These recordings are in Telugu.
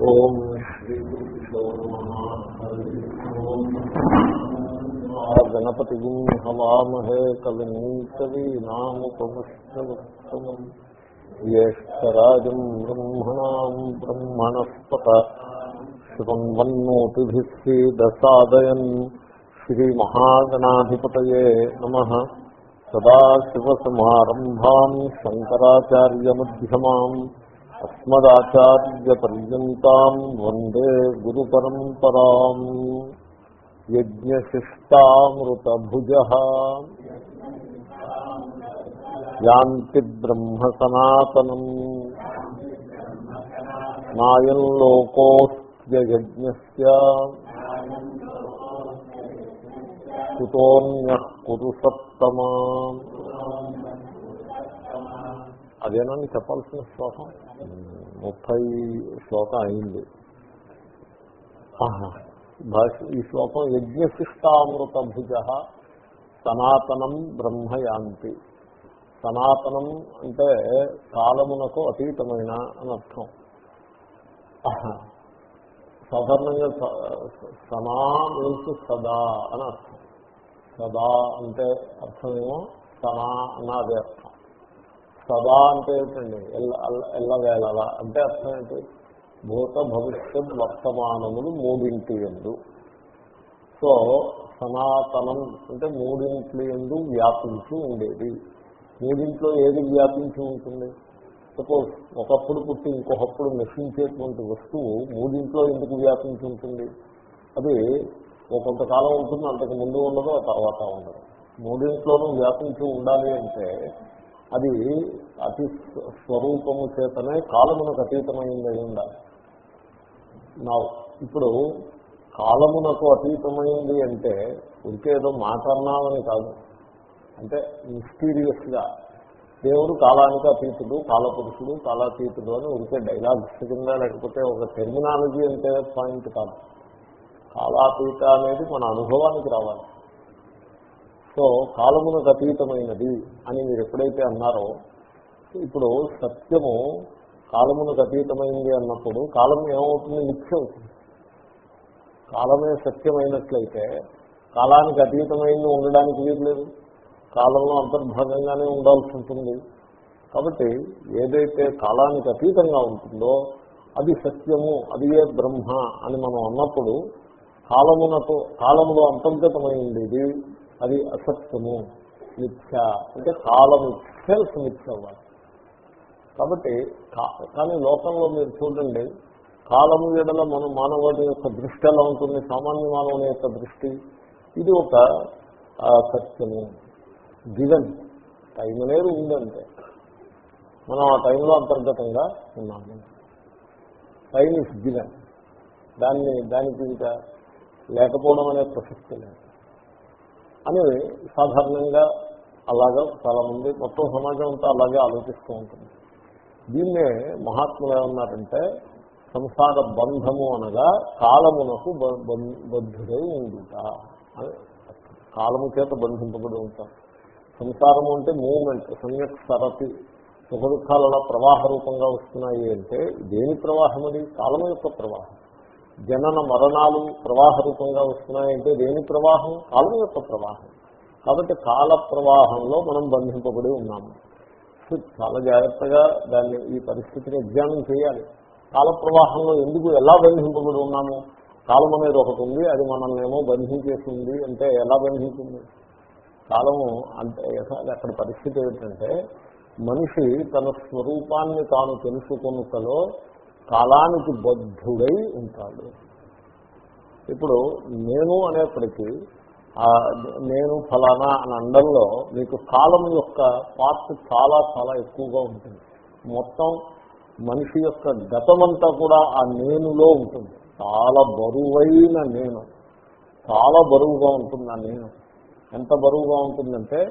ఓం శ్రీ గణపతి హవామహే కవి కవీనాముపమశ్రవత్తమం జ్యేష్టరాజం బ్రహ్మణా బ్రహ్మణస్పత శృణ్వన్నోతిభిస్సీదసాదయన్ శ్రీమహాగణాధిపతయే నమ. సదాశివసమారంభాం శంకరాచార్యమ్యమాం అస్మదాచార్యపర్యంతం వందే గురు పరంపరా యజ్ఞశిష్టామృతభుజ యాంతి బ్రహ్మ సనాతనం నాయం లోకోస్యజ్ఞ కుతోన్య కురు సప్తమా. అదేనండి చెప్పాల్సిన శ్లోకం? ముప్పై శ్లోకం అయింది. ఈ శ్లోకం యజ్ఞశిష్టామృత భుజ సనాతనం బ్రహ్మయాంతి. సనాతనం అంటే కాలమునకు అతీతమైన అని అర్థం. సాధారణంగా సనా మీన్స్ సదా అని అర్థం. సదా అంటే అర్థమేమో సనా అన్నదే అర్థం. సదా అంటే ఏమిటండి ఎల్ల అల్ల- ఎల్లవేళలా. అంటే అర్థం ఏంటి? భూత భవిష్యత్ వర్తమానములు మూడింటి ఎందు. సో సనాతనం అంటే మూడింటి ఎందు వ్యాపించి ఉండేది. మూడింట్లో ఏది వ్యాపించి ఉంటుంది? సపోజ్ ఒకప్పుడు పుట్టి ఇంకొకప్పుడు నశించేటువంటి వస్తువు మూడింట్లో ఎందుకు వ్యాపించి ఉంటుంది? అది ఒక కొంతకాలం ఉంటుంది అంతకు ముందు ఉండదు ఆ తర్వాత ఉండదు. మూడింట్లోనూ వ్యాపించి ఉండాలి అంటే అది అతి స్వ- స్వరూపము చేతనే కాలమునకు అతీతమైంది అయి ఉండాలి నా ఇప్పుడు కాలమునకు అతీతమైంది అంటే ఇంకేదో మాట అన్నామని కాదు. అంటే మిస్టీరియస్గా దేవుడు కాలానికి అతీతుడు కాలపురుషుడు కాలాతీతుడు అని ఉరికే డైలాగ్స్ కింద లేకపోతే ఒక టెర్మినాలజీ అంటే పాయింట్ కాదు. కాలాతీత అనేది మన అనుభవానికి రావాలి. సో కాలమునకు అతీతమైనది అని మీరు ఎప్పుడైతే అన్నారో ఇప్పుడు సత్యము కాలమునకు అతీతమైంది అన్నప్పుడు కాలం ఏమవుతుంది? మిథ్య అవుతుంది. కాలమే సత్యమైనట్లయితే కాలానికి అతీతమైంది ఉండడానికి వీరలేదు కాలంలో అంతర్భాగంగానే ఉండాల్సి ఉంటుంది. కాబట్టి ఏదైతే కాలానికి అతీతంగా ఉంటుందో అది సత్యము అది ఏ బ్రహ్మ అని మనం అన్నప్పుడు కాలమునతో కాలంలో అంతర్గతమైంది ఇది అది అసత్యము మిథ్య. అంటే కాలము సెల్ఫ్ మిథ్య అవ్వాలి. కాబట్టి కా- కానీ లోకంలో మీరు చూడండి కాలము ఎడల మన మానవుడి యొక్క దృష్టి ఎలా ఉంటుంది? సామాన్య మానవుని యొక్క దృష్టి. ఇది ఒక సత్యము. గివెన్. టైం అనేది ఉందంటే. మనం ఆ టైంలో అంతర్గతంగా ఉన్నాము. Time is given. దాన్ని దానికి ఇంకా లేకపోవడం అనే ప్రసక్తి లేదు. అని సాధారణంగా అలాగా చాలా మంది మొత్తం సమాజం అంతా అలాగే ఆలోచిస్తూ ఉంటుంది. దీన్నే మహాత్ములు ఏమన్నారంటే సంసార బంధము అనగా కాలమునకు బ- బం- బద్ధుడై ఉండుట. అని కాలము చేత బంధింపబడి ఉంటాం. సంసారము అంటే మూమెంట్ సమ్యక్ సరతి. సుఖ దుఃఖాలు అలా ప్రవాహ రూపంగా వస్తున్నాయి అంటే దేని ప్రవాహం అది? కాలము యొక్క ప్రవాహం. జనన మరణాలు ప్రవాహ రూపంగా వస్తున్నాయంటే దేని ప్రవాహం? కాలం యొక్క ప్రవాహం. కాబట్టి కాల ప్రవాహంలో మనం బంధింపబడి ఉన్నాము. చాలా జాగ్రత్తగా దాన్ని ఈ పరిస్థితిని ఎగ్జామిన్ చేయాలి. కాల ప్రవాహంలో ఎందుకు ఎలా బంధింపబడి ఉన్నాము? కాలం అనేది ఒకటి ఉంది అది మనల్ని ఏమో బంధించేసింది అంటే ఎలా బంధించింది? కాలము అంటే అక్కడ పరిస్థితి ఏమిటంటే మనిషి తన స్వరూపాన్ని తాను తెలుసుకొనుకలో కాలానికి బద్ధుడై ఉంటాడు. ఇప్పుడు నేను అనేప్పటికీ నేను ఫలానా అని అండంలో మీకు కాలం యొక్క పార్ట్ చాలా చాలా ఎక్కువగా ఉంటుంది. మొత్తం మనిషి యొక్క గతమంతా కూడా ఆ నేనులో ఉంటుంది. చాలా బరువైన నేను. చాలా బరువుగా ఉంటుంది ఆ నేను. ఎంత బరువుగా ఉంటుందంటే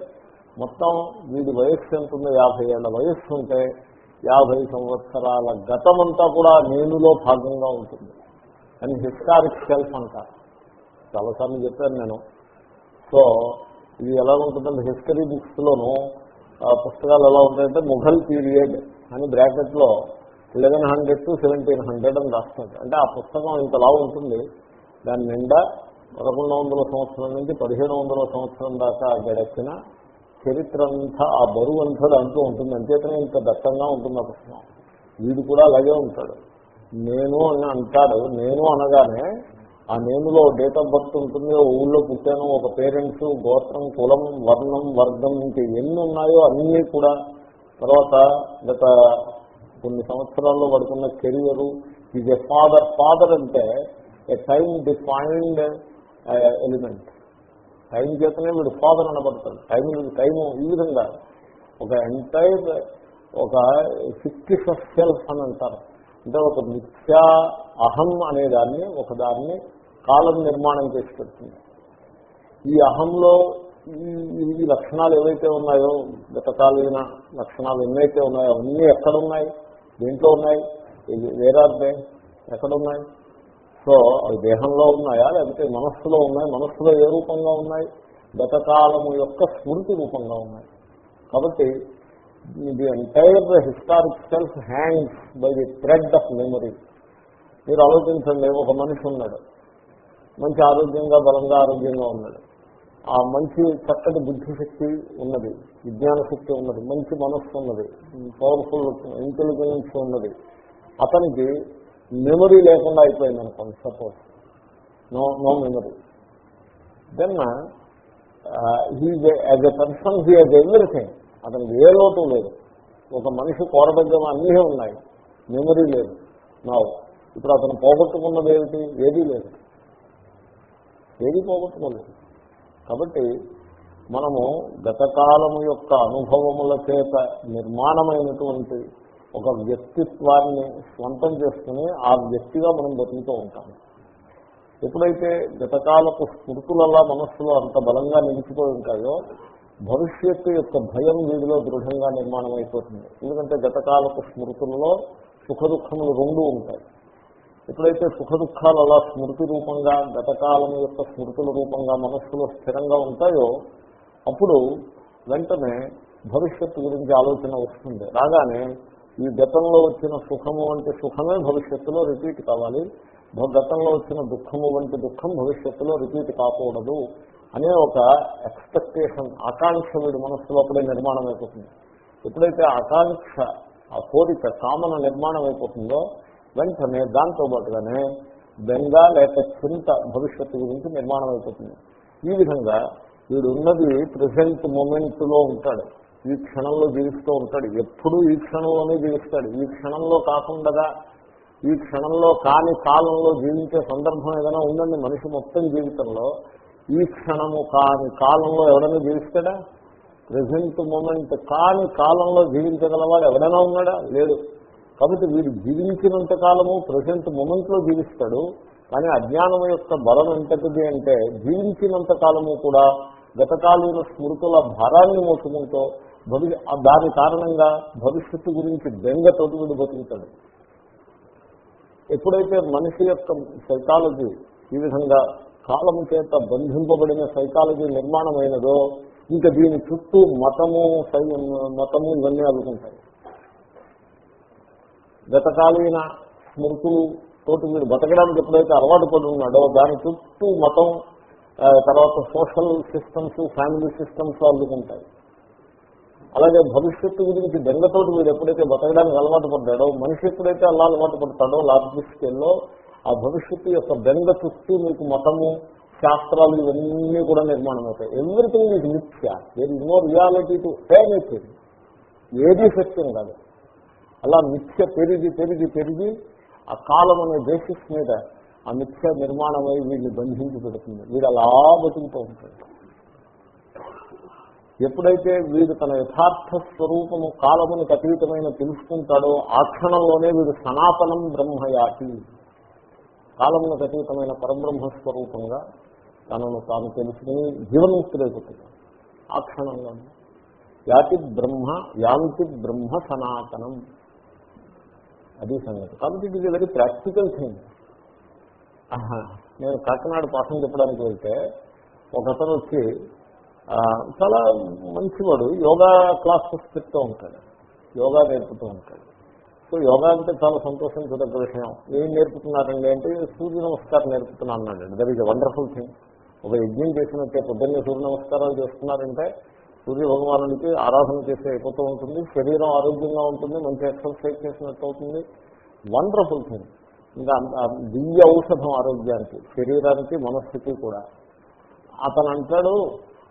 మొత్తం వీడి వయస్సు ఎంత ఉందో యాభై ఏళ్ళ వయస్సు ఉంటే యాభై సంవత్సరాల గతమంతా కూడా నేనులో భాగంగా ఉంటుంది. అని హిస్టారిక్ సెల్ఫ్ అంటారు. చాలాసార్లు చెప్పాను నేను. సో ఇది ఎలా ఉంటుందంటే హిస్టరీ బుక్స్లోనూ ఆ పుస్తకాలు ఎలా ఉంటాయంటే ముఘల్ పీరియడ్ అని బ్రాకెట్లో eleven hundred to seventeen hundred అని రాస్తాడు అంటే ఆ పుస్తకం ఇంతలా ఉంటుంది. దాని నిండా పదకొండు వందల సంవత్సరం నుంచి పదిహేను వందల సంవత్సరం దాకా గడిచిన చరిత్ర అంతా ఆ బరువు అంతా దాంట్లో ఉంటుంది. అంచేతనే ఇంత దట్టంగా ఉంటుంది ఆ పుస్తకం. వీడు కూడా అలాగే ఉంటాడు. నేను అని అంటాడు. నేను అనగానే ఆ నేనులో డేట్ ఆఫ్ బర్త్ ఉంటుంది. ఓ ఊళ్ళో పుట్టాను. ఒక పేరెంట్స్ గోత్రం కులం వర్ణం వర్గం ఇంకా ఎన్ని ఉన్నాయో అన్నీ కూడా తర్వాత గత కొన్ని సంవత్సరాల్లో పడుకున్న career. Is a father father అంటే a time defined element time చేతనే వీడు ఫాదర్ అనబడతాడు. టైం టైం ఈ విధంగా. ఒక ఎంటైర్ ఒక ఫిక్టిషస్ సెల్ఫ్ అని అంటారు. అంటే ఒక మిథ్యా అహం అనే దాన్ని ఒక దాన్ని కాలం నిర్మాణం చేసి పెడుతుంది. ఈ అహంలో ఈ లక్షణాలు ఏవైతే ఉన్నాయో గతకాలీన లక్షణాలు ఎన్నైతే ఉన్నాయో అన్నీ ఎక్కడ ఉన్నాయి దేంట్లో ఉన్నాయి? వేరే ఎక్కడ ఉన్నాయి సో అవి దేహంలో ఉన్నాయా? లేకపోతే మనస్సులో ఉన్నాయి? మనస్సులో ఏ రూపంగా ఉన్నాయి? గతకాలము యొక్క స్మృతి రూపంగా ఉన్నాయి. కాబట్టి the entire historic self hangs by the thread of memory. మీరు ఆలోచించండి ఒక మనిషి ఉన్నాడు. మంచి ఆరోగ్యంగా బలంగా ఆరోగ్యంగా ఉన్నాడు. ఆ మంచి చక్కటి బుద్ధిశక్తి ఉన్నది విజ్ఞాన శక్తి ఉన్నది మంచి మనస్సు ఉన్నది పవర్ఫుల్ ఇంటెలిజెన్స్ ఉన్నది. అతనికి మెమరీ లేకుండా అయిపోయింది అనుకోండి suppose no no memory then he's as a person he as everything అతనికి ఏ లోటు లేదు. ఒక మనిషి కోరదగ్గర అన్నీ ఉన్నాయి. మెమరీ లేదు. నా ఇప్పుడు అతను పోగొట్టుకున్నది ఏమిటి? ఏదీ లేదు. ఏది పోగొట్టుకోలేదు. కాబట్టి మనము గతకాలము యొక్క అనుభవముల చేత నిర్మాణమైనటువంటి ఒక వ్యక్తిత్వాన్ని స్వంతం చేసుకుని ఆ వ్యక్తిగా మనం బతుకుతూ ఉంటాం. ఎప్పుడైతే గతకాలపు స్మృతులలా మనస్సులో అంత బలంగా నిలిచిపోయి ఉంటాయో భవిష్యత్తు యొక్క భయం వీడిలో దృఢంగా నిర్మాణం అయిపోతుంది ఎందుకంటే గతకాలపు స్మృతులలో సుఖ దుఃఖములు రెండు ఉంటాయి. ఎప్పుడైతే సుఖ దుఃఖాలు అలా స్మృతి రూపంగా గతకాలం యొక్క స్మృతుల రూపంగా మనస్సులో స్థిరంగా ఉంటాయో అప్పుడు వెంటనే భవిష్యత్తు గురించి ఆలోచన వస్తుంది. రాగానే ఈ గతంలో వచ్చిన సుఖము వంటి సుఖమే భవిష్యత్తులో రిపీట్ కావాలి. గతంలో వచ్చిన దుఃఖము వంటి దుఃఖం భవిష్యత్తులో రిపీట్ కాకూడదు అనే ఒక ఎక్స్పెక్టేషన్ ఆకాంక్ష వీడి మనస్సులో అప్పుడే నిర్మాణం అయిపోతుంది. ఎప్పుడైతే ఆకాంక్ష ఆ కోరిక కామన నిర్మాణం అయిపోతుందో వెంటనే దాంతో పాటుగానే బెంగ లేక చింత భవిష్యత్తు గురించి నిర్మాణం అయిపోతుంది. ఈ విధంగా వీడు ఉన్నది ప్రజెంట్ మూమెంట్లో ఉంటాడు. ఈ క్షణంలో జీవిస్తూ ఉంటాడు. ఎప్పుడూ ఈ క్షణంలోనే జీవిస్తాడు. ఈ క్షణంలో కాకుండా ఈ క్షణంలో కాని కాలంలో జీవించే సందర్భం ఏదైనా ఉందండి మనిషి మొత్తం జీవితంలో? ఈ క్షణము కాని కాలంలో ఎవడైనా జీవిస్తాడా? ప్రజెంట్ మూమెంట్ కాని కాలంలో జీవించగలవాడు ఎవడైనా ఉన్నాడా? లేడు. కాబట్టి వీడు జీవించినంత కాలము ప్రజెంట్ మూమెంట్లో జీవిస్తాడు. కానీ అజ్ఞానం యొక్క బలం ఎంతటిది అంటే జీవించినంత కాలము కూడా గతకాలీన స్మృతుల భారాన్ని మోసుకుంటూ భవి దాని కారణంగా భవిష్యత్తు గురించి బెంగతోటి వీడు బతుకుతాడు. ఎప్పుడైతే మనిషి యొక్క సైకాలజీ ఈ విధంగా కాలం చేత బంధింపబడిన సైకాలజీ నిర్మాణమైనదో ఇంకా దీని చుట్టూ మతము మతము ఇవన్నీ అదుకుంటాయి గతకాలీన స్మృతులు తోటి మీరు బతకడానికి ఎప్పుడైతే అలవాటు పడి ఉన్నాడో దాని చుట్టూ మతం తర్వాత సోషల్ సిస్టమ్స్ ఫ్యామిలీ సిస్టమ్స్ అల్లుకుంటాయి అలాగే భవిష్యత్తు గురించి బెంగతోటి మీరు ఎప్పుడైతే బతకడానికి అలవాటు పడ్డాడో మనిషి ఎప్పుడైతే అలా అలవాటు పడతాడో లార్జ్ స్కేల్లో ఆ భవిష్యత్తు యొక్క బెంగ చుట్టూ మీకు మతము శాస్త్రాలు ఇవన్నీ కూడా నిర్మాణం అవుతాయి. ఎవ్రీథింగ్ ఈజ్ మిథ్య. There is no reality to anything ఏది సత్యం కాదు. అలా మిథ్య పెరిగి పెరిగి పెరిగి ఆ కాలం అనే బేసిస్ మీద ఆ మిథ్య నిర్మాణమై వీడిని బంధించి పెడుతుంది వీడు అలా బతుకుతూ ఉంటాడు ఎప్పుడైతే వీడు తన యథార్థ స్వరూపము కాలమునికి అతీతమైన తెలుసుకుంటాడో ఆ క్షణంలోనే వీడు సనాతనం బ్రహ్మయాతి. కాలమున అతీతమైన పరబ్రహ్మ స్వరూపంగా తనను తాను తెలుసుకుని జీవన్ముక్తుడైపోతుంది ఆ క్షణంలోనే యాతి బ్రహ్మ యాంతి బ్రహ్మ సనాతనం. అది సంగతి. కాబట్టి ఇది వెరీ ప్రాక్టికల్ థింగ్. నేను కాకినాడ పాఠం చెప్పడానికి వెళ్తే ఒకతను వచ్చి చాలా మంచివాడు. యోగా క్లాసెస్ చెప్తూ ఉంటాడు. యోగా నేర్పుతూ ఉంటాడు. సో యోగా అంటే చాలా సంతోషించదగ్గ విషయం. ఏం నేర్పుతున్నారండి అంటే సూర్య నమస్కారం నేర్పుతున్నా అన్నాడు దట్ ఈజ్ వండర్ఫుల్ థింగ్ ఒక యజ్ఞం చేసినట్టే పొద్దున్నే సూర్య నమస్కారాలు చేస్తున్నారంటే సూర్య భగవానుడికి ఆరాధన చేసి అయిపోతూ ఉంటుంది. శరీరం ఆరోగ్యంగా ఉంటుంది. మంచి ఎక్సర్సైజ్ చేసినట్టు అవుతుంది. వండర్ఫుల్ థింగ్ ఇంకా దివ్య ఔషధం ఆరోగ్యానికి శరీరానికి మనస్సుకి కూడా. అతను అంటాడు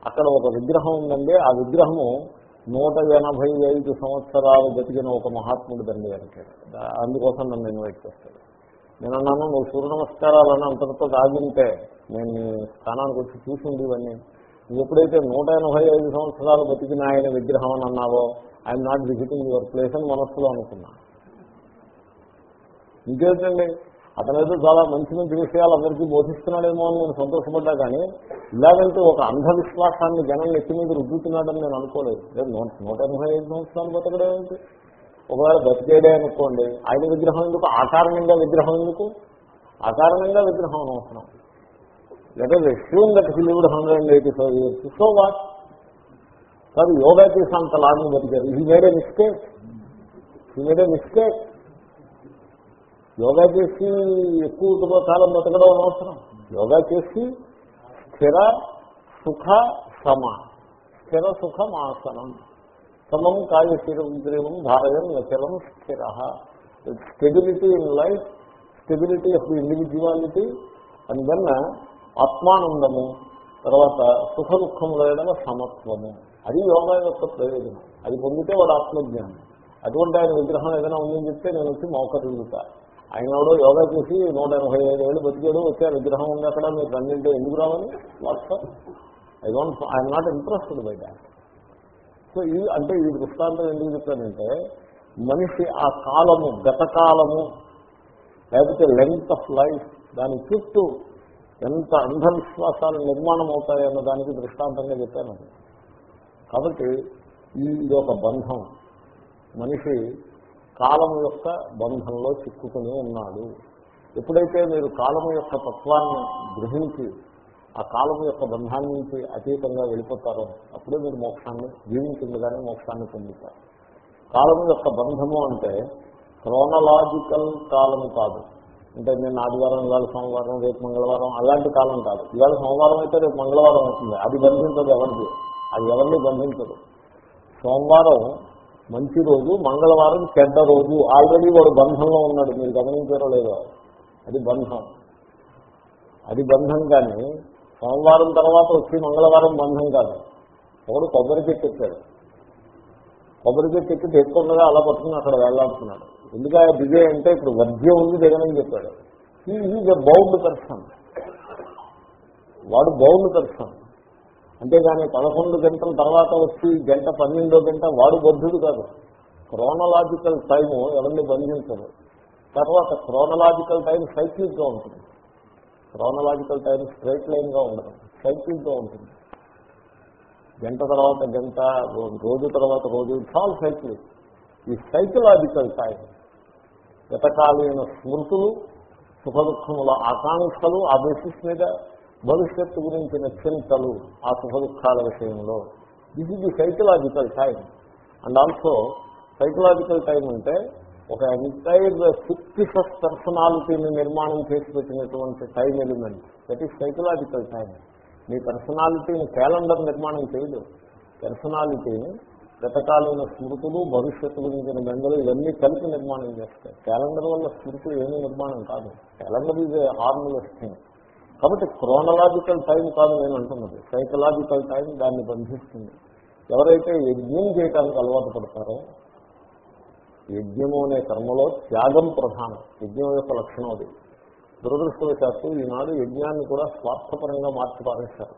అక్కడ ఒక విగ్రహం ఉందండి. ఆ విగ్రహము నూట ఎనభై ఐదు సంవత్సరాలు బతికిన ఒక మహాత్ముడు దండి అంటాడు అందుకోసం నన్ను ఇన్వైట్ చేస్తాడు నేను అన్నాను నువ్వు సూర్య నమస్కారాలని అంతటితో ఆగింటే నేను నీ స్థానానికి వచ్చి చూసింది ఇవన్నీ నువ్వు ఎప్పుడైతే నూట ఎనభై ఐదు సంవత్సరాలు బతికిన ఆయన విగ్రహం అని అన్నావో I'm not visiting your place అని మనస్సులో అనుకున్నా. ఇంకేంటండి? అతనైతే చాలా మంచి మంచి విషయాలు అందరికీ బోధిస్తున్నాడేమో అని నేను సంతోషపడ్డా కానీ ఇలాగంటే ఒక అంధవిశ్వాసాన్ని జనం నెత్తి మీద రుద్దుతున్నాడని నేను అనుకోలేదు. లేదు నూట నూట ఎనభై ఐదు సంవత్సరాలు బతకడేమిటి ఏంటి? ఒకవేళ బతికేడే అనుకోండి ఆయన విగ్రహం ఎందుకు? ఆకారణంగా విగ్రహం ఎందుకు? ఆకారణంగా విగ్రహం అనవసరం. లేదా assume that he hundred and eighty five years so what కాదు యోగా చేసి అంత లాభం బతికారు he made a mistake he made a mistake yoga చేసి ఎక్కువ కాలం బతకడం అనవసరం. యోగా చేసి స్థిర సుఖ సమ స్థిర సుఖం ఆసనం సమం కాయశీరం ధారయం లచలం స్థిర. Stability in life stability of individuality and then ఆత్మానందము తర్వాత సుఖ దుఃఖముల ఎడల సమత్వము. అది యోగా యొక్క ప్రయోజనం. అది పొందితే వాడు ఆత్మజ్ఞానం. అటువంటి ఆయన విగ్రహం ఏదైనా ఉందని చెప్తే నేను వచ్చి మోకరిల్లుతా. ఆయన ఎవడో యోగా చేసి నూట ఎనభై ఐదు ఏళ్ళు బతికాడు వచ్చే విగ్రహం ఉంది అక్కడ మీరు రన్నింటే ఎందుకు రావాలి? What's up I don't I'm not interested by that so ఇది అంటే ఈ దృష్టాంతం ఎందుకు చెప్తానంటే మనిషి ఆ కాలము గత కాలము లేకపోతే లెంగ్త్ ఆఫ్ లైఫ్ దాని చుట్టూ ఎంత అంధవిశ్వాసాలు నిర్మాణం అవుతాయన్న దానికి దృష్టాంతంగా చెప్పాను. కాబట్టి ఈ ఇది ఒక బంధం. మనిషి కాలం యొక్క బంధంలో చిక్కుకుని ఉన్నాడు. ఎప్పుడైతే మీరు కాలం యొక్క తత్వాన్ని గ్రహించి ఆ కాలం యొక్క బంధాన్ని నుంచి అతీతంగా వెళ్ళిపోతారో అప్పుడే మీరు మోక్షాన్ని జీవించిందిగానే మోక్షాన్ని పొందుతారు. కాలం యొక్క బంధము అంటే క్రోనలాజికల్ కాలం కాదు. అంటే నేను ఆదివారం ఇవాళ సోమవారం రేపు మంగళవారం అలాంటి కాలం కాదు. ఇవాళ సోమవారం అయితే రేపు మంగళవారం అవుతుంది. అది బంధించదు ఎవరిది? అది ఎవరిని బంధించదు. సోమవారం మంచి రోజు మంగళవారం చెడ్డ రోజు. ఆల్రెడీ వాడు బంధంలో ఉన్నాడు. మీరు గమనించారో లేదో? అది బంధం. అది బంధం కానీ సోమవారం తర్వాత వచ్చి మంగళవారం బంధం కాదు. ఒకడు కొబ్బరి చెట్టు ఎక్కాడు కొబ్బరి చెట్టు ఎక్కి తెచ్చుకుండగా అలా పట్టుకుని అక్కడ వెళ్ళాడుతున్నాడు ఎందుకంటే ఆ దిగే అంటే ఇప్పుడు వర్జ్యం ఉంది దిగనని చెప్పాడు. ఈజ్ ఎ బౌండ్ పర్సన్ వాడు బౌండ్ పర్సన్ అంతేగాని పదకొండు గంటల తర్వాత వచ్చి గంట పన్నెండో గంట వాడు బద్ధుడు కాదు. క్రోనలాజికల్ టైము ఎవరిని బంధించదు. తర్వాత క్రోనలాజికల్ టైం సైక్లిక్గా ఉంటుంది. క్రోనలాజికల్ టైం స్ట్రైట్ లైన్గా ఉండదు. సైక్లిక్గా ఉంటుంది. గంట తర్వాత గంట రోజు తర్వాత రోజు చాలా సైకిల్ ఈ సైకలాజికల్ టైం గతకాలీన స్మృతులు సుఖ దుఃఖముల ఆకాంక్షలు ఆ బేసిస్ మీద భవిష్యత్తు గురించిన చింతలు ఆ సుఖ దుఃఖాల విషయంలో. This is the psychological time and also psychological time అంటే ఒక ఎంటైర్ ఫిక్టిషస్ పర్సనాలిటీని నిర్మాణం చేసి పెట్టినటువంటి time element that is psychological time మీ పర్సనాలిటీని క్యాలెండర్ నిర్మాణం చేయదు. పర్సనాలిటీని గతకాలైన స్మృతులు భవిష్యత్తు గురించిన బెంగలు ఇవన్నీ కలిపి నిర్మాణం చేస్తాయి క్యాలెండర్ వల్ల స్మృతులు ఏమీ నిర్మాణం కాదు. క్యాలెండర్ ఇది హార్మ్లెస్ థింగ్ కాబట్టి క్రోనలాజికల్ టైం కాదు నేను అంటున్నది. సైకలాజికల్ టైం దాన్ని బంధిస్తుంది. ఎవరైతే యజ్ఞం చేయడానికి అలవాటు పడతారో యజ్ఞము అనే కర్మలో త్యాగం ప్రధానం. యజ్ఞం యొక్క లక్షణం అది. దురదృష్టవశాత్తు ఈనాడు యజ్ఞాన్ని కూడా స్వార్థపరంగా మార్చి పారేస్తారు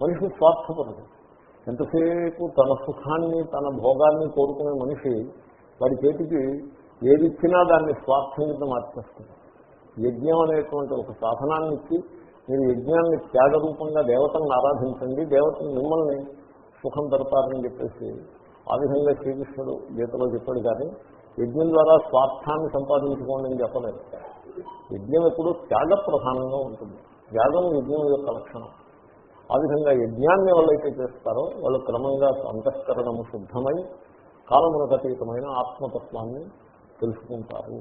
మనిషి స్వార్థపరుడు. ఎంతసేపు తన సుఖాన్ని తన భోగాన్ని కోరుకునే మనిషి వాడి చేతికి ఏదిచ్చినా దాన్ని స్వార్థం కింద మార్చేస్తుంది యజ్ఞం అనేటువంటి ఒక సాధనాన్ని ఇచ్చి మీరు యజ్ఞాన్ని త్యాగ రూపంగా దేవతలను ఆరాధించండి దేవతను మిమ్మల్ని సుఖం దొరకాలని చెప్పేసి ఆ విధంగా శ్రీకృష్ణుడు గీతలో చెప్పాడు. కానీ యజ్ఞం ద్వారా స్వార్థాన్ని సంపాదించుకోండి అని చెప్పలేదు. యజ్ఞం ఎప్పుడు త్యాగ ప్రధానంగా ఉంటుంది. త్యాగం యజ్ఞం యొక్క లక్షణం. ఆ విధంగా యజ్ఞాన్ని ఎవరైతే చేస్తారో వాళ్ళు క్రమంగా అంతఃకరణము శుద్ధమై కాలమునకు అతీతమైన ఆత్మతత్వాన్ని తెలుసుకుంటారు.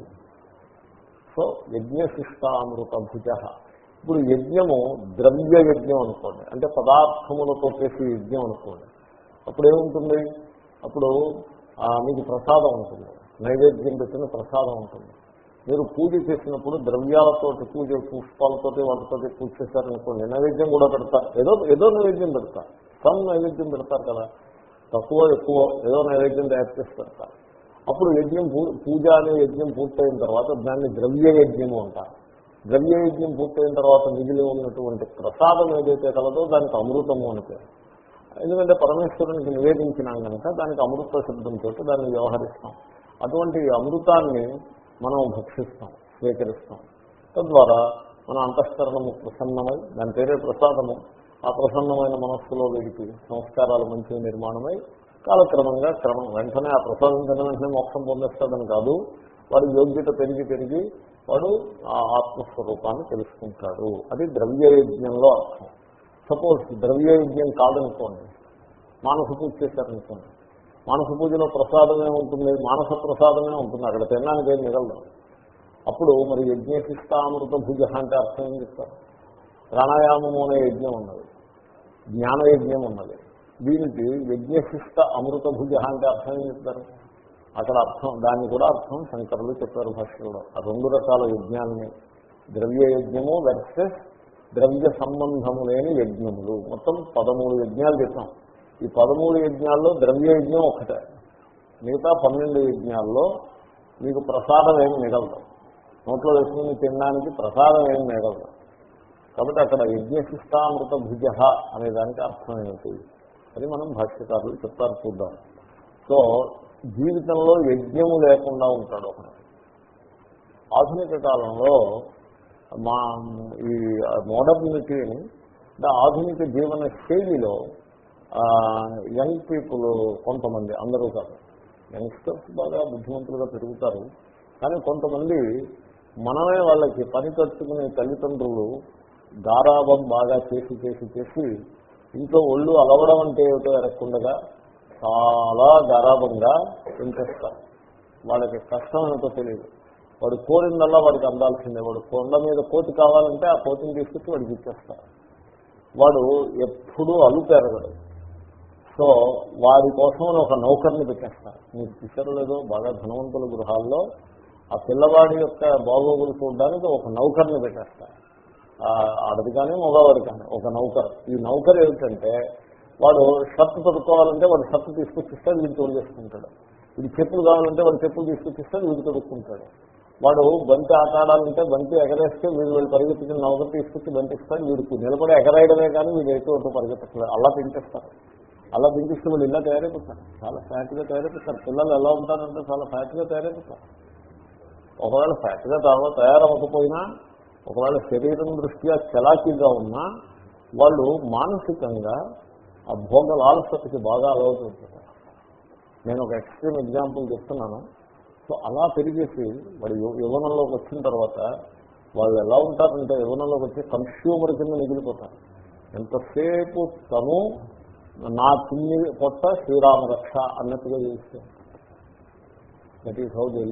సో యజ్ఞశిష్టామృత భుజ ఇప్పుడు యజ్ఞము ద్రవ్య యజ్ఞం అనుకోండి. అంటే పదార్థములతో చేసే యజ్ఞం అనుకోండి. అప్పుడు ఏముంటుంది? అప్పుడు ఆ, మీకు ప్రసాదం ఉంటుంది. నైవేద్యం పెట్టిన ప్రసాదం ఉంటుంది. మీరు పూజ చేసినప్పుడు ద్రవ్యాలతోటి పూజ పుష్పాలతోటి వాటితోటి పూజ చేశారనుకోండి నైవేద్యం కూడా పెడతారు ఏదో ఏదో నైవేద్యం పెడతారు సమ్ నైవేద్యం పెడతారు కదా. తక్కువ ఎక్కువ ఏదో నైవేద్యం తయారు చేసి పెడతారు అప్పుడు యజ్ఞం పూ- పూజ అనే యజ్ఞం పూర్తయిన తర్వాత దాన్ని ద్రవ్య యజ్ఞము అంటారు. ద్రవ్య యజ్ఞం పూర్తయిన తర్వాత మిగిలి ఉన్నటువంటి ప్రసాదం ఏదైతే కలదో దానికి అమృతము అని పేరు. ఎందుకంటే పరమేశ్వరునికి నివేదించినాం కనుక దానికి అమృత శబ్దంతో దాన్ని వ్యవహరిస్తాం. అటువంటి అమృతాన్ని మనం భక్షిస్తాం స్వీకరిస్తాం. తద్వారా మన అంతఃకరణము ప్రసన్నమై దాని పేరే ప్రసాదము ఆ ప్రసన్నమైన మనస్సులో వీడికి సంస్కారాలు మంచి నిర్మాణమై కాలక్రమంగా క్రమం వెంటనే ఆ ప్రసాదం తిన వెంటనే మోక్షం పొందేస్తాడని కాదు వారి యోగ్యత పెరిగి పెరిగి వాడు ఆ ఆత్మస్వరూపాన్ని తెలుసుకుంటాడు. అది ద్రవ్యయజ్ఞంలో అర్థం. సపోజ్ ద్రవ్యయజ్ఞం కాదనుకోండి. మానస పూజ చేశారనుకోండి. మానస పూజలో ప్రసాదమే ఉంటుంది మానస ప్రసాదమే ఉంటుంది అక్కడ తినడానికి ఏం మిగలదు. అప్పుడు మరి యజ్ఞశిష్టామృత భుజ అంటే అర్థం ఏం చెప్తారు? ప్రాణాయామము అనే యజ్ఞం ఉన్నది. జ్ఞానయజ్ఞం ఉన్నది. దీనికి యజ్ఞశిష్ట అమృత భుజ అంటే అర్థం ఏం చెప్తారు? అక్కడ అర్థం దాన్ని కూడా అర్థం శంకరులు చెప్పారు భాషలో రెండు రకాల యజ్ఞాన్ని ద్రవ్య యజ్ఞము వెర్సెస్ ద్రవ్య సంబంధము లేని యజ్ఞములు. మొత్తం పదమూడు యజ్ఞాలు చేసాం ఈ పదమూడు యజ్ఞాల్లో ద్రవ్య యజ్ఞం ఒకటే మిగతా పన్నెండు యజ్ఞాల్లో మీకు ప్రసాదం ఏమి మిగలదు. నోట్లో వేసుకుని తినడానికి ప్రసాదం ఏమి మిగలదు. కాబట్టి అక్కడ యజ్ఞశిష్టామృత భుజ అనే దానికి అర్థం ఏమిటి? అది మనం భాష్యకారులు చెప్తారు చూద్దాం. సో జీవితంలో యజ్ఞము లేకుండా ఉంటాడు ఒకడు. ఆధునిక కాలంలో మా ఈ మోడర్నిటీని అంటే ఆధునిక జీవన శైలిలో యంగ్ పీపుల్ కొంతమంది అందరూ కాదు. యంగ్స్టర్స్ బాగా బుద్ధిమంతులుగా పెరుగుతారు. కానీ కొంతమంది మనమే వాళ్ళకి పని కట్టుకునే తల్లిదండ్రులు గారాబం బాగా చేసి చేసి చేసి ఇంట్లో ఒళ్ళు అలవడం అంటే ఏమిటో ఎరగకుండగా చాలా గారాభంగా పెంచేస్తారు వాళ్ళకి కష్టం ఏంటో తెలియదు. వాడు కోరిందల్లా వాడికి అందాల్సిందే. వాడు కొండ మీద కోతి కావాలంటే ఆ కోతిని తీసుకొచ్చి వాడికి ఇచ్చేస్తారు. వాడు ఎప్పుడూ అలుపెరగడు సో వారి కోసం ఒక నౌకర్ని పెట్టేస్తారు. మీరు చూసారు లేదో బాగా ధనవంతుల గృహాల్లో ఆ పిల్లవాడి యొక్క బాగోగులు చూడడానికి ఒక నౌకర్ని పెట్టేస్తారు. ఆడది కానీ మగవాడు కానీ ఒక నౌకర్. ఈ నౌకర్ ఏమిటంటే వాడు షర్ట్ తొడుక్కోవాలంటే వాడు షర్ట్ తీసుకొచ్చిస్తాడు వీడు తోడు చేసుకుంటాడు. వీడి చెప్పులు కావాలంటే వాడు చెప్పులు తీసుకొచ్చిస్తాడు వీడు తొడుక్కుంటాడు. వాడు బంతి ఆటాడాలంటే బంతి ఎగరేస్తే వీడు వీళ్ళు పరిగెత్తుకుని నౌకర్ తీసుకొచ్చి బంతి ఇస్తాడు. వీడికి నిలబడి ఎగరేయడమే కానీ వీడు ఎటువంటి పరిగెత్తట్లేదు. అలా పెంచేస్తారు అలా పెంచిస్తే వాళ్ళు ఇలా తయారైపోతారు. చాలా ఫ్యాట్గా తయారైపోతారు. పిల్లలు ఎలా ఉంటారంటే చాలా ఫ్యాట్గా తయారైపోతారు. ఒకవేళ ఫ్యాట్గా తర్వాత తయారవ్వకపోయినా ఒకవేళ శరీరం దృష్ట్యా చలాకీగా ఉన్నా వాళ్ళు మానసికంగా ఆ భోగ లాలసతకి బాగా అలవాటు నేను ఒక ఎక్స్ట్రీమ్ ఎగ్జాంపుల్ చెప్తున్నాను. సో అలా పెరిగేసి వాడు యువనంలోకి వచ్చిన తర్వాత వాళ్ళు ఎలా ఉంటారంటే యువనంలోకి వచ్చి కన్స్యూమర్ కింద మిగిలిపోతారు. ఎంతసేపు తను నా తిన్ని శ్రీరామ రక్ష అన్నట్టుగా చేస్తారు దట్ ఈస్ హౌ దే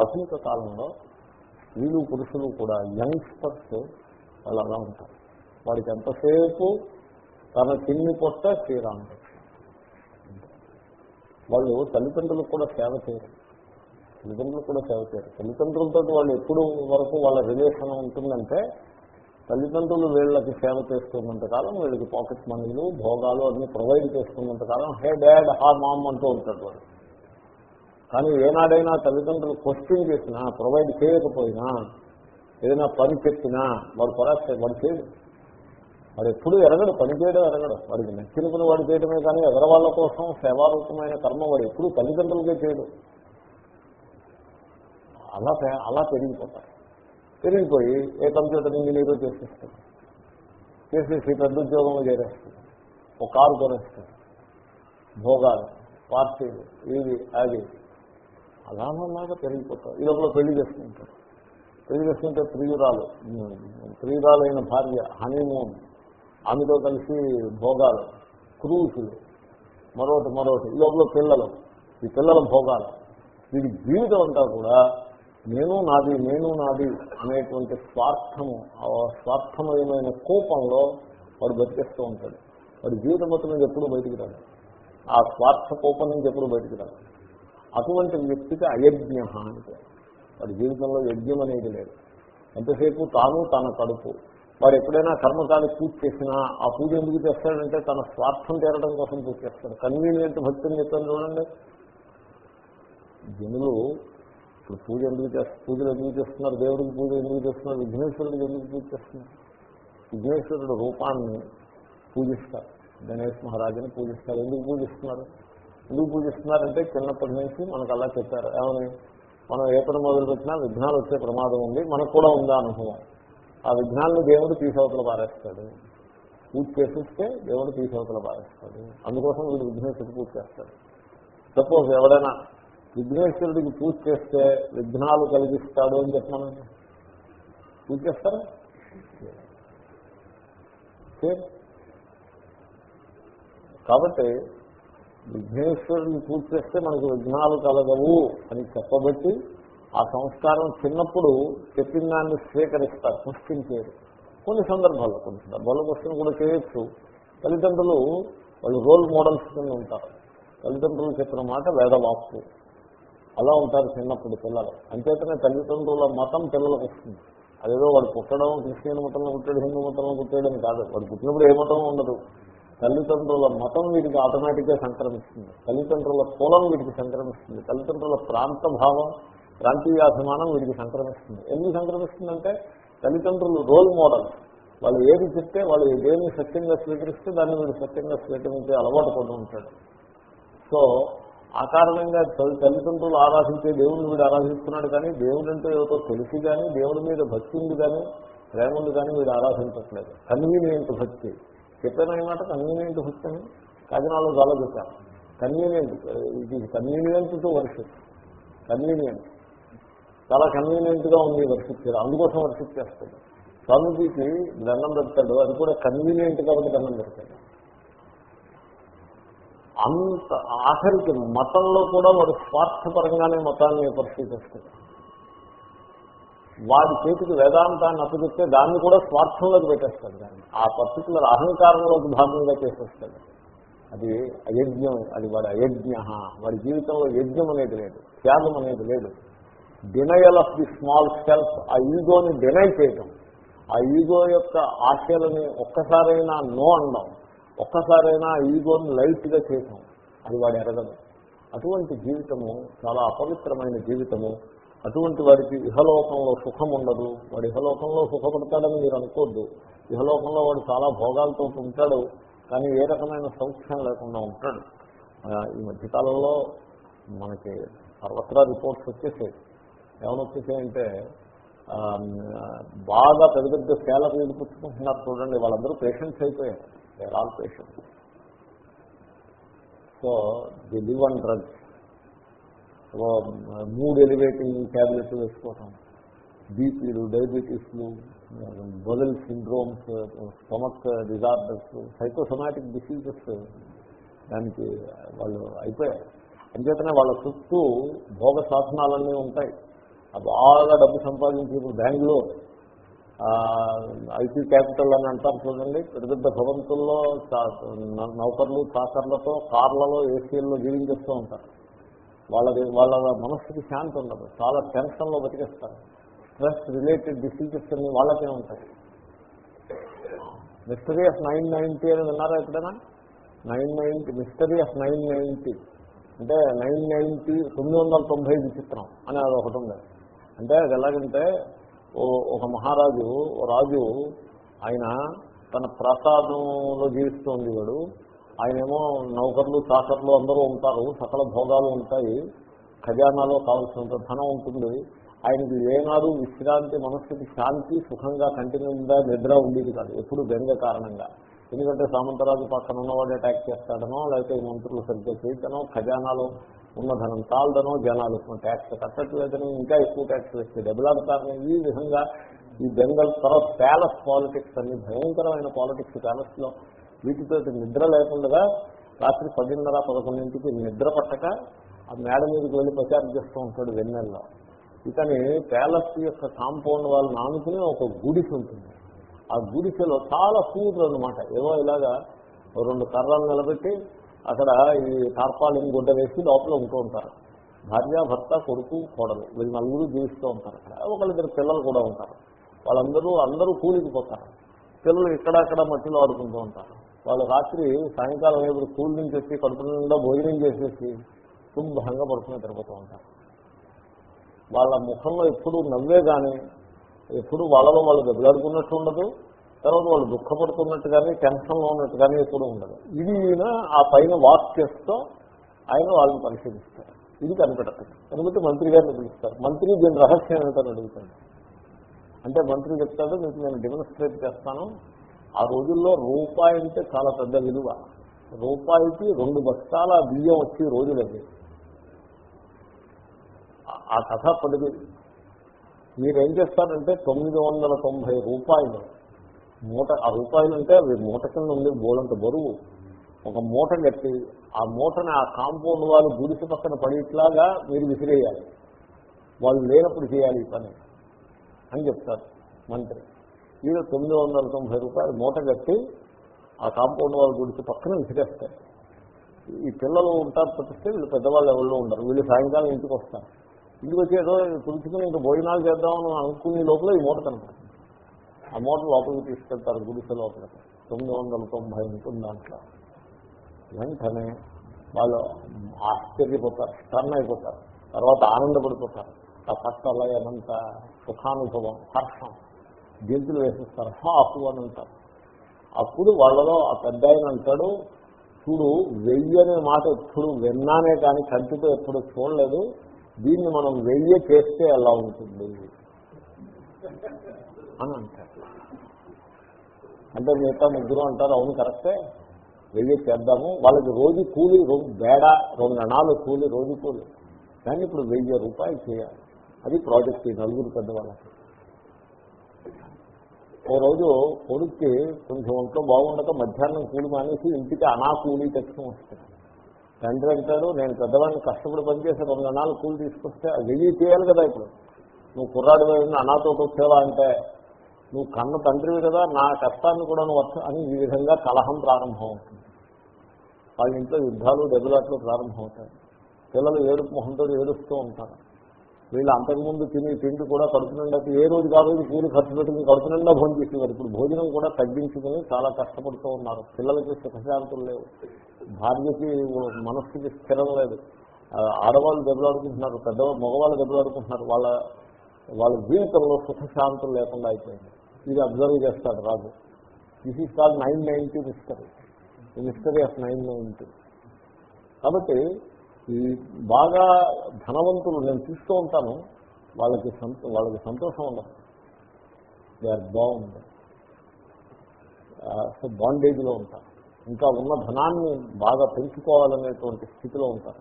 ఆధునిక కాలంలో స్త్రీలు పురుషులు కూడా యంగ్స్టర్స్ వాళ్ళు అలా ఉంటారు. వాడికి ఎంతసేపు తన తిన్ని పొట్ట శ్రీరామరక్ష వాళ్ళు తల్లిదండ్రులకు కూడా సేవ చేయరు. తల్లిదండ్రులకు కూడా సేవ చేయరు. తల్లిదండ్రులతో వాళ్ళు ఎప్పుడు వరకు వాళ్ళ రిలేషన్ ఉంటుందంటే తల్లిదండ్రులు వీళ్ళకి సేవ చేస్తున్నంత కాలం వీళ్ళకి పాకెట్ మనీలు భోగాలు అన్ని ప్రొవైడ్ చేస్తున్నంత కాలం హే డాడ్ హా మామ్ అంటూ ఉంటాడు వాళ్ళు. కానీ ఏనాడైనా తల్లిదండ్రులు క్వశ్చన్ చేసినా ప్రొవైడ్ చేయకపోయినా ఏదైనా పని చెప్పినా వాడు పరాక్ష వాడు చేయడు. వాడు ఎప్పుడు ఎరగడు పని చేయడం ఎరగడు. వాడికి నచ్చిన వాడు చేయడమే కానీ ఎదరవాళ్ళ కోసం సేవారూపమైన కర్మ వాడు ఎప్పుడు తల్లిదండ్రులకే చేయడు. అలా అలా పెరిగిపోతారు పెరిగిపోయి ఏ కంప్యూటర్ ఇంజనీరో చేసేస్తాడు చేసేసి పెద్ద ఉద్యోగంలో చేరేస్తాడు ఒక కారు కొనేస్తాడు భోగాలు పార్టీలు ఇది అది. అలా అలాగా పెరిగిపోతారు ఈ లోపల పెళ్ళి చేసుకుంటారు. పెళ్ళి చేసుకుంటే ప్రియురాలు ప్రియురాలైన భార్య హనీమూన్ ఆమెతో కలిసి భోగాలు క్రూసులు మరొకటి మరొకటి ఈ లోపల పిల్లలు ఈ పిల్లల భోగాలు. వీడి జీవితం అంతా కూడా నేను నాది నేను నాది అనేటువంటి స్వార్థము ఆ స్వార్థమయమైన కోపంలో వాడు బతికేస్తూ ఉంటాడు. వాడి జీవితం మొత్తం నుంచి ఎప్పుడు బయటికి రాడు. ఆ స్వార్థ కోపం నుంచి ఎప్పుడు బయటికి రాడు. అటువంటి వ్యక్తికి అయజ్ఞ అంటే. వాడి జీవితంలో యజ్ఞం అనేది లేదు. ఎంతసేపు తాను తన కడుపు వారు ఎప్పుడైనా కర్మకాలి పూజ చేసినా ఆ పూజ ఎందుకు చేస్తాడంటే తన స్వార్థం తీరడం కోసం పూజ చేస్తాడు. కన్వీనియంట్ భక్తిని చెప్పాను చూడండి. జనులు ఇప్పుడు పూజ ఎందుకు చేస్తారు పూజలు ఎందుకు చేస్తున్నారు? దేవుడికి పూజ ఎందుకు చేస్తున్నారు? విఘ్నేశ్వరుడికి ఎందుకు పూజ చేస్తున్నారు? విఘ్నేశ్వరుడు రూపాన్ని పూజిస్తారు. గణేష్ మహారాజుని పూజిస్తారు. ఎందుకు పూజిస్తున్నారు? ఎందుకు పూజిస్తున్నారంటే చిన్నప్పటి నుంచి మనకు అలా చెప్పారు. ఏమని? మనం ఏ పని మొదలు పెట్టినా విఘ్నాలు వచ్చే ప్రమాదం ఉంది. మనకు కూడా ఉందా అనుభవం? ఆ విఘ్నాలను దేవుడు తీసవతల పారేస్తాడు. పూజ చేసిస్తే దేవుడు తీసవతల పారేస్తాడు. అందుకోసం వీడు విఘ్నేశ్వరుడు పూజ చేస్తాడు. సపోజ్ ఎవడైనా విఘ్నేశ్వరుడికి పూజ చేస్తే విఘ్నాలు కలిగిస్తాడు అని చెప్పాను పూజ చేస్తారా? కాబట్టి విఘ్నేశ్వరుని పూజ చేస్తే మనకు విఘ్నాలు కలగవు అని చెప్పబట్టి ఆ సంస్కారం చిన్నప్పుడు చెప్పిన దాన్ని స్వీకరిస్తారు పుష్టించేది కొన్ని సందర్భాల్లో కొన్ని సందర్భాల్లో క్వశ్చన్ కూడా చేయొచ్చు. తల్లిదండ్రులు వాళ్ళు రోల్ మోడల్స్ కింద ఉంటారు. తల్లిదండ్రులు చెప్పిన మాట వేదవాక్కు. అలా ఉంటారు చిన్నప్పుడు పిల్లలు. అంచేతనే తల్లిదండ్రుల మతం పిల్లలకు వస్తుంది. అదేదో వాడు పుట్టడం క్రిస్టియన్ మతంలో పుట్టాడు హిందూ మతంలో పుట్టాడని కాదు. వాడు పుట్టినప్పుడు ఏ మతం ఉండదు. తల్లిదండ్రుల మతం వీటికి ఆటోమేటిక్గా సంక్రమిస్తుంది. తల్లిదండ్రుల కులం వీటికి సంక్రమిస్తుంది. తల్లిదండ్రుల ప్రాంత భావం ప్రాంతీయాభిమానం వీడికి సంక్రమిస్తుంది. ఎందుకు సంక్రమిస్తుందంటే తల్లిదండ్రులు రోల్ మోడల్ వాళ్ళు ఏది చెప్తే వాళ్ళు దేన్ని సత్యంగా స్వీకరిస్తే దాన్ని వీడు సత్యంగా స్వీకరించే అలవాటు పడి ఉంటాడు. సో ఆ కారణంగా తల్లి- తల్లిదండ్రులు ఆరాధించే దేవుడిని వీడు ఆరాధిస్తున్నాడు కానీ దేవుడు అంటే ఏదో తెలిసి కానీ దేవుడి మీద భక్తి ఉంది కానీ ప్రేమ ఉంది కానీ వీడు ఆరాధించట్లేదు. కన్వీనియంట్ భక్తి. చెప్పాను అనమాట కన్వీనియంట్ భక్తి అని కాకినాడలో చాలా చెప్పాను కన్వీనియంట్ ఇది కన్వీనియంట్ టు వర్షిప్. కన్వీనియంట్ చాలా కన్వీనియంట్గా ఉంది వర్షిప్ చేయడం అందుకోసం వర్షిప్ చేస్తాడు స్వామీజీకి దండం పెడతాడు. అది కూడా కన్వీనియంట్ కాబట్టి దండం పెడతాడు. అంత ఆఖరికి మతంలో కూడా వాడు స్వార్థపరంగానే మతాన్ని పరిశీలిస్తాడు వాడి చేతికి వేదాంతాన్ని అప్పచెప్తే దాన్ని కూడా స్వార్థంలోకి పెట్టేస్తాడు దాన్ని. ఆ పర్టికులర్ అహంకారంలోకి భాగంగా చేసేస్తాడు. అది అయజ్ఞం అది వాడి అయజ్ఞ వాడి జీవితంలో యజ్ఞం అనేది లేదు త్యాగం అనేది లేదు. Denial of the small self ఆ ఈగోని డినై చేయటం. ఆ ఈగో యొక్క ఆశయాలని ఒక్కసారైనా నో అనడం ఒక్కసారైనా ఆ ఈగోని లైట్గా చేయటం అది వాడు ఎరగదు. అటువంటి జీవితము చాలా అపవిత్రమైన జీవితము. అటువంటి వారికి ఇహలోకంలో సుఖం ఉండదు. వాడు ఇహలోకంలో సుఖపడతాడని మీరు అనుకోద్దు. ఇహలోకంలో వాడు చాలా భోగాలతో ఉంటాడు కానీ ఏ రకమైన సౌఖ్యం లేకుండా ఉంటాడు. ఈ మధ్యకాలంలో మనకి సర్వత్రా రిపోర్ట్స్ వచ్చేసాయి. ఏమనొచ్చేసాయంటే బాగా పెద్ద పెద్ద శాలరీలు పుచ్చుకుంటున్నారు చూడండి వాళ్ళందరూ పేషెంట్స్ అయిపోయారు. They're all patients so the live and drugs mood elevating tablets వేసుకోవటం బీపీలు డయాబెటీస్లు బదల్ syndromes stomach disorders psychosomatic diseases దానికి వాళ్ళు అయిపోయారు. అంచేతనే వాళ్ళ చుట్టూ భోగ సాధనాలన్నీ ఉంటాయి. బాగా డబ్బు సంపాదించి ఇప్పుడు బెంగళూరు ఐటీ క్యాపిటల్ అని అంటారు చూడండి పెద్ద పెద్ద భవంతుల్లో నౌకర్లు చాకర్లతో కార్లలో ఏసీల్లో జీవించేస్తూ ఉంటారు. వాళ్ళది వాళ్ళ మనస్సుకి శాంతి ఉండదు. చాలా టెన్షన్లో బతికేస్తారు. స్ట్రెస్ రిలేటెడ్ డిసీజెస్ అన్ని వాళ్ళకే ఉంటాయి. మిస్టరీ ఆఫ్ నైన్ నైన్టీ అని విన్నారా ఎప్పుడైనా? Nine ninety mystery of nine ninety. అంటే నైన్ నైన్టీ తొమ్మిది వందల తొంభై చిత్రం అని అది ఒకటి ఉంది అంటే అది ఎలాగంటే ఒక మహారాజు రాజు ఆయన తన ప్రసాదంలో జీవిస్తూ ఉండేవాడు ఆయనేమో నౌకర్లు చాకర్లు అందరూ ఉంటారు. సకల భోగాలు ఉంటాయి. ఖజానాలో కావాల్సినంత ధనం ఉంటుంది. ఆయనకి ఏనాడు విశ్రాంతి మనస్సుకి శాంతి సుఖంగా కంటిన్యూగా నిద్ర ఉండేది కాదు. ఎప్పుడు బెంగ కారణంగా. ఎందుకంటే సామంతరాజు పక్కన ఉన్నవాడు అటాక్ చేస్తాడనో లేకపోతే మంత్రులు సరిగ్గా చేయటనో ఖజానాలో ఉన్నధనం తాల్దనో జనాలు. ట్యాక్స్ కట్టట్లేదని ఇంకా ఎక్కువ ట్యాక్స్ వేస్తే దెబ్బలాడతారని ఈ విధంగా ఈ బెంగల్ తర్వాత ప్యాలెస్ పాలిటిక్స్ అన్ని భయంకరమైన పాలిటిక్స్ ప్యాలెస్లో వీటితో నిద్ర లేకుండా రాత్రి పదిన్నర పదకొండింటికి నిద్ర పట్టక ఆ మేడ మీదకి వెళ్ళి ప్రచారం చేస్తూ ఉంటాడు వెన్నెల్లో. ఇతని ప్యాలెస్ యొక్క కాంపౌండ్ వాళ్ళని ఆనుకుని ఒక గుడిసె ఉంటుంది. ఆ గుడిసెలో చాలా సూర్యులు అనమాట ఏవో ఇలాగా రెండు కర్రలు నిలబెట్టి అక్కడ ఈ తార్పాలిని గుడ్డ వేసి లోపల ఉంటూ ఉంటారు. భార్య భర్త కొడుకు కోడలు వీళ్ళు నలుగురు జీవిస్తూ ఉంటారు. అక్కడ ఒకళ్ళిద్దరు పిల్లలు కూడా ఉంటారు. వాళ్ళందరూ అందరూ కూలికి పోతారు. పిల్లలు ఇక్కడక్కడ మట్టిలో ఆడుకుంటూ ఉంటారు. వాళ్ళు రాత్రి సాయంకాలం ఏదో కూలి నుంచి వచ్చి కడుపు నిండా భోజనం చేసేసి శుభ్రంగా పడుకుని తిరుగుతూ ఉంటారు. వాళ్ళ ముఖంలో ఎప్పుడు నవ్వే కానీ ఎప్పుడు వాళ్ళలో వాళ్ళు దెబ్బలాడుకున్నట్టు ఉండదు. తర్వాత వాళ్ళు దుఃఖపడుతున్నట్టు కానీ టెన్షన్లో ఉన్నట్టు కానీ ఎప్పుడు ఉండదు. ఇది ఈయన ఆ పైన వాక్ చేస్తూ ఆయన వాళ్ళని పరిశీలిస్తారు. ఇది కనిపెడతారు కనిపెట్టి మంత్రి గారిని పిలుస్తారు. మంత్రి దీని రహస్యం ఏంటని అడుగుతాడు. అంటే మంత్రి చెప్తాడు మీకు నేను డెమోన్స్ట్రేట్ చేస్తాను. ఆ రోజుల్లో రూపాయి అంటే చాలా పెద్ద విలువ. రూపాయికి రెండు బస్తాల బియ్యం వచ్చే రోజులవి ఆ- ఆ కథ పడిది మీరేం చేస్తారంటే తొమ్మిది వందల తొంభై రూపాయలు మూట ఆ రూపాయలు అంటే అవి మూట కింద ఉంది బోలంత బరువు. ఒక మూట కట్టి ఆ మూటని ఆ కాంపౌండ్ వాళ్ళు గుడిసి పక్కన పడేట్లాగా మీరు విసిరేయాలి. వాళ్ళు లేనప్పుడు చేయాలి ఈ పని అని చెప్తారు మంత్రి. వీళ్ళు తొమ్మిది వందల తొంభై రూపాయలు మూట కట్టి ఆ కాంపౌండ్ వాళ్ళ గుడిసి పక్కన విసిరేస్తారు. ఈ పిల్లలు ఉంటారు తప్పిస్తే వీళ్ళు పెద్దవాళ్ళు ఎవరు ఉండరు. వీళ్ళు సాయంకాలం ఇంటికి వస్తారు. ఇంటికి వచ్చి ఏదో పులుచుకుని ఇంకా భోజనాలు చేద్దామని అనుకునే లోపల ఈ మూట కనపడుతుంది. ఆ మూట లోపలికి తీసుకెళ్తారు గుడిసె లోపలికి తొమ్మిది వందల తొంభై ఉంటుంది దాంట్లో. వెంటనే వాళ్ళు ఆశ్చర్యపోతారు టర్న్ అయిపోతారు తర్వాత ఆనందపడిపోతారు. ఆ ఫస్ట్ అలాగే అనంత సుఖానుభవం హర్షం. గెంతులు వేసేస్తారు హాఫ్ అని అంటారు. అప్పుడు వాళ్ళలో ఆ పెద్ద ఆయన అంటాడు చూడు వెయ్యి అనే మాట ఎప్పుడు విన్నానే కానీ కంటితో ఎప్పుడు చూడలేదు. దీన్ని మనం వెయ్యి చేస్తే ఎలా ఉంటుంది? అని అంటారు. అంటే మిగతా ముగ్గురు అంటారు అవును కరెక్టే. వెళ్ళి చేద్దాము. వాళ్ళకి రోజు కూలి రెండు బేడ రెండు అణాలు కూలి రోజు కూలి. కానీ ఇప్పుడు వెయ్యి రూపాయలు చేయాలి. అది ప్రాజెక్ట్ నలుగురు పెద్దవాళ్ళకి. ఓ రోజు కొడుక్కి కొంచెం ఒంట్లో బాగుండక మధ్యాహ్నం కూలి మానేసి ఇంటికి అనా కూలి తెచ్చుకుని వస్తాడు. తండ్రి అంటాడు నేను పెద్దవాడిని కష్టపడి పనిచేసి రెండు అణాలు కూలి తీసుకొస్తే అది వెయ్యి చేయాలి కదా ఇప్పుడు. నువ్వు కుర్రాడు వెళ్ళిన అనాతో వచ్చేవా అంటే నువ్వు కన్న తండ్రివి కదా నా కష్టాన్ని కూడా నువ్వు అని ఈ విధంగా కలహం ప్రారంభం అవుతుంది వాళ్ళ ఇంట్లో యుద్ధాలు దెబ్బలాట్లు ప్రారంభమవుతాయి. పిల్లలు ఏడుపు మొహంతో ఏడుస్తూ ఉంటారు. వీళ్ళు అంతకుముందు తిని తిండి కూడా కడుపు నిండా ఏ రోజు కాదు కూలి ఖర్చు పెట్టుకుని కడుపు నిండా భోజనం చేసేవారు. ఇప్పుడు భోజనం కూడా తగ్గించుకుని చాలా కష్టపడుతూ ఉన్నారు. పిల్లలకి సుఖశాంతులు లేవు. భార్యకి మనస్సుకి స్థిరం లేదు. ఆడవాళ్ళు దెబ్బలాడుకుంటున్నారు పెద్ద మగవాళ్ళు దెబ్బలాడుకుంటున్నారు. వాళ్ళ వాళ్ళ జీవితంలో సుఖశాంతులు లేకుండా అయిపోయింది. ఇది అబ్జర్వ్ చేస్తాడు Raju this is call nine ninety mystery mystery of nine ninety కాబట్టి ఈ బాగా ధనవంతులు నేను చూస్తూ ఉంటాను వాళ్ళకి సంతో వాళ్ళకి సంతోషం ఉండదు. దే ఆర్ బాగుంది సో బాండేజ్లో ఉంటారు. ఇంకా ఉన్న ధనాన్ని బాగా పెంచుకోవాలనేటువంటి స్థితిలో ఉంటారు.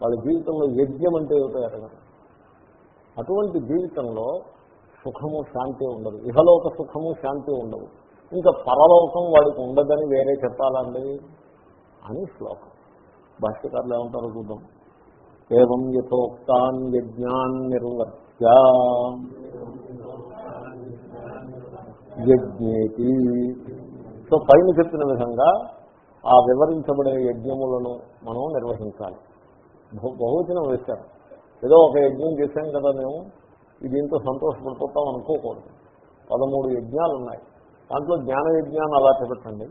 వాళ్ళ జీవితంలో యజ్ఞం అంటే ఏమిటో అటువంటి జీవితంలో సుఖము శాంతి ఉండదు. ఇహలోక సుఖము శాంతి ఉండదు. ఇంకా పరలోకం వాడికి ఉండదని వేరే చెప్పాలండి అని శ్లోకం. భాష్యకారులు ఏమంటారో చూద్దాం. ఏం యథోక్తాన్ యజ్ఞాన్ నిర్వర్త్య యజ్ఞేతి. సో పైన చెప్పిన విధంగా ఆ వివరించబడిన యజ్ఞములను మనం నిర్వహించాలి. బహు- బహువచనం వేశారు. ఏదో ఒక యజ్ఞం చేశాం కదా మేము. దీంతో సంతోషపడిపోతాం అనుకోకూడదు. పదమూడు యజ్ఞాలు ఉన్నాయి దాంట్లో జ్ఞాన యజ్ఞాన్ని అలా చెప్పండి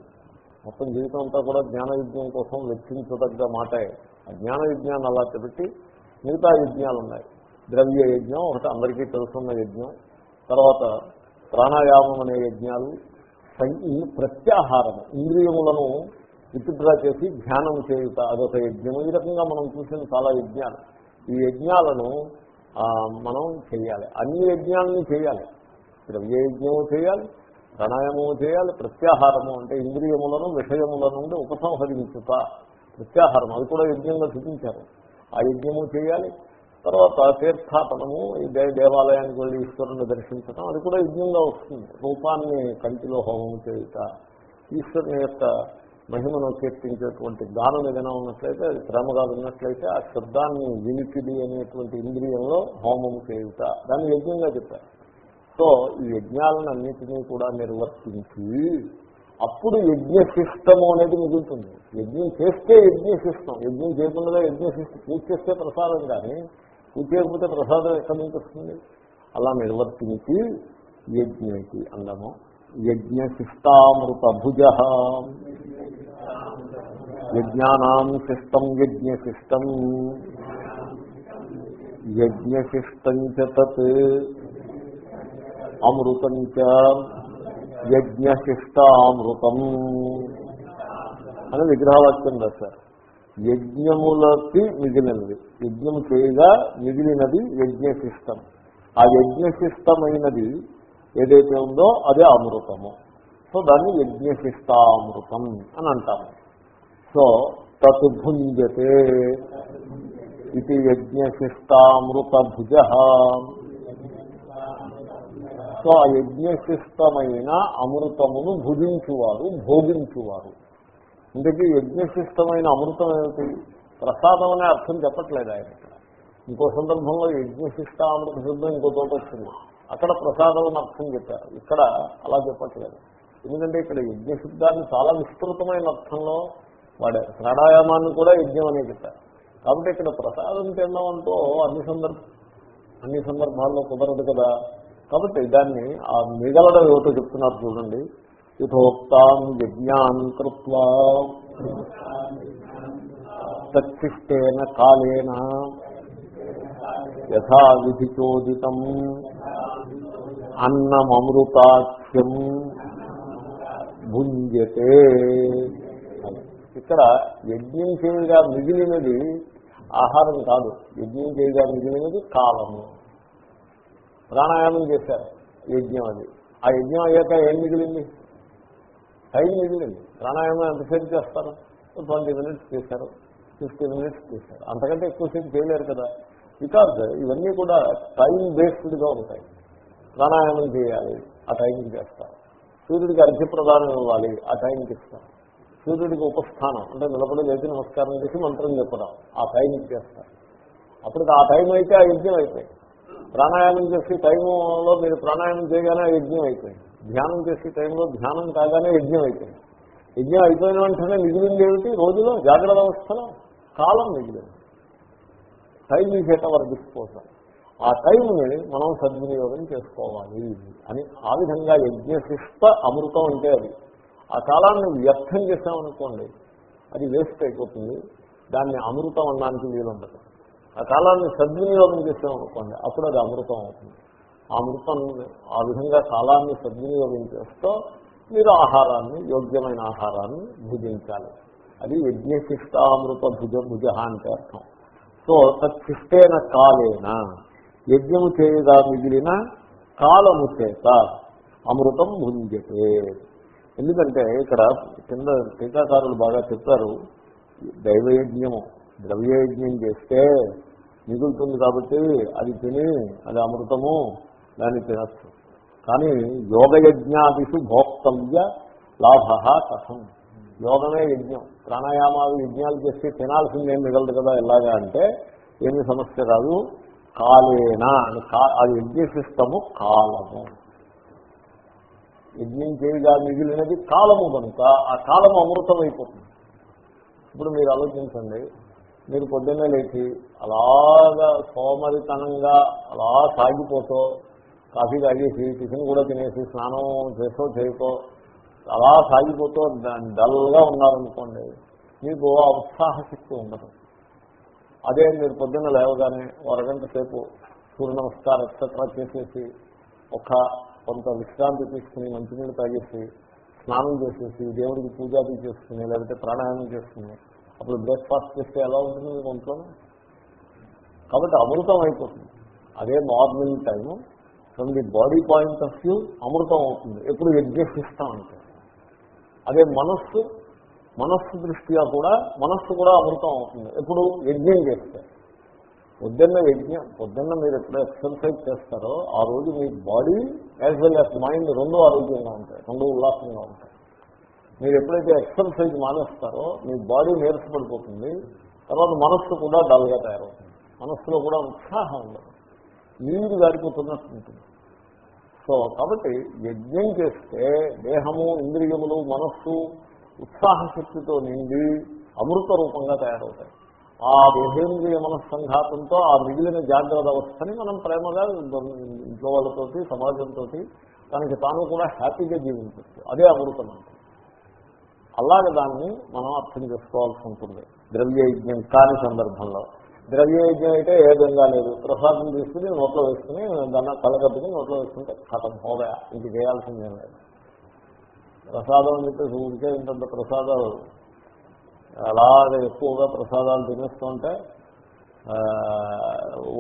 మొత్తం జీవితం అంతా కూడా జ్ఞాన యజ్ఞం కోసం వెచ్చించదగ్గ మాటే. ఆ జ్ఞాన యజ్ఞాన్ని అలా పెట్టి మిగతా యజ్ఞాలు ఉన్నాయి ద్రవ్య యజ్ఞం ఒకటి అందరికీ తెలుసున్న యజ్ఞం తర్వాత ప్రాణాయామం అనే యజ్ఞాలు ఈ ప్రత్యాహారం ఇంద్రియములను విత్డ్రా చేసి ధ్యానం చేయుట అదొక యజ్ఞం ఈ రకంగా మనం చూసిన చాలా యజ్ఞాలు. ఈ యజ్ఞాలను మనం చేయాలి. అన్ని యజ్ఞాలని చేయాలి. ద్రవ్య యజ్ఞము చేయాలి ప్రాణాయామము చేయాలి ప్రత్యాహారము అంటే ఇంద్రియములను విషయముల నుండి ఉపసంహరించుట. ప్రత్యాహారం అది కూడా యజ్ఞంగా చూపించారు. ఆ యజ్ఞము చేయాలి. తర్వాత తీర్థాటనము ఈ దే దేవాలయానికి వెళ్ళి ఈశ్వరుని దర్శించడం అది కూడా యజ్ఞంగా వస్తుంది. రూపాన్ని కంటిలో హోమం చేయుట ఈశ్వరుని యొక్క మహిమను కీర్తించేటువంటి గానం ఏదైనా ఉన్నట్లయితే అది ప్రేమగా ఉన్నట్లయితే ఆ శబ్దాన్ని వినికిడి అనేటువంటి ఇంద్రియంలో హోమం చేయుట. దాన్ని యజ్ఞంగా చెప్పారు. సో ఈ యజ్ఞాలను అన్నిటినీ కూడా నిర్వర్తించి అప్పుడు యజ్ఞశిష్టము అనేది మిగులుతుంది. యజ్ఞం చేస్తే యజ్ఞశిష్టం. యజ్ఞం చేయకుండా యజ్ఞశిష్టం. పూజ చేస్తే ప్రసాదం కానీ పూజ చేయకపోతే ప్రసాదం ఎక్కడి నుంచి వస్తుంది? అలా నిర్వర్తించి యజ్ఞకి అందము యజ్ఞశిష్టామృతభుజ. యజ్ఞానాం శిష్టం యజ్ఞశిష్టం. యజ్ఞశిష్టం చ తత్ అమృతం చ యజ్ఞశిష్టామృతం. అని విగ్రహవాక్యం రాశారు యజ్ఞములకి మిగిలినది. యజ్ఞము చేయగా మిగిలినది యజ్ఞశిష్టం. ఆ యజ్ఞశిష్టమైనది ఏదైతే ఉందో అదే అమృతము. సో దాన్ని యజ్ఞశిష్టామృతం అని అంటాము. సో తత్భుంజతే ఇది యజ్ఞశిష్టామృత భుజ సో ఆ యజ్ఞశిష్టమైన అమృతమును భుజించువారు భోగించువారు. ఇంతకీ యజ్ఞశిష్టమైన అమృతం ఏమిటి? ప్రసాదం అనే అర్థం చెప్పట్లేదు ఆయన. ఇంకో సందర్భంలో యజ్ఞశిష్ట అమృత శబ్దం ఇంకో తోట వచ్చింది అక్కడ ప్రసాదం అని అర్థం చెప్పారు. ఇక్కడ అలా చెప్పట్లేదు. ఎందుకంటే ఇక్కడ యజ్ఞశబ్దాన్ని చాలా విస్తృతమైన అర్థంలో వాడారు. ప్రాణాయామాన్ని కూడా యజ్ఞం అనే చెప్పారు. కాబట్టి ఇక్కడ ప్రసాదం తినడం అంటూ అన్ని సందర్భ అన్ని సందర్భాల్లో కుదరదు కదా. కాబట్టి దాన్ని ఆ మిగలడం ఏమిటో చెప్తున్నారు చూడండి. యథోక్తాం యజ్ఞాన్ కృత్వా సత్తిష్టేన కాలేన యథా విధిచోదితం. అన్నమృతాఖ్యం భుంజతే. ఇక్కడ యజ్ఞం చేయగా మిగిలినది ఆహారం కాదు. యజ్ఞం చేయగా మిగిలినది కాలము. ప్రాణాయామం చేశారు యజ్ఞం అది. ఆ యజ్ఞం అయ్యాక ఏం మిగిలింది? టైం మిగిలింది. ప్రాణాయామం ఎంతసేపు చేస్తారు? ట్వంటీ మినిట్స్ చేశారు. ఫిఫ్టీన్ మినిట్స్ చేశారు. అంతకంటే ఎక్కువసేపు చేయలేరు కదా. బికాజ్ ఇవన్నీ కూడా టైం బేస్డ్గా ఉంటాయి. ప్రాణాయామం చేయాలి ఆ టైంకి చేస్తారు సూర్యుడికి అర్ఘ్యప్రదానం ఇవ్వాలి ఆ టైంకి ఇస్తారు సూర్యుడికి ఉపస్థానం అంటే నిలబడి లేచి నమస్కారం చేసి మంత్రం చెప్పడం ఆ టైంకి చేస్తారు అప్పటికి ఆ టైం అయితే ఆ యజ్ఞం అయిపోయింది. ప్రాణాయామం చేసే టైంలో మీరు ప్రాణాయామం చేయగానే యజ్ఞం అయిపోయింది. ధ్యానం చేసే టైంలో ధ్యానం కాగానే యజ్ఞం అయిపోయింది. యజ్ఞం అయిపోయిన వెంటనే మిగిలింది ఏమిటి? రోజులో జాగ్రత్త అవస్థలో కాలం మిగిలింది. Time is at our disposal ఆ టైంని మనం సద్వినియోగం చేసుకోవాలి అని ఆ విధంగా యజ్ఞశిష్ట అమృతం అంటే అది. ఆ కాలాన్ని వ్యర్థం చేసామనుకోండి అది వేస్ట్ అయిపోతుంది. దాన్ని అమృతం అనడానికి వీలుండదు. ఆ కాలాన్ని సద్వినియోగం చేసామనుకోండి అప్పుడు అది అమృతం అవుతుంది. ఆ అమృతం ఆ విధంగా కాలాన్ని సద్వినియోగం చేస్తూ మీరు ఆహారాన్ని యోగ్యమైన ఆహారాన్ని భుజించాలి. అది యజ్ఞశిష్టామృత భుజ భుజ అంటే అర్థం. సో తత్శిష్టేన కాలేనా. యజ్ఞము చేయగా మిగిలిన కాలము చేత అమృతం భుంజతే. ఎందుకంటే ఇక్కడ కింద టీకాకారులు బాగా చెప్పారు దైవయజ్ఞము ద్రవ్యయజ్ఞం చేస్తే మిగులుతుంది కాబట్టి అది తిని అది అమృతము దాన్ని తినచ్చు. కానీ యోగయజ్ఞాదిషు భోక్తవ్య లాభ కథం. యోగమే యజ్ఞం. ప్రాణాయామాలు యజ్ఞాలు చేస్తే తినాల్సిందేం మిగలదు కదా ఎలాగా అంటే ఏమి సమస్య కాదు కాలేనా అని అది యజ్ఞశిష్టము కాలము. యజ్ఞం చేయగా మిగిలినది కాలము కనుక ఆ కాలము అమృతం అయిపోతుంది ఇప్పుడు మీరు ఆలోచించండి మీరు పొద్దున్నే లేచి అలాగా సోమరితనంగా అలా సాగిపోతూ కాఫీ తాగేసి టిఫిన్ కూడా తినేసి స్నానం చేసో చేయకో అలా సాగిపోతూ డల్గా ఉన్నారనుకోండి మీకు ఆ ఉత్సాహ ఉండదు. అదే మీరు పొద్దున్న లేవగానే అరగంట సేపు సూర్య నమస్కారం ఎక్సెట్రా చేసేసి ఒక కొంత విశ్రాంతి తీసుకుని మంచినీళ్ళు తాగేసి స్నానం చేసేసి దేవుడికి పూజాది చేసుకుని లేకపోతే ప్రాణాయామం చేసుకుని అప్పుడు బ్రేక్ఫాస్ట్ చేస్తే ఎలా ఉంటుంది మీకు ఒంట్లో? కాబట్టి అమృతం అయిపోతుంది. అదే morning time. From the body point of view అమృతం అవుతుంది. ఎప్పుడు యజ్ఞశిష్టం అంటే అదే మనస్సు మనస్సు దృష్ట్యా కూడా మనస్సు కూడా అమృతం అవుతుంది. ఎప్పుడు? యజ్ఞం చేస్తే. పొద్దున్న యజ్ఞం పొద్దున్న మీరు ఎప్పుడు ఎక్సర్సైజ్ చేస్తారో ఆ రోజు మీ body as well as mind రెండు ఆరోగ్యంగా ఉంటాయి. రెండు ఉల్లాసంగా ఉంటాయి. మీరు ఎప్పుడైతే ఎక్సర్సైజ్ మానేస్తారో మీ బాడీ నీరసపడిపోతుంది. తర్వాత మనస్సు కూడా డల్గా తయారవుతుంది. మనస్సులో కూడా ఉత్సాహం ఉండదు. నీరు గారిపోతున్నట్టు ఉంటుంది. సో కాబట్టి యజ్ఞం చేస్తే దేహము ఇంద్రియములు మనస్సు ఉత్సాహ శక్తితో నిండి అమృత రూపంగా తయారవుతాయి. ఆ దేహేంద్రియ మనస్సంఘాతంతో ఆ మిగిలిన జాగ్రత్త అవస్థని మనం ప్రేమగా ఇంట్లో వాళ్ళతోటి సమాజంతో తనకి తాను కూడా హ్యాపీగా జీవించవచ్చు అదే అమృతం అంటే అలాగే దాన్ని మనం అర్థం చేసుకోవాల్సి ఉంటుంది. ద్రవ్యయజ్ఞం కాని సందర్భంలో. ద్రవ్యయజ్ఞం అయితే ఏ విధంగా లేదు. ప్రసాదం తీసుకుని నోట్లో వేసుకుని దాన్ని కలగద్దుకుని నోట్లో వేసుకుంటే కథం హోదా. ఇది చేయాల్సిందేం లేదు. ప్రసాదం అని చెప్పేసి ఊరికే ఇంత ప్రసాదాలు అలాగే ఎక్కువగా ప్రసాదాలు తినేస్తుంటే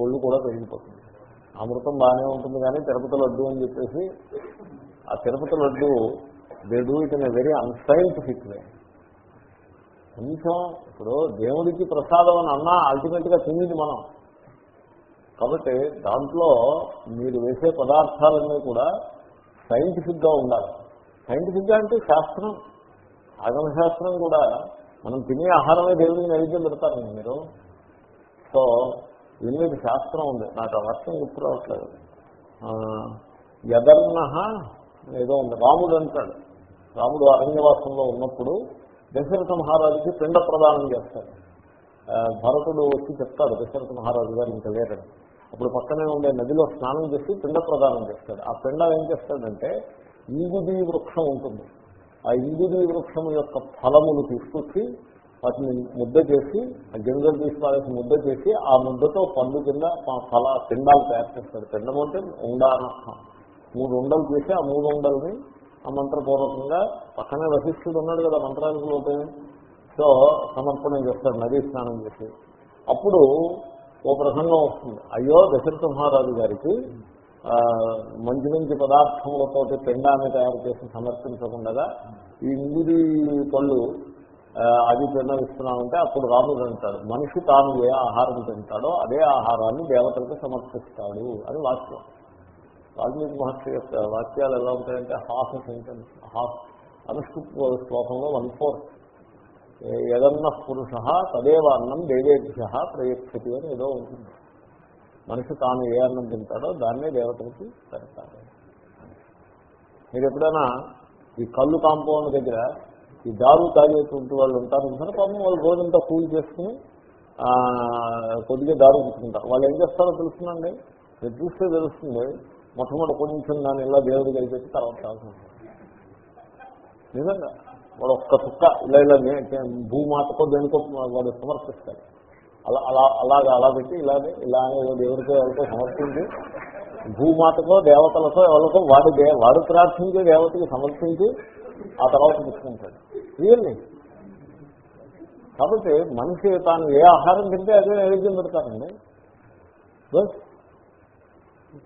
ఒళ్ళు కూడా పెరిగిపోతుంది. అమృతం బాగానే ఉంటుంది కానీ తిరుపతి లడ్డు అని చెప్పేసి ఆ Tirupati laddu they do it in very unscientific way కొంచెం ఇప్పుడు దేవుడికి ప్రసాదం అని అన్నా అల్టిమేట్గా తినేది మనం. కాబట్టి దాంట్లో మీరు వేసే పదార్థాలన్నీ కూడా సైంటిఫిక్గా ఉండాలి. సైంటిఫిక్గా అంటే శాస్త్రం. ఆగమశాస్త్రం కూడా మనం తినే ఆహారమే దేవుడికి నైవేద్యం పెడతారండి మీరు. సో దీని మీద శాస్త్రం ఉంది. నాకు ఆ వర్షం గుర్తు రావట్లేదు. యదర్ణ ఏదో ఉంది. రాముడు అంటాడు. రాముడు అరణ్యవాసంలో ఉన్నప్పుడు దశరథ మహారాజుకి పిండ ప్రదానం చేస్తాడు భరతుడు వచ్చి చెప్తాడు దశరథ మహారాజు గారు ఇంకా లేరని. అప్పుడు పక్కనే ఉండే నదిలో స్నానం చేసి పిండ ప్రదానం చేస్తాడు. ఆ పిండం ఏం చేస్తాడంటే ఇంగుది వృక్షం ఉంటుంది. ఆ ఇంగుది వృక్షం యొక్క ఫలములు తీసుకొచ్చి వాటిని ముద్ద చేసి ఆ గింజలు తీసుకోవాల్సి ముద్ద చేసి ఆ ముద్దతో పండు కింద ఫల పిండాలు తయారు చేస్తాడు పిండం అంటే ఉండ మూడు ఉండలు చేసి ఆ మూడు ఉండల్ని ఆ మంత్రపూర్వకంగా పక్కనే వశిష్ఠుడు ఉన్నాడు కదా మంత్రానికి లోపే. సో సమర్పణం చేస్తాడు నదీ స్నానం చేసి. అప్పుడు ఓ ప్రసంగం వస్తుంది. అయ్యో దశరథ మహారాజు గారికి మంచి మంచి పదార్థములతో పెండాన్ని తయారు చేసి సమర్పించకుండా ఈ ఇంగుది పళ్ళు అది పిండం అప్పుడు రాముడు అంటాడు మనిషి తాను ఏ ఆహారం తింటాడో అదే ఆహారాన్ని దేవతలకు సమర్పిస్తాడు అని వాక్యం. వాల్మీకి మహర్షి యొక్క వాక్యాలు ఎలా ఉంటాయంటే హాఫ్ సెంటెన్స్ హాఫ్ అనుష్ఠు శ్లోకంలో వన్ ఫోర్త్ యదన్న పురుష తదేవ అన్నం దేవేభ్య ప్రయక్షతి అని ఏదో ఉంటుంది. మనిషి తాను ఏ అన్నం తింటాడో దాన్నే దేవతలకి పెడతాడు మీరు ఎప్పుడైనా ఈ కళ్ళు కాంపౌండ్ దగ్గర ఈ దారు తాగేటువంటి వాళ్ళు ఉంటారు. సరే పాపం వాళ్ళు రోజంతా కూల్ చేసుకుని కొద్దిగా దారు తీసుకుంటారు వాళ్ళు ఏం చేస్తారో తెలుస్తుందండి? మీరు చూస్తే తెలుస్తుంది. మొట్టమొదటి కొంచెం దాన్ని ఇలా దేవుడి కలిపేసి తర్వాత తాగుతుంది నిజంగా. వాడు ఒక్క చుక్క ఇలా ఇలా నే- భూమాతకో దేనికో వాడు సమర్పిస్తాడు. అలా అలా అలాగా అలా పెట్టి ఇలానే ఇలాగే దేవుడితో ఎవరితో సమర్పించి భూమాతతో దేవతలతో ఎవరితో వాడి వాడు ప్రార్థించి దేవతకి సమర్పించి ఆ తర్వాత తీసుకుంటాడు. రియల్లీ. కాబట్టి మనిషి తాను ఏ ఆహారం తింటే అదే నైవేద్యం పెడతారండి. బస్.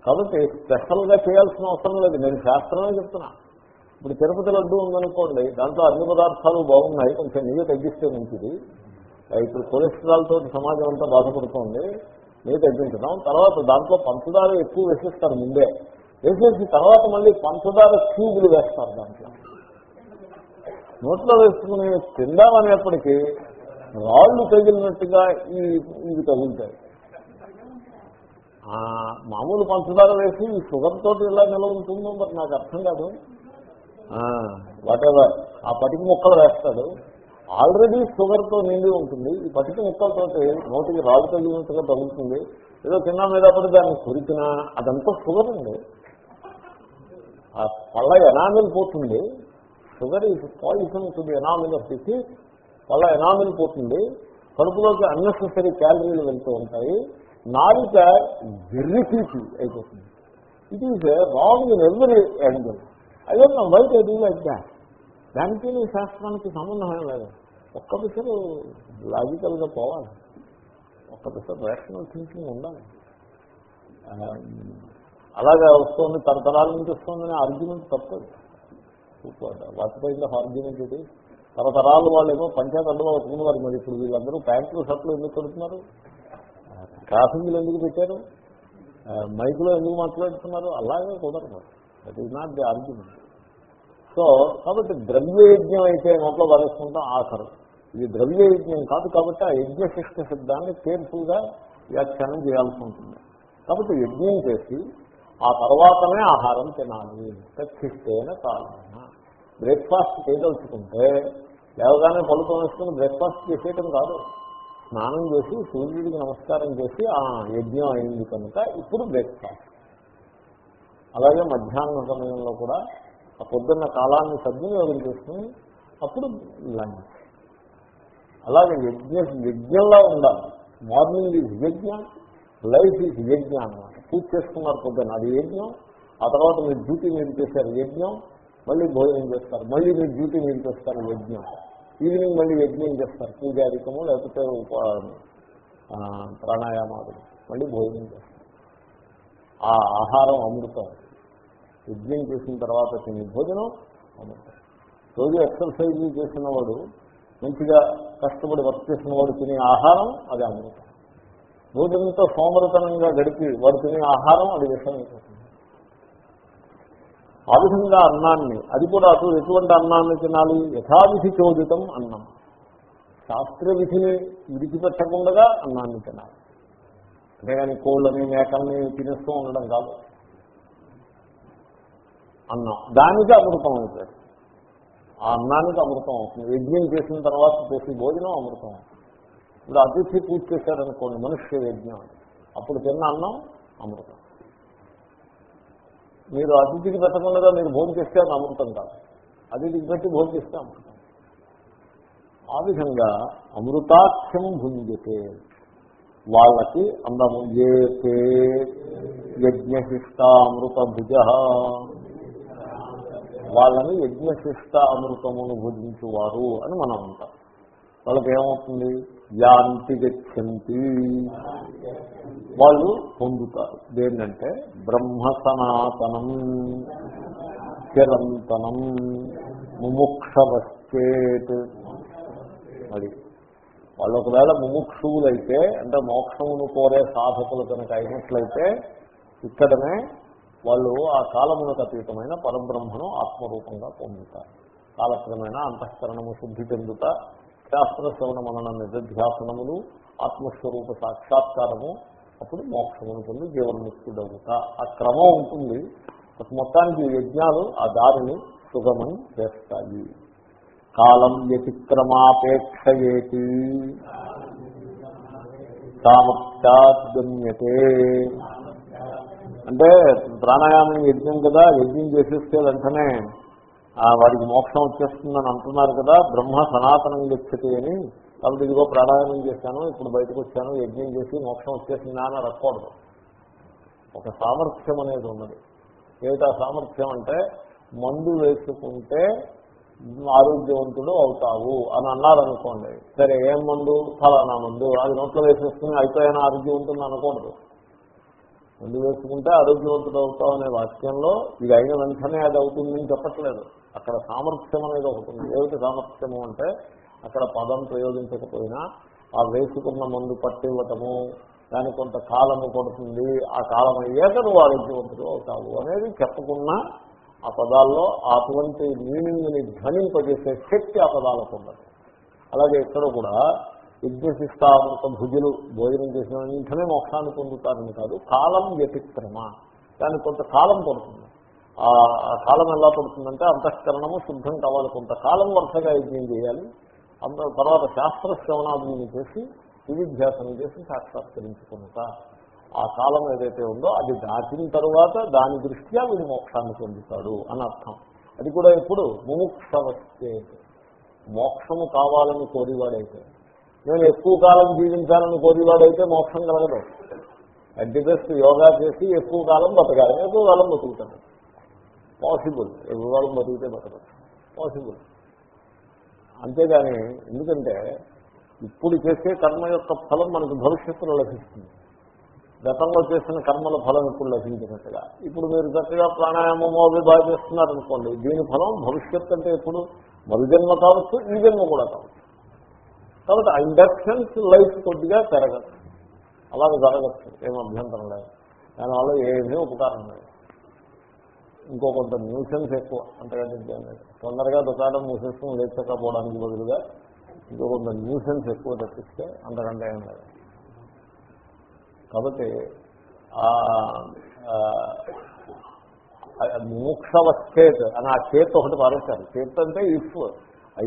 కాబట్టి స్పెషల్గా చేయాల్సిన అవసరం లేదు. నేను శాస్త్రమే చెప్తున్నా. ఇప్పుడు తిరుపతి లడ్డు ఉందనుకోండి దాంట్లో అన్ని పదార్థాలు బాగున్నాయి కొంచెం నెయ్యి తగ్గిస్తే మంచిది. ఇప్పుడు కొలెస్ట్రాల్ తోటి సమాజం అంతా బాధపడుతోంది నెయ్యి తగ్గించడం తర్వాత దాంట్లో పంచదార ఎక్కువ వేసేస్తారు ముందే. వేసేసి తర్వాత మళ్ళీ పంచదార క్యూబులు వేస్తారు దాంట్లో. నోట్లో వేసుకుని తిందామనేప్పటికీ రాళ్ళు తగిలినట్టుగా ఈ ఇవి తగులుతాయి. మామూలు పంచదార వేసి ఈ షుగర్ తోటి ఇలా నిలవ ఉంటుందో మరి నాకు అర్థం కాదు. వాటెవర్? ఆ పటికి మొక్కలు వేస్తాడు. ఆల్రెడీ షుగర్తో నిండి ఉంటుంది. ఈ పటికి ముక్కలతోటి నోటికి రాళ్ళు తగిలినట్టుగా తగులుతుంది. ఏదో తిన్నా మీద పడి దాన్ని కురికినా అదంతా షుగర్ అండి. ఆ పళ్ళ ఎనామిల్ పోతుంది. Sugar is poison to the enamel of this పళ్ళ ఎనామిల్ పోతుంది. కడుపులోకి అన్నెసెసరీ క్యాలరీలు వెళ్తూ ఉంటాయి. నాలుక వెర్రి తీసి అయిపోతుంది. It is wrong in every angle అదే నా వైట్ అది లైక్ దాట్ దానికి నీ శాస్త్రానికి సంబంధం లేదు. ఒక్క పిసరు లాజికల్గా పోవాలి. ఒక్క పిసరు రేషనల్ థింకింగ్ ఉండాలి. అలాగే అలాగా వస్తుంది తరతరాల నుంచి వస్తుందని ఆర్గ్యుమెంట్ తప్పదు. వాటిపై ఆర్గ్యుమెంట్ ఇది తరతరాలు వాళ్ళేమో పంచాయతీ అందులో ఒప్పుకున్నారు మరి. ఇప్పుడు వీళ్ళందరూ ప్యాంట్లు షర్ట్లు ఎందుకు కడుతున్నారు? ట్రాఫిక్లు ఎందుకు పెట్టారు? మైక్లో మైకులో ఎందుకు మాట్లాడుతున్నారు? అలాగే కుదరదు. That is not the argument so కాబట్టి ద్రవ్యయజ్ఞం అయితే నోట్లో వరేసుకుంటాం ఆఖరు. ఇది ద్రవ్యయజ్ఞం కాదు కాబట్టి ఆ యజ్ఞశిష్ట శబ్దాన్ని కేర్ఫుల్గా వ్యాఖ్యానం చేయాల్సి ఉంటుంది కాబట్టి యజ్ఞం చేసి ఆ తర్వాతనే ఆహారం తినాలి. తచ్చిస్తేనే కాలమైనా బ్రేక్ఫాస్ట్ చేయదలుచుకుంటే లేవగానే పలుతో వేసుకుని బ్రేక్ఫాస్ట్ చేసేయటం కాదు. స్నానం చేసి సూర్యుడికి నమస్కారం చేసి ఆ యజ్ఞం అయింది కనుక ఇప్పుడు బ్రేక్ఫాస్ట్. అలాగే మధ్యాహ్న సమయంలో కూడా ఆ పొద్దున్న కాలాన్ని సద్వినియోగం చేసుకుని అప్పుడు లంచ్. అలాగే యజ్ఞ యజ్ఞంలా ఉండాలి. మార్నింగ్ ఈజ్ యజ్ఞ లైఫ్ ఈజ్ యజ్ఞ అనమాట పూజ చేసుకున్నారు పొద్దున్న అది యజ్ఞం. ఆ తర్వాత మీరు డ్యూటీ మీరు చేశారు యజ్ఞం మళ్ళీ భోజనం చేస్తారు మళ్ళీ మీరు డ్యూటీ మీరు చేస్తారు యజ్ఞం. ఈవినింగ్ మళ్ళీ యజ్ఞం చేస్తారు పూజారికము లేకపోతే ప్రాణాయామాలు మళ్ళీ భోజనం చేస్తారు. ఆ ఆహారం అమృతం. యజ్ఞం చేసిన తర్వాత తిని భోజనం అమృతం రోజు ఎక్సర్సైజ్ చేసిన వాడు మంచిగా కష్టపడి వర్క్ చేసిన వాడు తినే ఆహారం అది అమృతం. రోజంతా సోమరతనంగా గడిపి వాడు తినే ఆహారం అది విషయం ఆ విధంగా అన్నాన్ని అది కూడా అటు ఎటువంటి అన్నాన్ని తినాలి? యథావిధి చోదితం అన్నం. శాస్త్ర విధిని విడిచిపెట్టకుండా అన్నాన్ని తినాలి. అంతేగాని కోళ్ళని మేకల్ని తినేస్తూ ఉండడం కాదు. అన్నం. దానికి అమృతం అవుతుంది. ఆ అన్నానికి అమృతం అవుతుంది. యజ్ఞం చేసిన తర్వాత చేసే భోజనం అమృతం అవుతుంది. ఇప్పుడు అతిథి పూజ చేశారనుకోండి మనుష్య యజ్ఞం. అప్పుడు తిన్న అన్నం అమృతం. మీరు అతిథికి పెట్టకుండా మీరు భోజనం చేస్తే అది అమృతం కాదు. అతిథికి పెట్టి భోజనం చేస్తే అమృతం. ఆ విధంగా అమృతాఖ్యం భుంజతే. వాళ్ళకి అందము ఏ యజ్ఞశిష్టామృత భుజ వాళ్ళని యజ్ఞశిష్ట అమృతమును భుజించువారు అని మనం అంటాం. వాళ్ళకి ఏమవుతుంది యాంతి గచ్చంతి. వాళ్ళు పొందుతారు. దేన్నంటే బ్రహ్మ సనాతనం చిరంతనం ముముక్షవశ్చేత్. అది వాళ్ళు ఒకవేళ ముముక్షువులైతే అంటే మోక్షమును కోరే సాధకులు కనుక అయినట్లయితే ఇక్కడనే వాళ్ళు ఆ కాలములకు అతీతమైన పరబ్రహ్మను ఆత్మరూపంగా పొందుతారు. కాలక్రమేణా అంతఃకరణము శుద్ధి చెందుత శాస్త్ర శ్రవణ మనన నిధ్యాసనములు ఆత్మస్వరూప సాక్షాత్కారము అప్పుడు మోక్షమును పొంది జీవన్ముక్తుడవుట ఆ క్రమం ఉంటుంది. మొత్తానికి యజ్ఞాలు ఆ దారిని సుగమం చేస్తాయి. కాలం వ్యతిక్రమాపేక్షయేతి. సామర్థ్యాద్గమ్యతే. అంటే ప్రాణాయామం యజ్ఞం కదా యజ్ఞం చేసేస్తే వెంటనే ఆ మోక్షం వచ్చేస్తుందని అంటున్నారు కదా బ్రహ్మ సనాతనం గచ్చతి అని. కాబట్టి ఇదిగో ప్రాణాయామం చేశాను ఇప్పుడు బయటకు వచ్చాను యజ్ఞం చేసి మోక్షం వచ్చేసిందా అని రక్కూడదు ఒక సామర్థ్యం అనేది ఉన్నది. ఏమిటా సామర్థ్యం అంటే మందు వేసుకుంటే ఆరోగ్యవంతుడు అవుతావు అని అన్నారనుకోండి సరే ఏం మందు? ఫలానా మందు. అది నోట్లో వేసేసుకుని అయిపోయిన ఆరోగ్యం ఉంటుంది అనకూడదు. మందు వేసుకుంటే ఆరోగ్యవంతుడు అవుతావు అనే వాక్యంలో ఇది అయిన వెంటనే అది అవుతుందని చెప్పట్లేదు. అక్కడ సామర్థ్యం అనేది ఒకటి ఉంది. ఏమిటి సామర్థ్యము అంటే అక్కడ పదం ప్రయోగించకపోయినా ఆ వేసుకున్న మందు పట్టివ్వటము దానికి కొంత కాలము పడుతుంది ఆ కాలం అయ్యాక నువ్వు ఆరోగ్యవంతుడు అవుతావు అనేది చెప్పకుండా ఆ పదాల్లో అటువంటి మీనింగ్ని ధ్వనింపజేసే శక్తి ఆ పదాలకు ఉండదు. అలాగే ఇక్కడ కూడా యజ్ఞశిష్టామృత భుజులు భోజనం చేసిన వెంటనే మోక్షాన్ని పొందుతారని కాదు కాలం వ్యతిక్రమ. దానికి కొంత కాలం పడుతుంది. ఆ కాలం ఎలా పడుతుందంటే అంతఃకరణము శుద్ధం కావాలి. కొంత కాలం వరుసగా యజ్ఞం చేయాలి. అంత తర్వాత శాస్త్ర శ్రవణాభిని చేసి వివిధ్యాసనం చేసి సాక్షాత్కరించుకున్నట ఆ కాలం ఏదైతే ఉందో అది దాటిన తరువాత దాని దృష్ట్యా వీడు మోక్షాన్ని పొందుతాడు అని అర్థం. అది కూడా ఇప్పుడు ముముక్షవస్తే. మోక్షము కావాలని కోరివాడైతే. నేను ఎక్కువ కాలం జీవించాలని కోరివాడైతే మోక్షం కలగదు. అట్ ది బెస్ట్ యోగా చేసి ఎక్కువ కాలం బతకాలి. ఎక్కువ కాలం బతుకుతాను పాసిబుల్ ఎక్కువ కాలం బతికితే బతకదు పాసిబుల్ అంతేగాని ఎందుకంటే ఇప్పుడు చేసే కర్మ యొక్క ఫలం మనకు భవిష్యత్తులో లభిస్తుంది. గతంలో చేసిన కర్మల ఫలం ఇప్పుడు లభించినట్టుగా. ఇప్పుడు మీరు చక్కగా ప్రాణాయామమో అవి బాగా చేస్తున్నారనుకోండి దీని ఫలం భవిష్యత్తు అంటే ఇప్పుడు మరుజన్మ కావచ్చు ఈ జన్మ కూడా కావచ్చు. కాబట్టి ఆ ఇండక్షన్స్ లైఫ్ కొద్దిగా పెరగదు. అలాగే జరగచ్చు ఏం అభ్యంతరం లేదు. దానివల్ల ఏమీ ఉపకారం లేదు. ఇంకో కొంత న్యూసెన్స్ ఎక్కువ. అంతకంటే లేదు. తొందరగా దుకాణం మూసేసుకుని లేచకపోవడానికి బదులుగా ఇంకో కొంత న్యూసెన్స్ ఎక్కువ తప్పిస్తే అంతకంటే ఏం లేదు. కాబట్టి ఆ ముముక్షవచ్చేత్ అని ఆ చేత్ ఒకటి పారేశారు. చేత్ అంటే ఇఫ్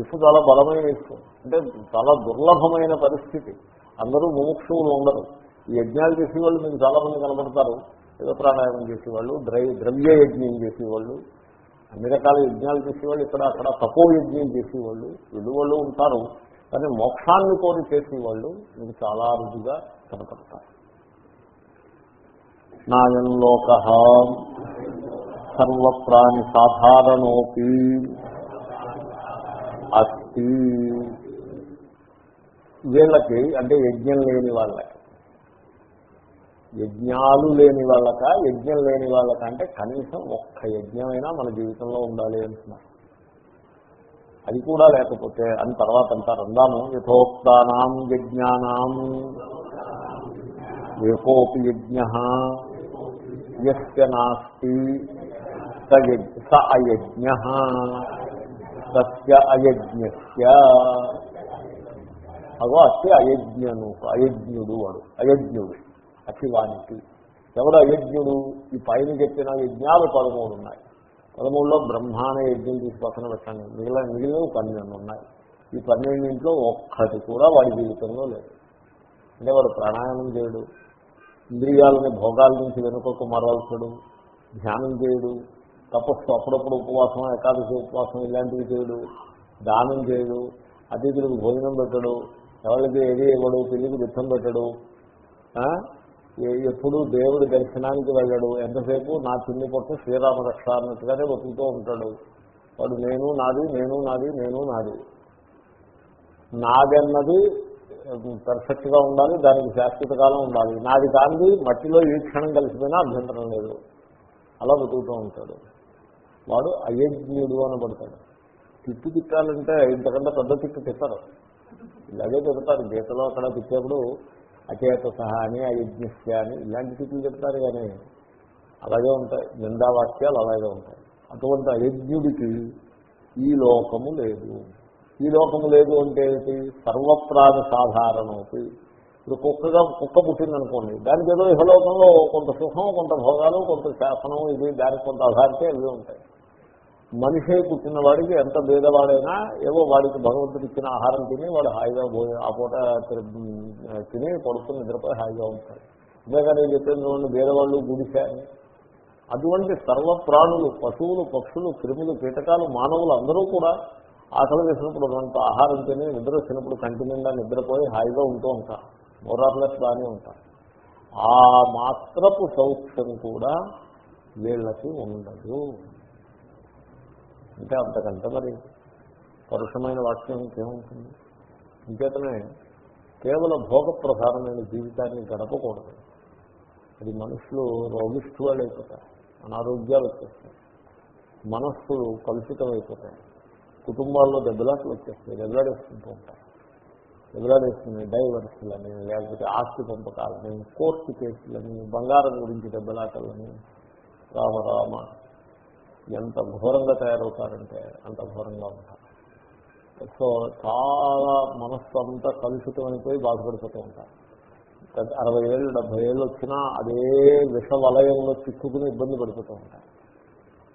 ఇఫ్ చాలా బలమైన ఇఫ్ అంటే చాలా దుర్లభమైన పరిస్థితి. అందరూ ముముక్షువులు ఉండరు. ఈ యజ్ఞాలు చేసేవాళ్ళు మీకు చాలా మంది కనబడతారు ఏదో ప్రాణాయామం చేసేవాళ్ళు ద్రై ద్రవ్య యజ్ఞం చేసేవాళ్ళు అన్ని రకాల యజ్ఞాలు చేసేవాళ్ళు ఇక్కడ అక్కడ తపో యజ్ఞం చేసేవాళ్ళు వీళ్ళు వాళ్ళు ఉంటారు. కానీ మోక్షాన్ని కోరి చేసేవాళ్ళు మీకు చాలా రుచిగా కనపడతారు. నాయం లోక సర్వప్రాణి సాధారణోపి అస్తి వీళ్ళకి అంటే యజ్ఞం లేని వాళ్ళకి యజ్ఞాలు లేని వాళ్ళక యజ్ఞం లేని వాళ్ళక అంటే కనీసం ఒక్క యజ్ఞమైనా మన జీవితంలో ఉండాలి అంటున్నారు అది కూడా లేకపోతే అని తర్వాత అంటారు. అందాము యథోక్తానాం యజ్ఞానాం. ఏకోపి యజ్ఞ. యస్య నాస్తి. స అయజ్ఞ. సత్య అయజ్ఞస్య అగో అస్తి అయజ్ఞను అయజ్ఞుడు వాడు అయజ్ఞుడు అఖివానికి ఎవడు అయజ్ఞుడు? ఈ పైన చెప్పిన యజ్ఞాలు పదమూడు ఉన్నాయి. పదమూడులో బ్రహ్మాన యజ్ఞం తీసి పక్కన పెట్టండి. మిగిలిన పన్నెండు ఉన్నాయి. ఈ పన్నెండింట్లో ఒక్కటి కూడా వాడి జీవితంలో లేదు. అంటే వాడు ప్రాణాయామం చేయడు. ఇంద్రియాలని భోగాల నుంచి వెనుకకు మరవలసడు ధ్యానం చేయడు. తపస్సు అప్పుడప్పుడు ఉపవాసం ఏకాదశి ఉపవాసం ఇలాంటివి చేయడు దానం చేయడు అతిథులకు భోజనం పెట్టడు ఎవరికి ఏది ఇవ్వడు పెళ్ళికి దుఃఖం పెట్టడు ఎప్పుడు దేవుడి దర్శనానికి వెళ్ళడు. ఎంతసేపు? నా చిన్ని పొట్టు శ్రీరామ రక్ష అన్నట్టుగానే బతుకుతూ ఉంటాడు. వాడు నేను నాది నేను నాది నేను నాది. నాదన్నది పర్ఫెక్ట్గా ఉండాలి దానికి శాశ్వత కాలం ఉండాలి. నాది కానిది మట్టిలో ఈ క్షణం కలిసిపోయినా అభ్యంతరం లేదు. అలా బతుకుతూ ఉంటాడు. వాడు అయజ్ఞుడు అనబడతాడు. తిట్టు తిట్టాలంటే ఇంతకంటే పెద్ద తిట్టు తిట్టరు. ఇలాగే చెబుతారు గీతలో అక్కడ తిట్టేప్పుడు అచేత సహా అని అయజ్ఞస్య అని ఇలాంటి తిట్లు చెప్తారు కానీ అలాగే ఉంటాయి. నిందావాక్యాలు అలాగే ఉంటాయి. అటువంటి అయజ్ఞుడికి ఈ లోకము లేదు. ఈ లోకము లేదు అంటే ఏంటి సర్వప్రాణ సాధారణమవుతుంది ఇప్పుడు కుక్కగా కుక్క పుట్టిందనుకోండి దానికి ఏదో ఇహలోకంలో కొంత సుఖం కొంత భోగాలు కొంత శాసనం ఇది దానికి కొంత అధారితే ఇవి ఉంటాయి. మనిషి పుట్టిన వాడికి ఎంత భేదవాడైనా ఏవో వాడికి భగవంతుడు ఇచ్చిన ఆహారం తిని వాడు హాయిగా భోజనం ఆ పూట తిని పడుకుని నిద్రపోయి హాయిగా ఉంటాడు. ఇందాక నేను చెప్పిన భేదవాళ్ళు గుడిశాని అటువంటి సర్వప్రాణులు పశువులు పక్షులు క్రిములు కీటకాలు మానవులు అందరూ కూడా ఆకలి వేసినప్పుడు కొంత ఆహారం తిని నిద్ర వచ్చినప్పుడు కంటి నిండా నిద్రపోయి హాయిగా ఉంటూ ఉంటారు. మోరార్లెస్ బాగానే ఉంటారు. ఆ మాత్రపు సౌఖ్యం కూడా వీళ్ళకి ఉండదు. అంటే అంతకంటే మరి పరుషమైన వాక్యం ఇంకేముంటుంది? ఇంకేతనే కేవలం భోగ ప్రధానమైన జీవితాన్ని గడపకూడదు. అది మనుషులు రోగిష్ఠు వాళ్ళు అయిపోతారు అనారోగ్యాలు వచ్చేస్తాయి. మనస్సులు కలుషితం అయిపోతాయి కుటుంబాల్లో దెబ్బలాట్లు వచ్చేస్తాయి దెబ్బలాడేసుకుంటూ ఉంటారు. దెబ్బలాడేస్తున్నాయి డైవర్స్లని లేకపోతే ఆస్తి పంపకాలని కోర్టు కేసులని బంగారం గురించి దెబ్బలాటలని రామరామ ఎంత ఘోరంగా తయారవుతారంటే అంత ఘోరంగా ఉంటారు. సో చాలా మనస్సు అంతా కలుషితం అయిపోయి బాధపడిపోతూ ఉంటారు. అరవై ఏళ్ళు డెబ్బై ఏళ్ళు వచ్చినా అదే విష వలయంలో చిక్కుకుని ఇబ్బంది పడిపోతూ ఉంటారు.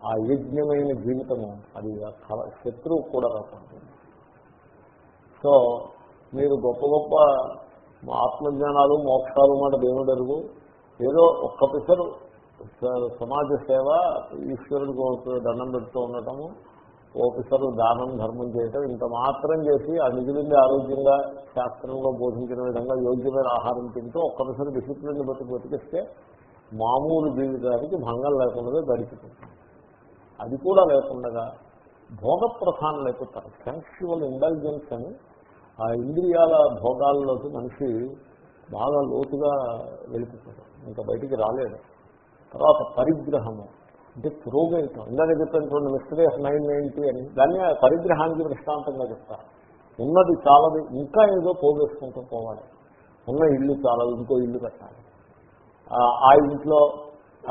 ఆ యజ్ఞమైన జీవితము అది శత్రువు కూడా రాకుంటుంది సో మీరు గొప్ప గొప్ప ఆత్మజ్ఞానాలు మోక్షాలు మాట దేవుడు అరుగు ఏదో ఒక్క పిసరు సమాజ సేవ ఈశ్వరుడికి దండం పెడుతూ ఉండటము ఓపిసరు దానం ధర్మం చేయటం ఇంత మాత్రం చేసి ఆ మిగిలింది ఆరోగ్యంగా శాస్త్రంలో బోధించిన విధంగా యోగ్యమైన ఆహారం తింటూ ఒక్కసారి డిసిప్లిన్ బట్టి బతికిస్తే మామూలు జీవితానికి భంగం లేకుండా గడిచిపోతుంది. అది కూడా లేకుండా భోగ ప్రధానం లేకపోతారు సెన్షువల్ ఇంటెలిజెన్స్ అని ఆ ఇంద్రియాల భోగాల్లోకి మనిషి బాగా లోతుగా వెళ్ళిపోతాడు. ఇంకా బయటికి రాలేడు. తర్వాత పరిగ్రహము అంటే పురోగమితం ఇందాక చెప్పాను చూడండి మిస్టరీ ఆఫ్ నైన్ నైన్టీ అని. దాన్ని పరిగ్రహానికి దృష్టాంతంగా చెప్తా. ఉన్నది చాలదు ఇంకా ఏదో పోగేసుకుంటూ పోవాలి. ఉన్న ఇల్లు చాలదు ఇంకో ఇల్లు కట్టాలి. ఆ ఇంట్లో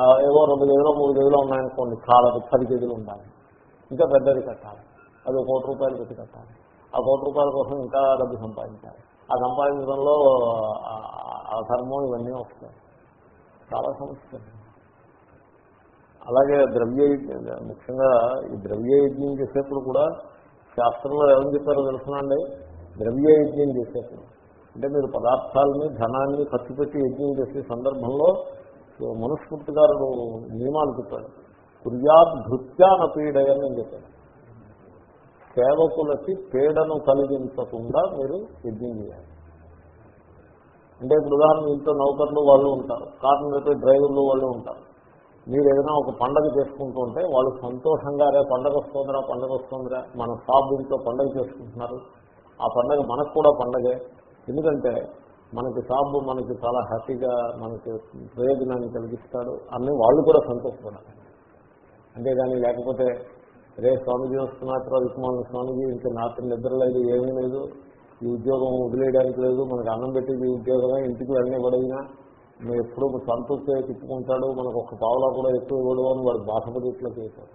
ఏవో రెండు గదిలో మూడు గదిలో ఉన్నాయనుకోండి చాలదు పది గదులు ఉండాలి. ఇంకా పెద్దది కట్టాలి. అది ఒక కోటి రూపాయలు పెట్టి కట్టాలి. ఆ కోటి రూపాయల కోసం ఇంకా డబ్బు సంపాదించాలి. ఆ సంపాదించడంలో ఆ- ధర్మం ఇవన్నీ వస్తాయి. చాలా సమస్యలు. అలాగే ద్రవ్య ముఖ్యంగా ఈ ద్రవ్య యజ్ఞం చేసేప్పుడు కూడా శాస్త్రంలో ఏమని చెప్పారో తెలుసునండి? ద్రవ్య యజ్ఞం చేసేప్పుడు. అంటే మీరు పదార్థాలని ధనాన్ని ఖర్చు పెట్టి యజ్ఞం చేసే సందర్భంలో మనుస్మృతిగారుడు నియమాలు చెప్పాడు కుర్యాద్ భృత్యాన పీడయని చెప్పాడు సేవకులకి పీడను కలిగించకుండా మీరు యజ్ఞం చేయాలి. అంటే ఇప్పుడు ఉదాహరణ ఇంట్లో నౌకర్లు వాళ్ళు ఉంటారు కారు అయితే డ్రైవర్లు వాళ్ళు ఉంటారు. మీరు ఏదైనా ఒక పండగ చేసుకుంటూ ఉంటే వాళ్ళు సంతోషంగా రే పండగ వస్తుందిరా పండగ వస్తుందిరా మన షాప్ ఇంట్లో పండగ చేసుకుంటున్నారు. ఆ పండగ మనకు కూడా పండగే. ఎందుకంటే మనకి షాప్ మనకి చాలా హ్యాపీగా మనకి ప్రయోజనాన్ని కలిగిస్తాడు అని వాళ్ళు కూడా సంతోషపడాలి. అంతేగాని లేకపోతే రే స్వామిజీ వస్తున్నారు వికుమాన స్వామిజీ ఇంకా నాతో నిద్ర లేదు ఏమీ లేదు. ఈ ఉద్యోగం వదిలేయడానికి లేదు. మనకు అన్నం పెట్టేది ఈ ఉద్యోగమే ఇంటికి వెళ్ళనివ్వడైనా మేము ఎప్పుడూ సంతృప్తిగా తిప్పుకుంటాడు. మనకు ఒక పావులా కూడా ఎక్కువ ఇవ్వడు అని వాడు బాధపడి ఇట్లా చేశారు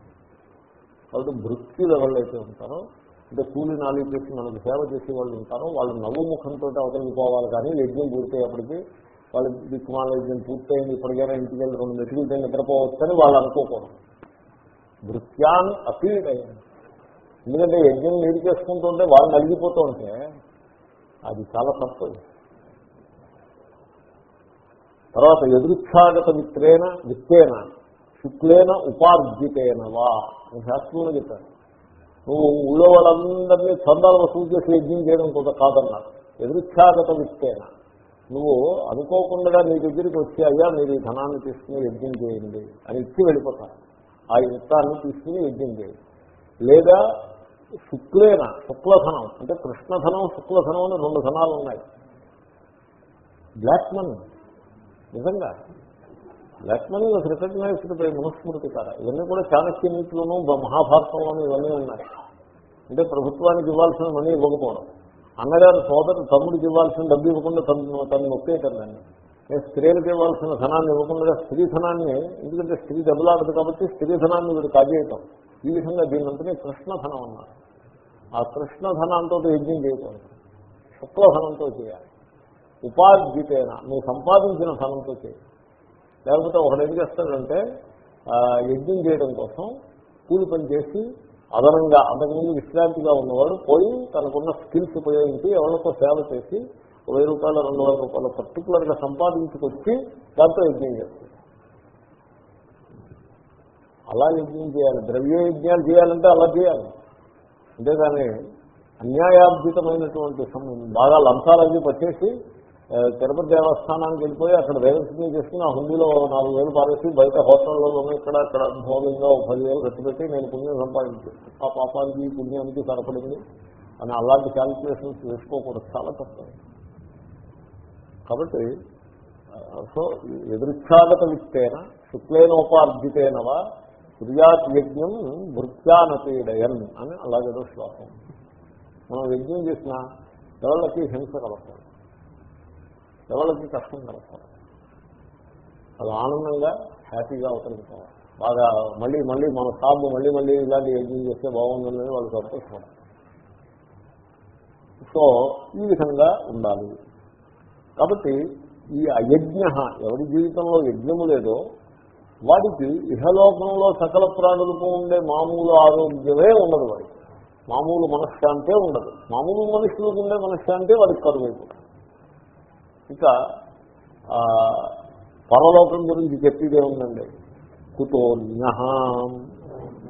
కాబట్టి భృత్యులు అయితే ఉంటారో అంటే కూలి నాలుగు చేసి మనకు సేవ చేసే వాళ్ళు ఉంటారో వాళ్ళు నవ్వు ముఖంతో అవతలిపోవాలి కానీ యజ్ఞం పూర్తయ్యేప్పటికీ వాళ్ళు దిక్కుమాల యజ్ఞం పూర్తయింది. ఇప్పటికైనా ఇంటికి వెళ్ళి రెండు మెట్లు తిని నిద్రపోవచ్చని వాళ్ళు అనుకోకూడదు. భృత్యాన్ అపీడయం ఎందుకంటే యజ్ఞం నీరు చేసుకుంటుంటే వాళ్ళు నలిగిపోతూ ఉంటే అది చాలా తప్పు తర్వాత ఎదురుచ్ఛాగత మిత్రేన విత్తేన శుక్లేన ఉపార్జితేన వా. అని శాస్త్రంలో చెప్పాను. నువ్వు ఊళ్ళో వాళ్ళందరినీ చందాలు వసూలు చేసి యజ్ఞం చేయడం కొంత కాదన్నారు ఎదురుచ్ఛాగత విత్తేన నువ్వు అనుకోకుండా నీ దగ్గరికి వచ్చి అయ్యా మీరు ఈ ధనాన్ని తీసుకుని యజ్ఞం చేయండి అని ఇచ్చి వెళ్ళిపోతారు. ఆ యుత్తాన్ని తీసుకుని యజ్ఞం చేయండి లేదా శుక్లేన శుక్లధనం అంటే కృష్ణధనం శుక్లధనం అని రెండు ధనాలు ఉన్నాయి. బ్లాక్ మనీ నిజంగా. Black money was recognised by Manusmriti కారా ఇవన్నీ కూడా చాణక్య నీతిలోనూ మహాభారతంలోనూ ఇవన్నీ ఉన్నాయి. అంటే ప్రభుత్వానికి ఇవ్వాల్సిన మనీ ఇవ్వకపోవడం. అన్నగారు సోదరు తమ్ముడికి ఇవ్వాల్సిన డబ్బు ఇవ్వకుండా తను తను నొక్కేయటం దాన్ని. నేను స్త్రీలకు ఇవ్వాల్సిన ధనాన్ని ఇవ్వకుండా స్త్రీ ధనాన్ని ఎందుకంటే స్త్రీ దెబ్బలాడదు కాబట్టి స్త్రీ ధనాన్ని వీడు కాజేయటం. ఈ విధంగా దీన్నంతనే కృష్ణధనం అన్నారు. ఆ కృష్ణధనంతో యజ్ఞం చేయకూడదు. శుక్లధనంతో చేయాలి. ఉపార్జితేన నువ్వు సంపాదించిన ధనంతో చేయాలి లేకపోతే ఒకడు ఏం చేస్తాడంటే యజ్ఞం చేయడం కోసం కూలి పని చేసి అదనంగా అంతకుముందు విశ్రాంతిగా ఉన్నవాడు పోయి తనకున్న స్కిల్స్ ఉపయోగించి ఎవరికో సేవ చేసి వెయ్యి రూపాయలు రెండు వేల రూపాయలు పర్టికులర్గా సంపాదించుకొచ్చి దాంతో యజ్ఞం చేస్తాడు అలా యజ్ఞం చేయాలి. ద్రవ్య యజ్ఞాలు చేయాలంటే అలా చేయాలి. అంతేగాని అన్యాయార్జితమైనటువంటి బాగా లంచాలన్నీ పట్టేసి తిరుపతి దేవస్థానానికి వెళ్ళిపోయి అక్కడ వేదస్థితి చేసుకుని ఆ హుండీలో నాలుగు వేలు పారేసి బయట హోటల్లో ఇక్కడ అక్కడ భోగంగా ఒక పదివేలు ఖర్చు పెట్టి నేను పుణ్యం సంపాదించాను ఆ పాపానికి పుణ్యానికి సరిపడింది అని అలాంటి క్యాలిక్యులేషన్స్ వేసుకోకూడదు. చాలా తప్పదు కాబట్టి సో ఎదురుచ్ఛాగత విత్తేన శుక్లేనోపార్జితేనవా కుర్యాత్ యజ్ఞం భృత్యానపీడయన్ అని అలాగేదో శ్లోకం. మనం యజ్ఞం చేసిన ఎవరికి హింస కలపాలి ఎవరికి కష్టం కలగకూడదు అది ఆనందంగా హ్యాపీగా అవతరించాలి బాగా మళ్ళీ మళ్ళీ మన సాబు మళ్ళీ మళ్ళీ ఇలాంటి యజ్ఞం చేస్తే బాగుందని వాళ్ళు సంతోషపడాలి సో ఈ విధంగా ఉండాలి. కాబట్టి ఈ అయజ్ఞ ఎవరి జీవితంలో యజ్ఞము లేదో వాడికి ఇహలోకంలో సకల ప్రాణులకు ఉండే మామూలు ఆరోగ్యమే ఉండదు వాడికి. మామూలు మనశ్శాంతే ఉండదు. మామూలు మనుషులకు ఉండే మనశ్శాంతే వాడికి కరువైపోతుంది. ఇక ఆ, పరలోకం గురించి చెప్పేదే ఉందండి. కుతోన్య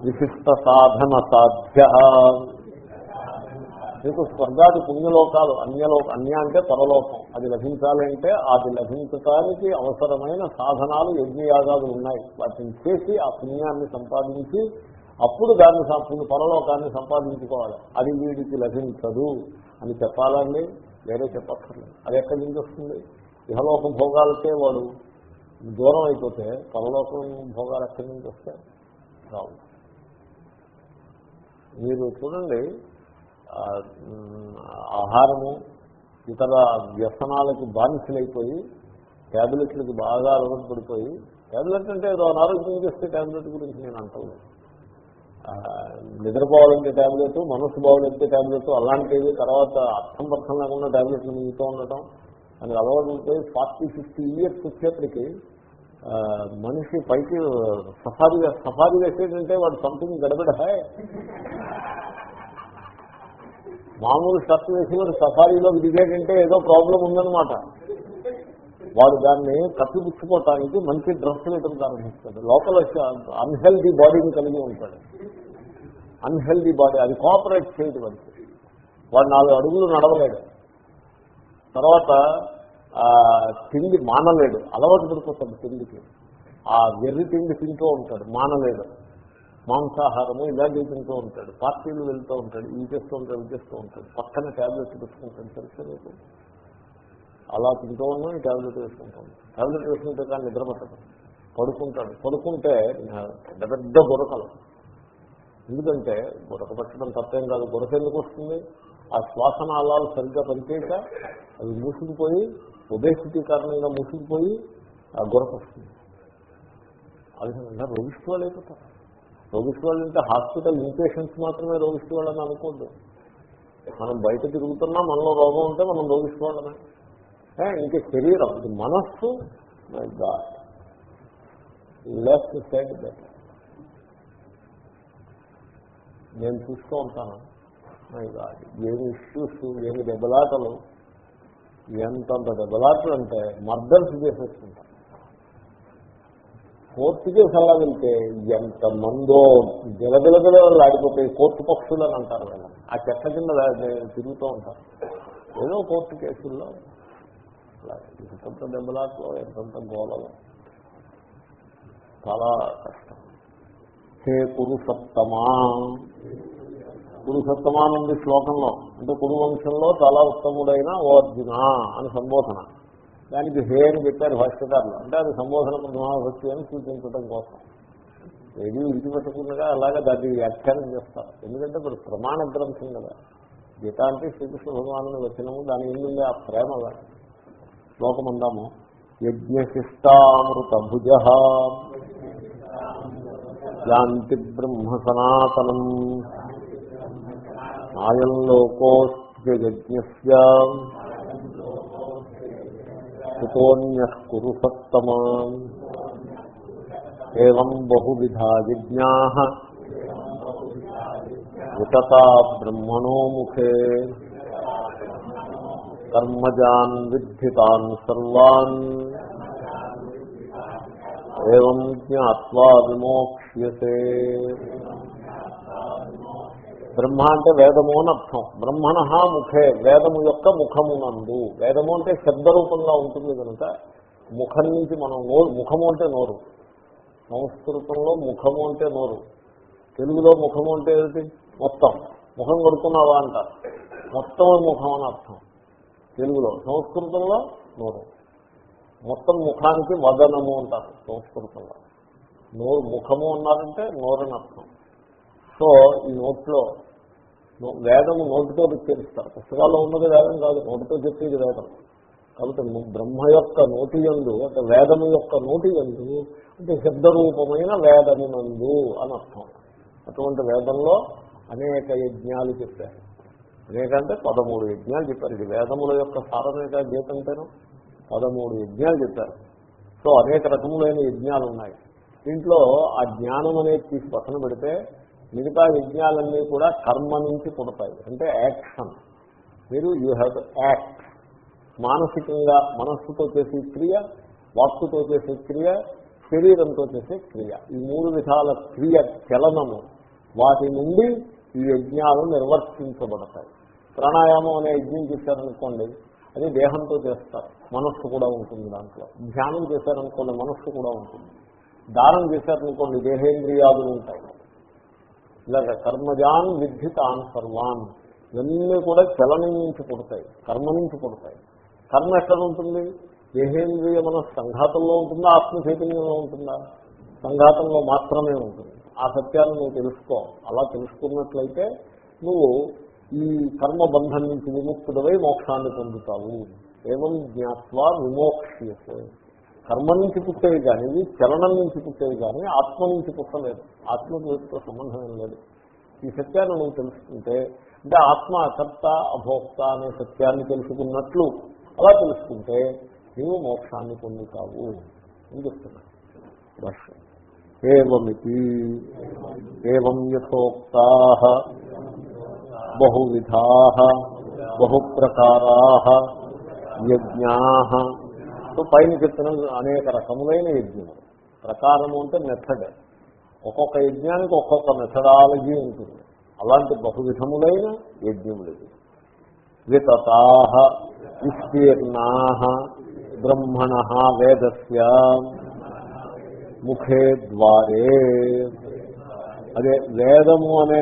విశిష్ట సాధన సాధ్య మీకు స్వర్గాది పుణ్యలోకాలు అన్యలో అన్య అంటే పరలోకం. అది లభించాలంటే అది లభించటానికి అవసరమైన సాధనాలు యజ్ఞయాగాలు ఉన్నాయి. వాటిని చేసి ఆ పుణ్యాన్ని సంపాదించి అప్పుడు దాన్ని సం- పుణ్య పరలోకాన్ని సంపాదించుకోవాలి. అది వీడికి లభించదు అని చెప్పాలండి. వేరే చెప్పక్కర్లేదు. అది ఎక్కడి నుంచి వస్తుంది? ఇహలోక భోగాలకే వాడు దూరం అయిపోతే పరలోకం భోగాలు ఎక్కడి నుంచి వస్తాయి? రావు. మీరు చూడండి ఆహారము ఇతర వ్యసనాలకు బానిసలైపోయి ట్యాబ్లెట్లకు బాగా అలవాటు పడిపోయి ట్యాబ్లెట్ అంటే ఏదో అనారోగ్యం చేస్తే ట్యాబ్లెట్ గురించి నేను అంటాను నిద్రపోవాలంటే ట్యాబ్లెట్ మనసు బాగులంటే ట్యాబ్లెట్ అలాంటివి తర్వాత అర్థం పర్థం లేకుండా ట్యాబ్లెట్లు మిగుతూ ఉండటం అని అలవాటు ఉంటే ఫార్టీ ఫిఫ్టీ ఇయర్స్ వచ్చేప్పటికి మనిషి పైకి సఫారీ సఫారీ వేసేటంటే వాడు సంథింగ్ గడబడ హాయ్ మామూలు షర్ట్ వేసి వాడు సఫారీలో దిగాడంటే ఏదో ప్రాబ్లం ఉందన్నమాట. వాడు దాన్ని కప్పిపుచ్చుకోవటానికి మంచి డ్రెస్ వేయడం ప్రారంభిస్తాడు. లోపల అన్హెల్దీ బాడీని కలిగి ఉంటాడు. అన్హెల్దీ బాడీ అది కోఆపరేట్ చేయదు వాడికి వాడు నాలుగు అడుగులు నడవలేడు. తర్వాత తిండి మానలేడు. అలవాటు పడిపోతాడు తిండికి. ఆ వెర్రి తిండి తింటూ ఉంటాడు. మానలేడు. మాంసాహారము ఇలాంటివి తింటూ ఉంటాడు. పార్టీలు వెళ్తూ ఉంటాడు ఇవి చేస్తూ ఉంటాడు ఇవి చేస్తూ ఉంటాడు. పక్కన ట్యాబ్లెట్ పెట్టుకుంటాడు. తెలుసు అలా తింటూ ఉన్నాం టాబ్లెట్ ట్యాబ్లెట్ టాబ్లెట్ ట్యాబ్లెట్ వేసుకుంటే కానీ నిద్రపట్టదు పడుకుంటాడు. పడుకుంటే పెద్ద పెద్ద గురకలు ఎందుకంటే గురక పట్టడం తప్పేం కాదు. గురక ఎందుకు వస్తుంది? ఆ శ్వాసనాళాలు సరిగ్గా పనిచేయక అవి మూసుకుపోయి ఒబేసిటీ కారణంగా మూసుకుపోయి ఆ గురక వస్తుంది. అది రోగిస్తూ వాళ్ళు వాళ్ళు అంటే హాస్పిటల్ ఇన్పేషెంట్స్ మాత్రమే రోగిస్తూ వాళ్ళని అనుకోద్దు. మనం బయట తిరుగుతున్నా మనలో రోగం ఉంటే మనం రోగిస్తూ వాళ్ళమే ఇంకా శరీరం ఇది మనస్సు my god. Left side better నేను చూస్తూ ఉంటాను. మై గాడ్ ఏమి ఇష్యూస్ ఏమి దెబ్బలాటలు ఎంతంత దెబ్బలాటలు అంటే మర్డర్స్ చేసేసుకుంటారు కోర్టు కేసు అలా వెళ్తే ఎంత మందో జలజలగల ఆడిపోతాయి కోర్టు పక్షులు అని అంటారు వాళ్ళు ఆ చెట్ల కింద తిరుగుతూ ఉంటారు ఏదో కోర్టు కేసుల్లో ఎంతంత దెబ్బలాట్లో ఎంతంత గోలలో చాలా కష్టం హే పురుషత్తమా కురుసప్తమా నుండి శ్లోకంలో అంటే కురువంశంలో చాలా ఉత్తముడైన ఓ అర్జున అని సంబోధన దానికి హే అని చెప్పారు భాష్యకారులు. అంటే అది సంబోధన మహాభక్తి అని సూచించడం కోసం. ఏది విడిచిపెట్టకుండా అలాగే దాన్ని వ్యాఖ్యానం చేస్తారు. ఎందుకంటే ఇప్పుడు ప్రమాణ గ్రంథం కదా. గీత అంటే శ్రీకృష్ణ భగవాను వచ్చినము దాని ఏంటంటే ఆ ప్రేమ శ్లోకం అందాము. యజ్ఞశిష్టామృత భుజ యాంతి బ్రహ్మ సనాతనం. నాయం లోకోస్యజ్ఞస్య కుతోన్య కురు సత్తమా ఏం బహువిధా విజ్ఞా వితతా బ్రహ్మణో ముఖే కర్మజాన్ విద్ధితాన్ సర్వాన్ ఏం జ్ఞావా విమోక్ష్యసే బ్రహ్మ అంటే వేదము అని అర్థం. బ్రహ్మణ ముఖే వేదము యొక్క ముఖమునందు. వేదము అంటే శబ్దరూపంగా ఉంటుంది కనుక ముఖం నుంచి మనం నోరు ముఖము అంటే నోరు. సంస్కృతంలో ముఖము అంటే నోరు. తెలుగులో ముఖము అంటే ఏమిటి? మొత్తం. ముఖం కొడుకున్నావా అంటారు మొత్తం ముఖం అని అర్థం. తెలుగులో. సంస్కృతంలో నోరు. మొత్తం ముఖానికి వదనము అంటారు సంస్కృతంలో. నోరు ముఖము అన్నారంటే నోరని అర్థం. సో ఈ నోట్లో వేదము నోటితో ఉచ్చరిస్తారు పుస్తకాల్లో ఉన్నది వేదం కాదు నోటితో చెప్పేది వేదం. కాబట్టి బ్రహ్మ యొక్క నోటి యందు అంటే వేదము యొక్క నోటి ఎందు అంటే శబ్దరూపమైన వేదమునందు అని అర్థం. అటువంటి వేదంలో అనేక యజ్ఞాలు చెప్పారు. అనేక అంటే పదమూడు యజ్ఞాలు చెప్పారు. ఇది వేదముల యొక్క సారమేక గీతంటేను పదమూడు యజ్ఞాలు చెప్పారు. సో అనేక రకములైన యజ్ఞాలు ఉన్నాయి. దీంట్లో ఆ జ్ఞానం అనేది తీసి పక్కన పెడితే మిగతా యజ్ఞాలన్నీ కూడా కర్మ నుంచి పుడతాయి. అంటే యాక్షన్. మీరు యూ హ్యావ్ టు యాక్ట్. మానసికంగా మనస్సుతో చేసే క్రియ వాక్కుతో చేసే క్రియ శరీరంతో చేసే క్రియ. ఈ మూడు విధాల క్రియ చలనము వాటి నుండి ఈ యజ్ఞాలు నిర్వర్తించబడతాయి. ప్రాణాయామం అనే యజ్ఞం చేశారనుకోండి అది దేహంతో చేస్తారు. మనస్సు కూడా ఉంటుంది దాంట్లో. ధ్యానం చేశారనుకోండి మనస్సు కూడా ఉంటుంది. దానం చేశారనుకోండి దేహేంద్రియాలు ఉంటాయి. ఇలాగ కర్మజాన్ విద్ధి తాన్ సర్వాన్. ఇవన్నీ కూడా చలనం నుంచి పుడతాయి కర్మ నుంచి పుడతాయి. కర్మ ఎక్కడ ఉంటుంది? దేహేంద్రియ మన సంఘాతంలో ఉంటుందా ఆత్మ చైతన్యంలో ఉంటుందా? సంఘాతంలో మాత్రమే ఉంటుంది. ఆ సత్యాన్ని నువ్వు తెలుసుకో. అలా తెలుసుకున్నట్లయితే నువ్వు ఈ కర్మ బంధం నుంచి విముక్తుడవై మోక్షాన్ని పొందుతావు. ఏమం జ్ఞాత్వా విమోక్ష్యసే కర్మ నుంచి పుట్టేవి కానీ ఇవి చలనం నుంచి పుట్టేవి కానీ ఆత్మ నుంచి పుట్టలేదు. ఆత్మ వీటితో సంబంధం ఏం లేదు. ఈ సత్యాన్ని నువ్వు తెలుసుకుంటే అంటే ఆత్మ అకర్త అభోక్త అనే సత్యాన్ని తెలుసుకున్నట్లు అలా తెలుసుకుంటే నీవు మోక్షాన్ని పొందుతావు అని చెప్తున్నా. ఏమితి ఏం యథోక్త? బహువిధా? బహుప్రకారా? యజ్ఞా? సో పైన చెప్పిన అనేక రకములైన యజ్ఞములు. ప్రకారము అంటే మెథడ్ ఒక్కొక్క యజ్ఞానికి ఒక్కొక్క మెథడాలజీ ఉంటుంది. అలాంటి బహువిధములైన యజ్ఞములు ఇది వితతా విస్తీర్ణా బ్రహ్మణ వేదస్య ముఖే ద్వారే. అదే వేదము అనే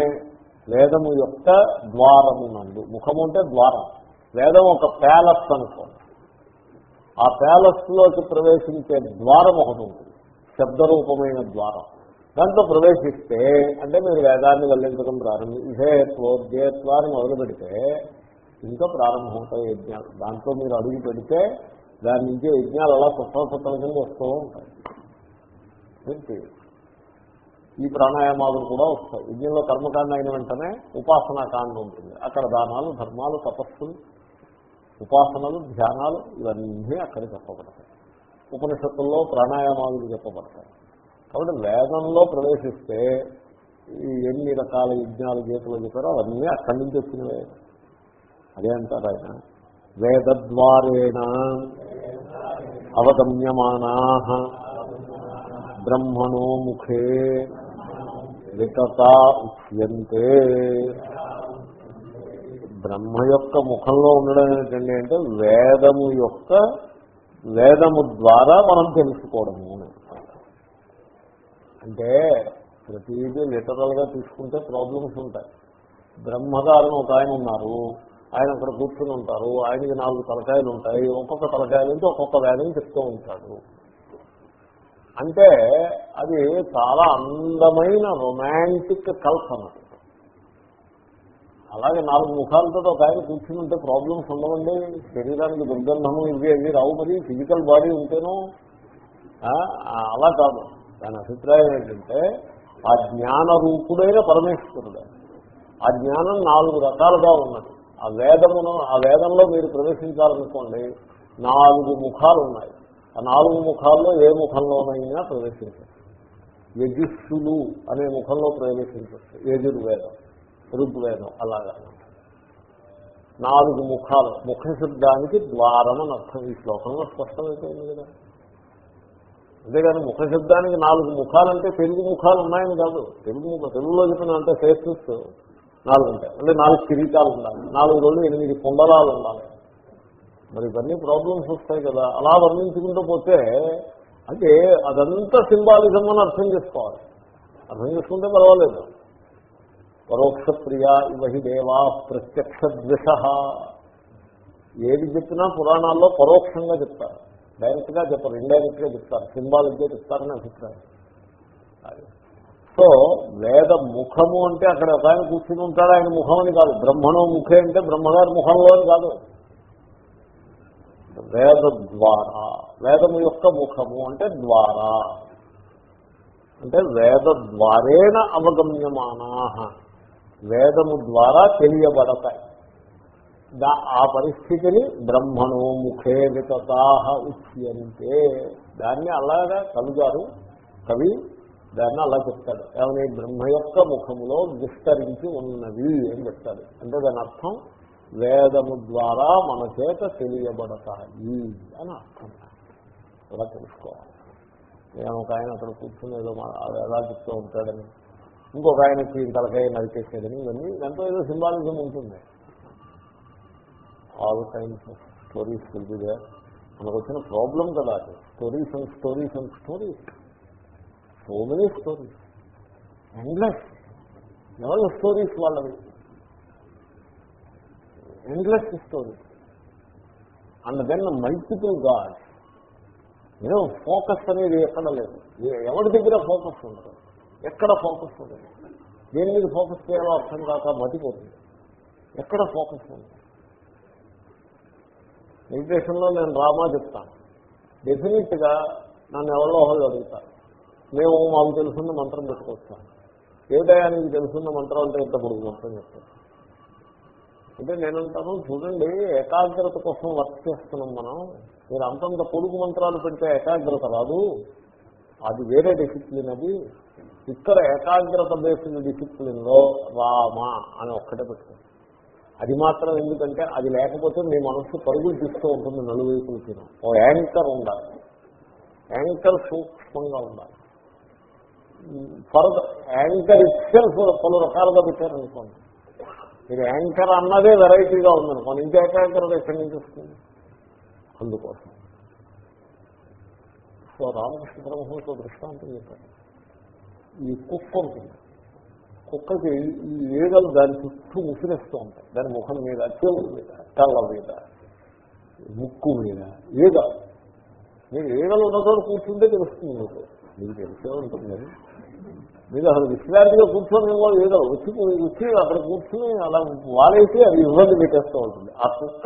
వేదము యొక్క ద్వారము నందు. ముఖము అంటే ద్వారం. వేదం ఒక ప్యాలెస్ అనుకోండి. ఆ ప్యాలెస్లోకి ప్రవేశించే ద్వారం ఒకటి ఉంటుంది. శబ్దరూపమైన ద్వారం. దాంట్లో ప్రవేశిస్తే అంటే మీరు వేదాన్ని వెల్లించడం ప్రారంభి ఇహేత్వోద్యేత్వాన్ని మొదలు పెడితే ఇంకా ప్రారంభమవుతాయి యజ్ఞాలు. దాంట్లో మీరు అడుగు పెడితే దాని నుంచి యజ్ఞాలు అలా కొత్త కొత్తల కింద వస్తూ ఉంటాయి. ఈ ప్రాణాయామాలు కూడా వస్తాయి. యజ్ఞంలో కర్మకాండ అయిన వెంటనే ఉపాసనాకాండ ఉంటుంది. అక్కడ దానాలు ధర్మాలు తపస్సులు ఉపాసనలు ధ్యానాలు ఇవన్నీ అక్కడ చెప్పబడతాయి. ఉపనిషత్తుల్లో ప్రాణాయామాలు చెప్పబడతాయి. కాబట్టి వేదంలో ప్రవేశిస్తే ఈ ఎన్ని రకాల యజ్ఞాలు గీతలు చెప్పారో అవన్నీ అక్కడి నుంచి వచ్చినవే. అదే అంటారు ఆయన. వేదద్వారేణ అవగమ్యమానా బ్రహ్మణో ముఖే వికత ఉచ్యంతే బ్రహ్మ యొక్క ముఖంలో ఉండడం ఏంటండి అంటే వేదము యొక్క వేదము ద్వారా మనం తెలుసుకోవడము అంటే ప్రతిదీ లిటరల్గా తీసుకుంటే ప్రాబ్లమ్స్ ఉంటాయి. బ్రహ్మగారు ఒక ఆయన ఉన్నారు ఆయన అక్కడ కూర్చుని ఉంటారు ఆయనకి నాలుగు తలకాయలు ఉంటాయి ఒక్కొక్క తలకాయ నుంచి ఒక్కొక్క వేదం చెప్తూ ఉంటాడు. అంటే అది చాలా అందమైన రొమాంటిక్ కల్పన. అలాగే నాలుగు ముఖాలతో ఒక ఆయన కూర్చుని ఉంటే ప్రాబ్లమ్స్ ఉండవండి. శరీరానికి దుర్గంధము ఇవి అవి రావు మరి ఫిజికల్ బాడీ ఉంటేనో అలా కాదు. దాని అభిప్రాయం ఏంటంటే ఆ జ్ఞాన రూపుడైన పరమేశ్వరుడు. ఆ జ్ఞానం నాలుగు రకాలుగా ఉన్నది. ఆ వేదమును ఆ వేదంలో మీరు ప్రవేశించాలనుకోండి నాలుగు ముఖాలు ఉన్నాయి. ఆ నాలుగు ముఖాల్లో ఏ ముఖంలోనైనా ప్రవేశించచ్చు యజుస్సులు అనే ముఖంలో ప్రవేశించచ్చు యజుర్వేదం. ఋగ్వేదం అలాగా. నాలుగు ముఖాలు. ముఖ శబ్దానికి ద్వారం అని అర్థం. ఈ శ్లోకంలో స్పష్టమైపోయింది కదా. అంతేగాని ముఖ శబ్దానికి నాలుగు ముఖాలంటే తెలుగు ముఖాలు ఉన్నాయని కాదు. తెలుగు ముఖ తెలుగులో చెప్పిన అంటే ఫేసెస్ నాలుగు ఉంటాయి. అంటే నాలుగు కిరీటాలు ఉండాలి. నాలుగు రోజులు ఎనిమిది కుండలాలు ఉండాలి. మరి ఇవన్నీ ప్రాబ్లమ్స్ వస్తాయి కదా. అలా వర్ణించుకుంటూ పోతే అంటే అదంతా సింబాలిజం అని అర్థం చేసుకోవాలి. అర్థం చేసుకుంటే పర్వాలేదు. పరోక్ష ప్రియా ఇవహి దేవా ప్రత్యక్ష ద్వేష ఏది చెప్పినా పురాణాల్లో పరోక్షంగా చెప్తారు. డైరెక్ట్గా చెప్పరు ఇండైరెక్ట్గా చెప్తారు సింబాలిక్గా చెప్తారని అభిప్రాయం. సో వేద ముఖము అంటే అక్కడ ఒక ఆయన కూర్చుని ఉంటాడు ఆయన ముఖం అని కాదు. బ్రహ్మణో ముఖే అంటే బ్రహ్మగారి ముఖంలో అని కాదు. వేద ద్వారా వేదము యొక్క ముఖము అంటే ద్వారా. అంటే వేద ద్వారేణ అవగమ్యమానా. వేదము ద్వారా తెలియబడతాయి. దా ఆ పరిస్థితిని బ్రహ్మను ముఖే వితతా ఉచ్యంతే దాన్ని అలాగా కవిగారు కవి దాన్ని అలా చెప్తాడు. ఏమని? బ్రహ్మ యొక్క ముఖములో విస్తరించి ఉన్నది అని చెప్తాడు. అంటే దాని అర్థం వేదము ద్వారా మన చేత తెలియబడతాయి అని అర్థం. అలా తెలుసుకోవాలి. నేను ఒక ఆయన అక్కడ కూర్చుని ఏదో ఎలా చెప్తూ ఉంటాడని. ఇంకొక ఆయనకి తలకాయ నరికేసేదని ఇవన్నీ ఎంతో ఏదో సింబాలిజం ఉంటుంది. All kinds of stories will మనకు వచ్చిన ప్రాబ్లం కదా అది. Stories and stories and stories so many stories endless ఎవరి స్టోరీస్ వాళ్ళవి? Endless stories and then multiple gods ఏదో ఫోకస్ అనేది ఎక్కడ లేదు. ఎవరి దగ్గర ఫోకస్ ఉండదు ఎక్కడ ఫోకస్ ఉండదు. దేని మీద ఫోకస్ చేయాలో అర్థం కాక మతిపోతుంది. ఎక్కడ ఫోకస్ ఉండదు. మెడిటేషన్లో నేను రామా చెప్తాను డెఫినెట్గా నన్ను ఎవరో ఒకళ్ళు అడుగుతారు. మేము మాకు తెలుసున్న మంత్రం పెట్టుకొస్తాం. ఏదైనా నీకు తెలుసున్న మంత్రం అంటే ఎంత పొడుగు మంత్రం చెప్తాను అంటే నేనంటాను చూడండి ఏకాగ్రత కోసం వర్క్ చేస్తున్నాం మనం. మీరు అంతంత పొడుగు మంత్రాలు పెడితే ఏకాగ్రత రాదు. అది వేరే డిసిప్లిన్ అది. ఇక్కడ ఏకాగ్రత బేసిన డిసిప్లిన్లో రామ అని ఒక్కటే పెట్టుకుంది అది మాత్రం ఎందుకంటే అది లేకపోతే మీ మనస్సు పరుగులు తీస్తూ ఉంటుంది నలువైపులకి ఓ యాంకర్ ఉండాలి. యాంకర్ సూక్ష్మంగా ఉండాలి. ఫర్ యాంకర్ ఇచ్చేల్స్ పలు రకాలుగా పెట్టారనుకోండి. మీరు యాంకర్ అన్నదే వెరైటీగా ఉందనుకోండి. ఇంకా ఏకాగ్రత ఎక్కడి నుంచి వస్తుంది? అందుకోసం. సో రామకృష్ణ బ్రహ్మతో దృష్టాంతం చెప్పారు. ఈ కుక్క ఉంటుంది. కుక్కకి ఈ ఏగలు దాని చుట్టూ ముసిరేస్తూ ఉంటాయి. దాని ముఖం మీద చెవుల మీద కళ్ళ మీద ముక్కు మీద ఏద మీరు ఈగలు ఉన్న కూర్చుంటే తెలుస్తుంది మీకు. మీకు తెలిసే ఉంటుంది మీరు అసలు విశ్రాంతిగా కూర్చొని ఏదో. వచ్చి వచ్చి అక్కడ కూర్చుని అలా వాలేసి అది ఇబ్బంది పెట్టేస్తూ ఉంటుంది. ఆ కుక్క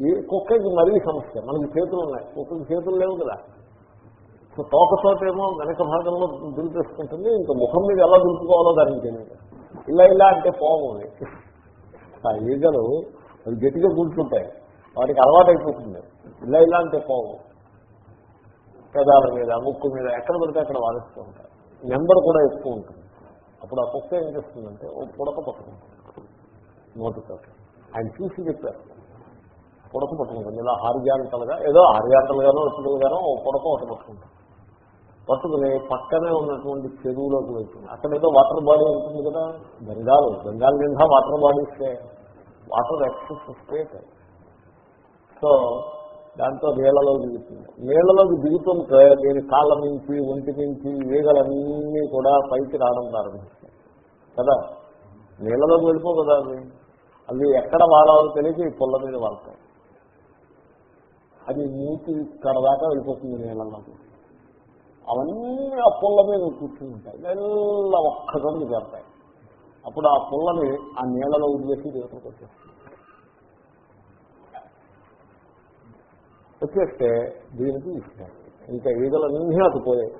ఈ కుక్కకి మరీ సమస్య. మనకి చేతులు ఉన్నాయి. కుక్కకి చేతులు లేవు కదా. సో తోకతోటేమో వెనక భాగంలో దులిపేసుకుంటుంది ఇంకా ముఖం మీద ఎలా దులుపుకోవాలో దానికి తెలియదు. ఇలా ఇలా అంటే పోవాలి ఆ ఈగలు అవి గట్టిగా కూర్చుంటాయి. వాటికి అలవాటు అయిపోతుంది. ఇలా ఇలా అంటే పోవు. పెదాల మీద ముక్కు మీద ఎక్కడ పడితే అక్కడ వాడిస్తూ ఉంటాయి. నెంబర్ కూడా ఎక్కువ ఉంటుంది. అప్పుడు ఆ కుక్క ఏం చేస్తుందంటే ఓ పుడక పట్టుకుంటుంది. నోటితో. ఆయన చూసి చెప్పారు. పుడక పట్టుకుంటుంది. ఇలా హారిజాంటల్గా ఏదో హారిజాంటల్గానో వచ్చిగానో ఓ పుడక ఒకటి పట్టుకుంటుంది. పట్టుకుని పక్కనే ఉన్నటువంటి చెరువులోకి వెళ్తుంది. అక్కడ ఏదో వాటర్ బాడీ ఉంటుంది కదా. బెంగాల్ బెంగాల్ నిండా వాటర్ బాడీస్తే వాటర్ ఎక్సెస్ స్టేట్ సో దాంతో నీళ్ళలో దిగుతుంది. నీళ్ళలోకి దిగుతుంటే దీని కాళ్ళ నుంచి ఒంటి నుంచి ఈగలన్నీ కూడా పైకి రావడం ప్రారంభిస్తాయి. కదా? నీళ్ళలోకి వెళ్ళిపో కదా అవి అవి ఎక్కడ వాడాలో తెలియక ఈ పొల్ల మీద వాడతాయి అది నీటి ఇక్కడ దాకా వెళ్ళిపోతుంది నీళ్ళలోకి. అవన్నీ ఆ పుల్ల మీద కూర్చుని ఉంటాయి. మెల్ల చేరతాయి. అప్పుడు ఆ పుల్లని ఆ నీళ్ళలో వదిలేసి దేవతలకు వచ్చేస్తుంది వచ్చేస్తే దీనికి ఇస్తాయి ఇంకా ఈగలన్నీ అటుపోయాయి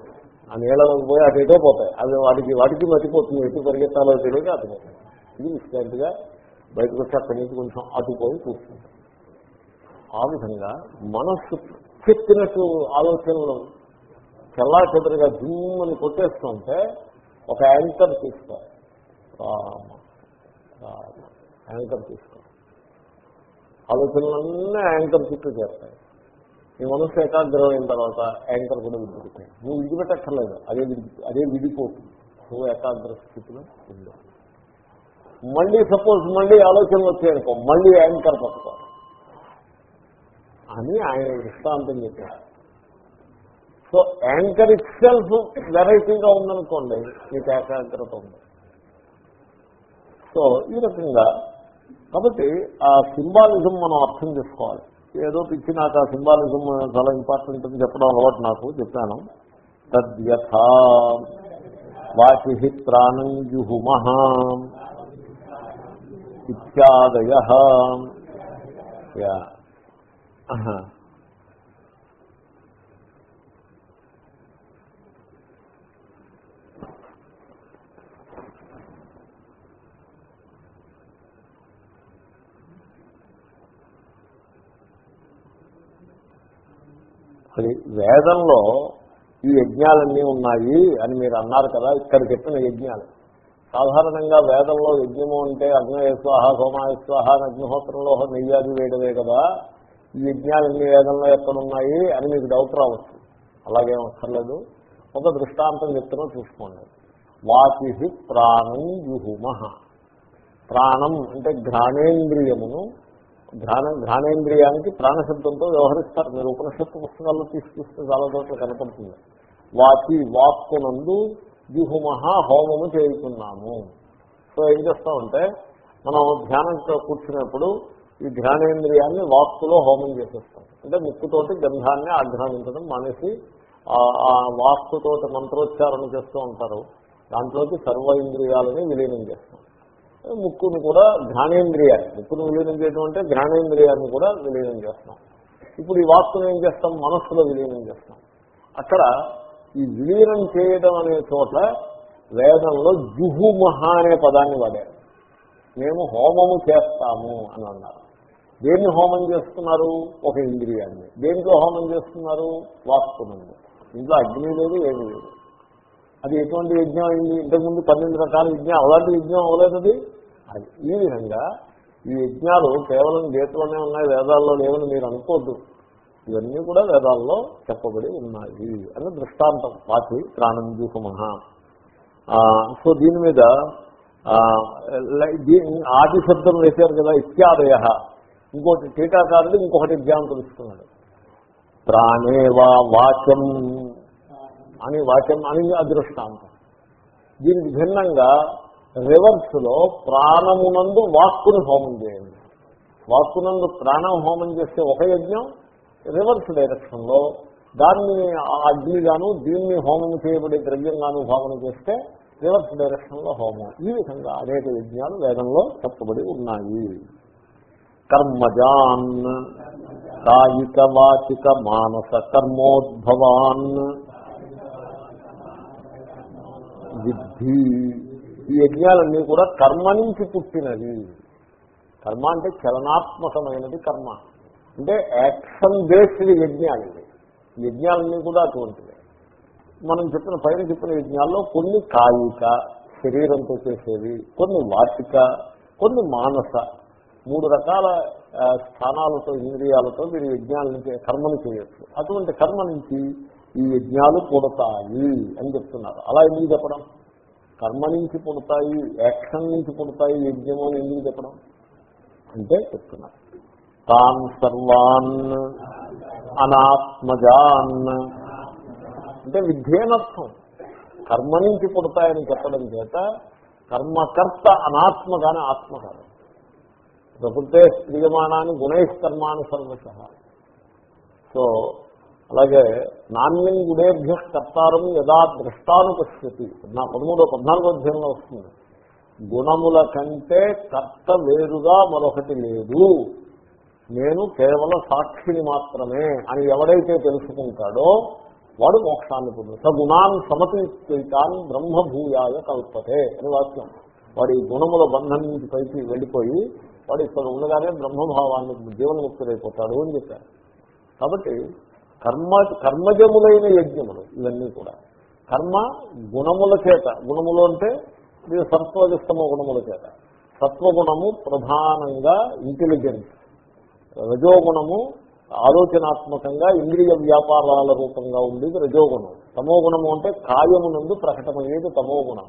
ఆ నీళ్ళలోకి పోయి అటు పోతాయి. అది వాటికి వాటికి మతిపోతుంది. ఎటు పరిగెత్తాలో తెలియక అటుపోతాయి ఇది ఇష్టంగా బయటకు వచ్చి అక్కడి నుంచి కొంచెం అటుపోయి కూర్చుంటాయి ఆ విధంగా మనస్సు చెప్పినట్టు ఆలోచనలు చల్లా చెదరుగా జిమ్మని కొట్టేస్తుంటే ఒక యాంకర్ తీసుకో యాంకర్ తీసుకో ఆలోచనలన్నీ యాంకర్ చుట్టూ చేస్తాయి. నీ మనసు ఏకాగ్రం అయిన తర్వాత యాంకర్ కూడా విడిపోతాయి. నువ్వు విడిపెట్టక్కర్లేదు అదే విడి అదే విడిపోతుంది. నువ్వు ఏకాగ్ర స్థితిలో ఉందో మళ్ళీ సపోజ్ మళ్ళీ ఆలోచనలు వచ్చాయనుకో మళ్ళీ యాంకర్ పట్టుకో అని ఆయన దృష్టాంతం చెప్పారు. సో యాంకర్ ఇట్ సెల్ఫ్ వెరైటీగా ఉందనుకోండి మీకు ఏకాగ్రత ఉంది. సో ఈ రకంగా కాబట్టి ఆ సింబాలిజం మనం అర్థం చేసుకోవాలి. ఏదో పిచ్చి నాకు ఆ సింబాలిజం చాలా ఇంపార్టెంట్ అని చెప్పడం అలవాటు నాకు చెప్పాను. తద్యథ వాచి ప్రాణం జుహుమహ ఇత్యాదయ యా అది వేదంలో ఈ యజ్ఞాలన్నీ ఉన్నాయి అని మీరు అన్నారు కదా ఇక్కడ చెప్పిన యజ్ఞాలు. సాధారణంగా వేదంలో యజ్ఞము అంటే అగ్నయస్వాహ సోమాయస్వాహ అగ్నిహోత్రంలో నెయ్యాది వేయడమే కదా. ఈ యజ్ఞాలన్నీ వేదంలో ఎక్కడున్నాయి అని మీకు డౌట్ రావచ్చు. అలాగేం అక్కర్లేదు ఒక దృష్టాంతం చెప్తున్నా చూసుకోండి. వాచి ప్రాణం యుహుమ ప్రాణం అంటే ఘ్రాణేంద్రియమును ధ్యాన ధ్యానేంద్రియానికి ప్రాణశబ్దంతో వ్యవహరిస్తారు. మీరు ఉపనిషత్తు పుస్తకాల్లో తీసుకొస్తే చాలా చోట్ల కనపడుతుంది. వాచి వాక్కునందు జిహుమహ హోమము చేయుతున్నాము. సో ఏం చేస్తామంటే మనం ధ్యానంతో కూర్చున్నప్పుడు ఈ ధ్యానేంద్రియాన్ని వాక్కులో హోమం చేసేస్తాం. అంటే ముక్కుతోటి గంధాన్ని ఆఘ్రానించడం మానేసి ఆ వాక్కుతోటి మంత్రోచ్చారణ చేస్తూ ఉంటారు. దాంట్లోకి సర్వ ఇంద్రియాలని విలీనం చేస్తాం. ముక్కుని కూడా ఘ్రాణేంద్రియాన్ని ముక్కును విలీనం చేయడం అంటే ఘ్రాణేంద్రియాన్ని కూడా విలీనం చేస్తాం ఇప్పుడు ఈ వాక్కును ఏం చేస్తాం? మనస్సులో విలీనం చేస్తాం అక్కడ ఈ విలీనం చేయడం అనే చోట వేదంలో జుహుమహ అనే పదాన్ని వాడారు. మేము హోమము చేస్తాము అని అన్నారు. దేన్ని హోమం చేస్తున్నారు? ఒక ఇంద్రియాన్ని. దేంట్లో హోమం చేస్తున్నారు? వాక్కునందు ఇంట్లో అగ్ని లేదు ఏమీ లేదు. అది ఎటువంటి యజ్ఞం అయింది? ఇంతకుముందు పన్నెండు రకాల యజ్ఞం. అలాంటి యజ్ఞం అవ్వలేదు అది? అది. ఈ విధంగా ఈ యజ్ఞాలు కేవలం గీతలోనే ఉన్నాయి వేదాల్లో లేవని మీరు అనుకోద్దు. ఇవన్నీ కూడా వేదాల్లో చెప్పబడి ఉన్నాయి అని దృష్టాంతం. పాటి ప్రాణం జూహమహ. సో దీని మీద ఆది శబ్దం వేశారు కదా ఇత్యాదయ. ఇంకోటి టీకాకారుడు ఇంకొకటి ఎగ్జాంపుల్ ఇస్తున్నాడు ప్రాణేవా వాచం అని వాచం అని అదృష్టాంతం. దీనికి భిన్నంగా రివర్స్లో ప్రాణమునందు వాక్కుని హోమం చేయండి. వాక్కునందు ప్రాణం హోమం చేస్తే ఒక యజ్ఞం రివర్స్ డైరెక్షన్లో దాన్ని అగ్నిగాను దీన్ని హోమం చేయబడే ద్రవ్యంగాను భావన చేస్తే రివర్స్ డైరెక్షన్లో హోమం. ఈ విధంగా అనేక యజ్ఞాలు వేదంలో చెప్పబడి ఉన్నాయి. కర్మజాన్ కాయిక వాచిక మానస కర్మోద్భవాన్ విద్ధి ఈ యజ్ఞాలన్నీ కూడా కర్మ నుంచి పుట్టినవి. కర్మ అంటే చలనాత్మకమైనది కర్మ. అంటే యాక్షన్ బేస్డ్ యజ్ఞాలు ఇవి. యజ్ఞాలన్నీ కూడా అటువంటివి. మనం చెప్పిన పైన చెప్పిన యజ్ఞాల్లో కొన్ని కాయిక శరీరంతో చేసేవి కొన్ని వాచిక కొన్ని మానస. మూడు రకాల స్థానాలతో ఇంద్రియాలతో మీరు యజ్ఞాలను నుంచి కర్మను చేయొచ్చు. అటువంటి కర్మ నుంచి ఈ యజ్ఞాలు పుడతాయి అని చెప్తున్నారు. అలా ఎందుకు చెప్పడం? కర్మ నుంచి పుడతాయి యాక్షన్ నుంచి పుడతాయి యజ్ఞము అని ఎందుకు చెప్పడం? అంటే చెప్తున్నారు తాన్ సర్వాన్ అనాత్మజాన్. అంటే విధ్యేనర్థం కర్మ నుంచి పుడతాయని చెప్పడం చేత కర్మకర్త అనాత్మ అనాత్మగానే ఆత్మ కాదు ప్రకృతే స్త్రీయమానాన్ని గుణైష్కర్మాను సర్వశ సో అలాగే నాణ్యం గుణేభ్య కర్తారం యదా దృష్టాను పశ్యతి నా పదమూడో పద్నాలుగో అధ్యాయంలో వస్తుంది. గుణముల కంటే కర్త వేరుగా మరొకటి లేదు. నేను కేవలం సాక్షిని మాత్రమే అని ఎవడైతే తెలుసుకుంటాడో వాడు మోక్షాన్ని పొందు సగుణాన్ సమతీతాన్ బ్రహ్మభూయాయ కల్పతే అని వాక్యం. వాడి గుణముల బంధం నుంచి పైకి వెళ్ళిపోయి వాడు ఇక్కడ ఉండగానే బ్రహ్మభావాన్ని జీవన్ముక్తుడైపోతాడు అని చెప్పారు. కాబట్టి కర్మ కర్మజములైన యజ్ఞములు ఇవన్నీ కూడా. కర్మ గుణముల చేత గుణములు అంటే ఇది సత్వజస్తమ గుణముల చేత. సత్వగుణము ప్రధానంగా ఇంటెలిజెన్స్ రజోగుణము ఆలోచనాత్మకంగా ఇంద్రియ వ్యాపారాల రూపంగా ఉండేది రజోగుణం. తమోగుణము అంటే కాయమునందు ప్రకటమయ్యేది తమోగుణం.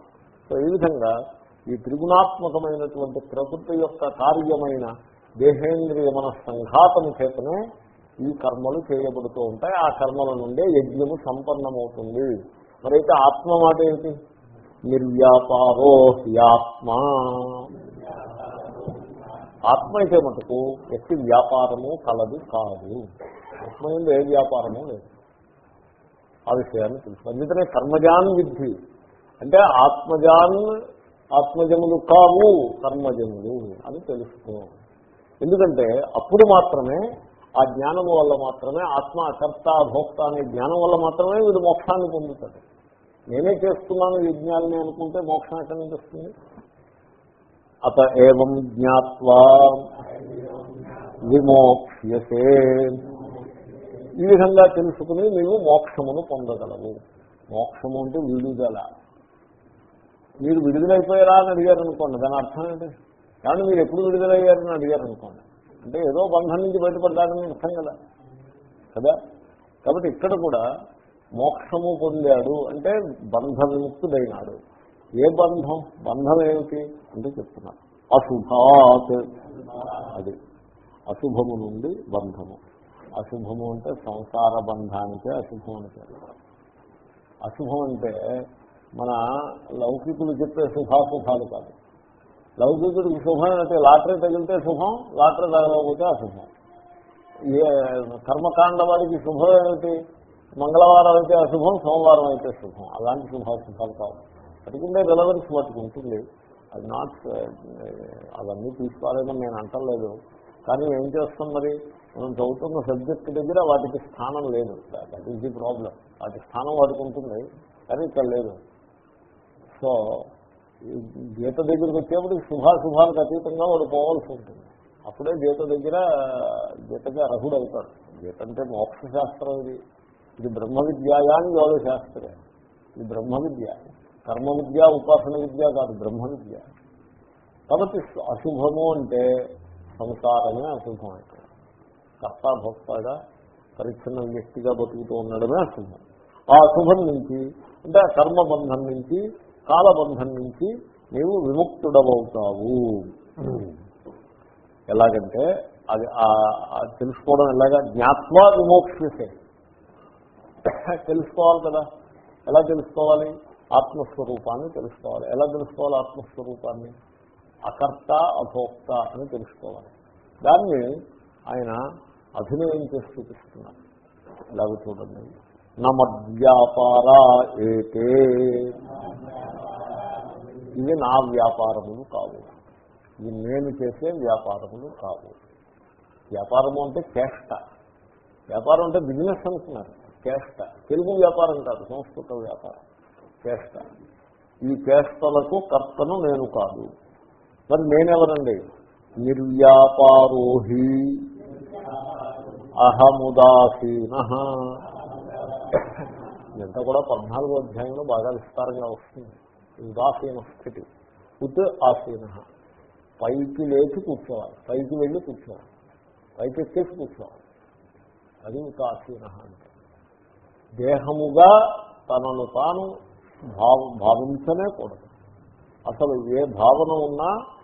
సో ఈ విధంగా ఈ త్రిగుణాత్మకమైనటువంటి ప్రకృతి యొక్క కార్యమైన దేహేంద్రియ మన సంఘాతము చేతనే ఈ కర్మలు చేయబడుతూ ఉంటాయి. ఆ కర్మల నుండే యజ్ఞము సంపన్నమవుతుంది. మరైతే ఆత్మ మాట ఏమిటి నిర్వ్యాపారో హ్యాత్మ ఆత్మ. అయితే మటుకు ఎట్టి వ్యాపారము కలదు కాదు. ఆత్మ ఎందు ఏ వ్యాపారము లేదు. ఆ విషయాన్ని తెలుసు అందుకనే కర్మజాన్ విద్ధి. అంటే ఆత్మజాన్ ఆత్మజములు కావు కర్మజములు అని తెలుసుకో. ఎందుకంటే అప్పుడు మాత్రమే ఆ జ్ఞానము వల్ల మాత్రమే ఆత్మ అకర్త భోక్త అనే జ్ఞానం వల్ల మాత్రమే వీడు మోక్షాన్ని పొందుతాడు. నేనే చేస్తున్నాను ఈ అనుకుంటే మోక్షం ఎక్కడి నుంచి వస్తుంది? అత ఏం జ్ఞాత్వా విమోక్ష్యసే ఈ విధంగా తెలుసుకుని నీవు మోక్షమును పొందగలవు. మోక్షము అంటే విడుదల. మీరు విడుదలైపోయారా అని అడిగారు అనుకోండి దాని అర్థం ఏంటి? కానీ మీరు ఎప్పుడు విడుదలయ్యారని అడిగారు అనుకోండి అంటే ఏదో బంధం నుంచి బయటపడ్డాడని అర్థం కదా. కదా? కాబట్టి ఇక్కడ కూడా మోక్షము పొందాడు అంటే బంధ విముక్తుడైనాడు ఏ బంధం? బంధం ఏమిటి? అంటే చెప్తున్నారు అశుభాత్. అది అశుభము నుండి బంధము. అశుభము అంటే సంసార బంధానికే అశుభం అని అశుభం అంటే మన లౌకికులు చెప్పే శుభాశుభాలు కాదు. లౌకికుడికి శుభం అంటే లాటరీ తగిలితే శుభం లాటరీ తగలకపోతే అశుభం. ఏ కర్మకాండ వారికి శుభం ఏమిటి? మంగళవారం అయితే అశుభం సోమవారం అయితే శుభం. అలాంటి శుభాశుభాలు కావు. పట్టుకుంటే రిలవెన్స్ వాటికి ఉంటుంది అది నాట్ uh, అవన్నీ తీసుకోవాలని నేను అంటలేదు. కానీ ఏం చేస్తాం మరి? మనం చదువుతున్న సబ్జెక్ట్ దగ్గర వాటికి స్థానం లేదు. దట్ ఈజ్ ది ప్రాబ్లం వాటి స్థానం వాటికి ఉంటుంది. కానీ ఇక్కడ లేదు. సో గీత దగ్గరికి వచ్చేప్పుడు శుభాశుభాలకు అతీతంగా వాడు పోవాల్సి ఉంటుంది. అప్పుడే గీత దగ్గర గీతకి అర్హుడు అవుతాడు గీత అంటే మోక్ష శాస్త్రం ఇది. ఇది బ్రహ్మ విద్యాయాని యోగ శాస్త్రే ఇది బ్రహ్మ విద్య కర్మ విద్య ఉపాసన విద్య కాదు బ్రహ్మ విద్య కాబట్టి అశుభము అంటే సంసారమే అశుభం అంటే. కర్త భోక్తగా పరిచ్ఛిన్న వ్యక్తిగా బతుకుతూ ఉండడమే అశుభం. ఆ అశుభం నుంచి అంటే ఆ కర్మబంధం నుంచి కాలబంధం నుంచి నీవు విముక్తుడవవుతావు. ఎలాగంటే అది తెలుసుకోవడం ఎలాగా జ్ఞాత్వా విమోక్షసే తెలుసుకోవాలి కదా. ఎలా తెలుసుకోవాలి? ఆత్మస్వరూపాన్ని తెలుసుకోవాలి. ఎలా తెలుసుకోవాలి ఆత్మస్వరూపాన్ని? అకర్త అభోక్త అని తెలుసుకోవాలి. దాన్ని ఆయన అభినయం చేసి చూపిస్తున్నారు. ఎలాగ చూడండి. నమద్వ్యాపార ఏతే ఇవి నా వ్యాపారములు కావు. ఇవి నేను చేసే వ్యాపారములు కావు. వ్యాపారము అంటే చేష్ట. వ్యాపారం అంటే బిజినెస్ అంటున్నారు. చేష్ట. తెలుగు వ్యాపారం కాదు సంస్కృత వ్యాపారం. చేష్ట. ఈ చేష్టలకు కర్తను నేను కాదు. మరి నేనెవరండి? నిర్వ్యాపారోహి. అహముదాసీన. ఇదంతా కూడా పద్నాలుగో అధ్యాయంలో బాగా విస్తారంగా వస్తుంది. ఉదాసీన స్థితి. ఉత్ ఆసీన. పైకి లేచి కూర్చోవాలి. పైకి వెళ్ళి కూర్చోవాలి. పైకి ఎక్కేసి కూర్చోవాలి. అది ఆసీన అంటే. దేహముగా తనను తాను భావ భావించనే కూడదు అసలు ఏ భావన ఉన్నా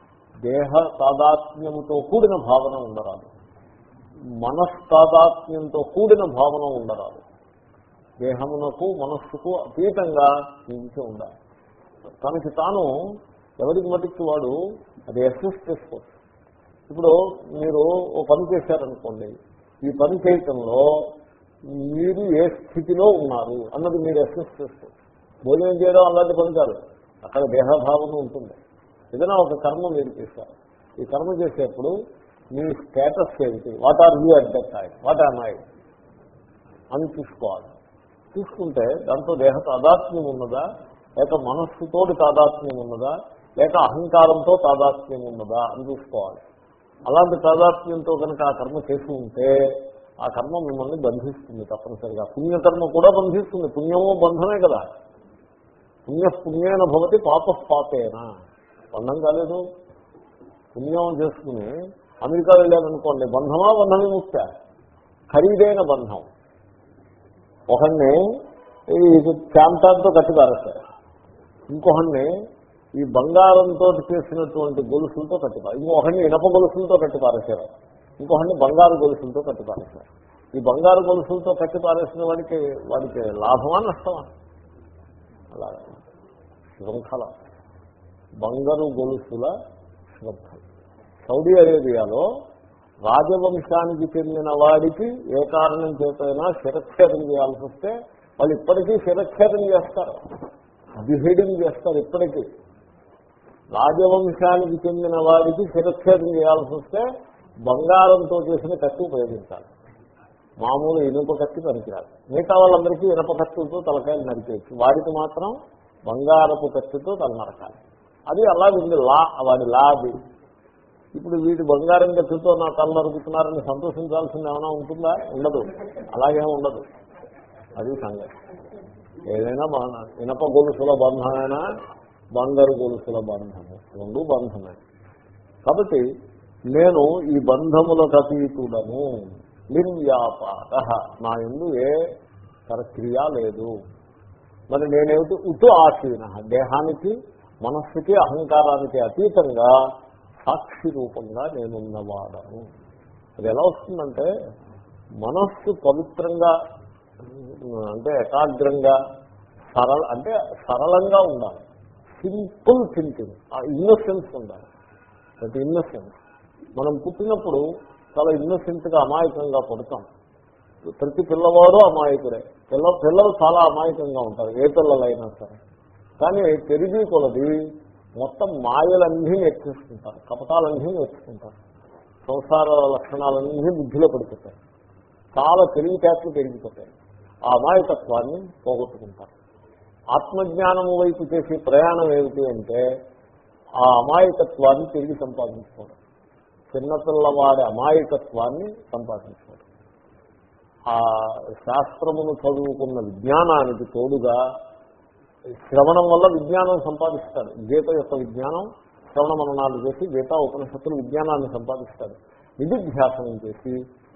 దేహ తాదాత్మ్యముతో కూడిన భావన ఉండరాదు. మనస్తాదాత్మ్యంతో కూడిన భావన ఉండరాదు. దేహమునకు మనస్సుకు అతీతంగా జీవించి ఉండాలి. తనకి తాను ఎవరికి మటుకు వాడు అది అసిస్ట్ చేసుకోవచ్చు. ఇప్పుడు మీరు ఓ పని చేశారనుకోండి ఈ పని చేయటంలో మీరు ఏ స్థితిలో ఉన్నారు అన్నది మీరు అసిస్ట్ చేసుకోవచ్చు. భోజనం చేయడం అలాంటి పని కాదు. అక్కడ దేహభావన ఉంటుంది. ఏదైనా ఒక కర్మ మీరు చేశారు. ఈ కర్మ చేసేప్పుడు మీ స్టేటస్ ఏంటి? What are you at that time what are my అని చూసుకోవాలి. చూసుకుంటే దాంతో దేహ తాదాత్మ్యం ఉన్నదా? లేక మనస్సుతోటి తాదాత్మ్యం ఉన్నదా? లేక అహంకారంతో తాదాత్మ్యం ఉన్నదా అని చూసుకోవాలి. అలాంటి తాదాత్మ్యంతో కనుక ఆ కర్మ చేసి ఉంటే ఆ కర్మ మిమ్మల్ని బంధిస్తుంది తప్పనిసరిగా. పుణ్యకర్మ కూడా బంధిస్తుంది. పుణ్యమో బంధమే కదా. పుణ్య పుణ్యేన భవతి పాప పాపేనా బంధం కాలేదు. పుణ్యం చేసుకుని అమెరికా వెళ్ళారనుకోండి బంధమా బంధమే ముఖ్య. ఖరీదైన బంధం. ఒకరిని ఇది శాంతాంతో కట్టి పారేస్తారు ఇంకొకరిని ఈ బంగారంతో చేసినటువంటి గొలుసులతో కట్టి పారు ఇంకొకరిని ఇనప గొలుసులతో కట్టి పారేశారు. ఇంకొకరిని బంగారు గొలుసులతో కట్టి పారేశారు. ఈ బంగారు గొలుసులతో కట్టి పారేసిన వాడికి వాడికి లాభమా నష్టమా? అలాగే. శృంఖల. బంగారు గొలుసుల శృంఖల సౌదీ అరేబియాలో రాజవంశానికి చెందిన వాడికి ఏ కారణం చేతైనా శిరక్షేదం చేయాల్సి వస్తే వాళ్ళు ఇప్పటికీ శిరక్షేదం చేస్తారు. బిహేడింగ్ చేస్తారు ఇప్పటికీ. రాజవంశానికి చెందిన వాడికి శిరక్షేదం చేయాల్సి వస్తే బంగారంతో చేసిన కత్తి ఉపయోగించాలి. మామూలు ఇనుప కత్తి పనికిరాదు. మిగతా వాళ్ళందరికీ ఇనుప కత్తులతో తలకాయలు నరికేయచ్చు. వాడికి మాత్రం బంగారపు కత్తితో తల నరకాలి. అది అలా ఉంది లా వాడి లా అది ఇప్పుడు వీటి బంగారం కత్తితో నా కళ్ళు అరుగుతున్నారని సంతోషించాల్సింది ఏమైనా ఉంటుందా? ఉండదు. అలాగే ఉండదు. అది సంగతి. ఏదైనా బాగా ఇనప గొలుసుల బంధమైనా? బంగారు గొలుసుల బంధము. రెండు బంధమే. కాబట్టి నేను ఈ బంధములకు అతీతుడను నిర్వ్యాపార. నా ఎందు ఏ ప్రక్రియ లేదు. మరి నేనేమిటి? ఉటు ఆశీన దేహానికి మనస్సుకి అహంకారానికి అతీతంగా సాక్షి రూపంగా నేనున్నవాడను. అది ఎలా వస్తుందంటే మనస్సు పవిత్రంగా అంటే ఏకాగ్రంగా సరళ అంటే సరళంగా ఉండాలి. సింపుల్ థింకింగ్ ఆ ఇన్నోసెన్స్ ఉండాలి. ప్రతి ఇన్నోసెన్స్. మనం పుట్టినప్పుడు చాలా ఇన్నోసెంట్గా అమాయకంగా పుడతాం. ప్రతి పిల్లవాడు అమాయకుడే. పిల్ల పిల్లలు చాలా అమాయకంగా ఉంటారు ఏ పిల్లలైనా సరే. కానీ పెరిగి కొలది మొత్తం మాయలన్నీ నేర్చేసుకుంటారు కపటాలన్నీ నేర్చుకుంటారు సంసార లక్షణాలన్నీ బుద్ధిలో పడిపోతాయి. చాలా తెలివితేటలు పెరిగిపోతాయి. ఆ అమాయకత్వాన్ని పోగొట్టుకుంటారు. ఆత్మజ్ఞానము వైపు చేసే ప్రయాణం ఏమిటి అంటే ఆ అమాయకత్వాన్ని తిరిగి సంపాదించుకోవడం. చిన్నపిల్లవాడి అమాయకత్వాన్ని సంపాదించుకోవడం. ఆ శాస్త్రమును చదువుకున్న విజ్ఞానానికి తోడుగా శ్రవణం వల్ల విజ్ఞానం సంపాదిస్తాడు. గీత యొక్క విజ్ఞానం శ్రవణ మననాలు చేసి గీతా ఉపనిషత్తులు విజ్ఞానాన్ని సంపాదిస్తాడు. నిధిధ్యాసనం చేసి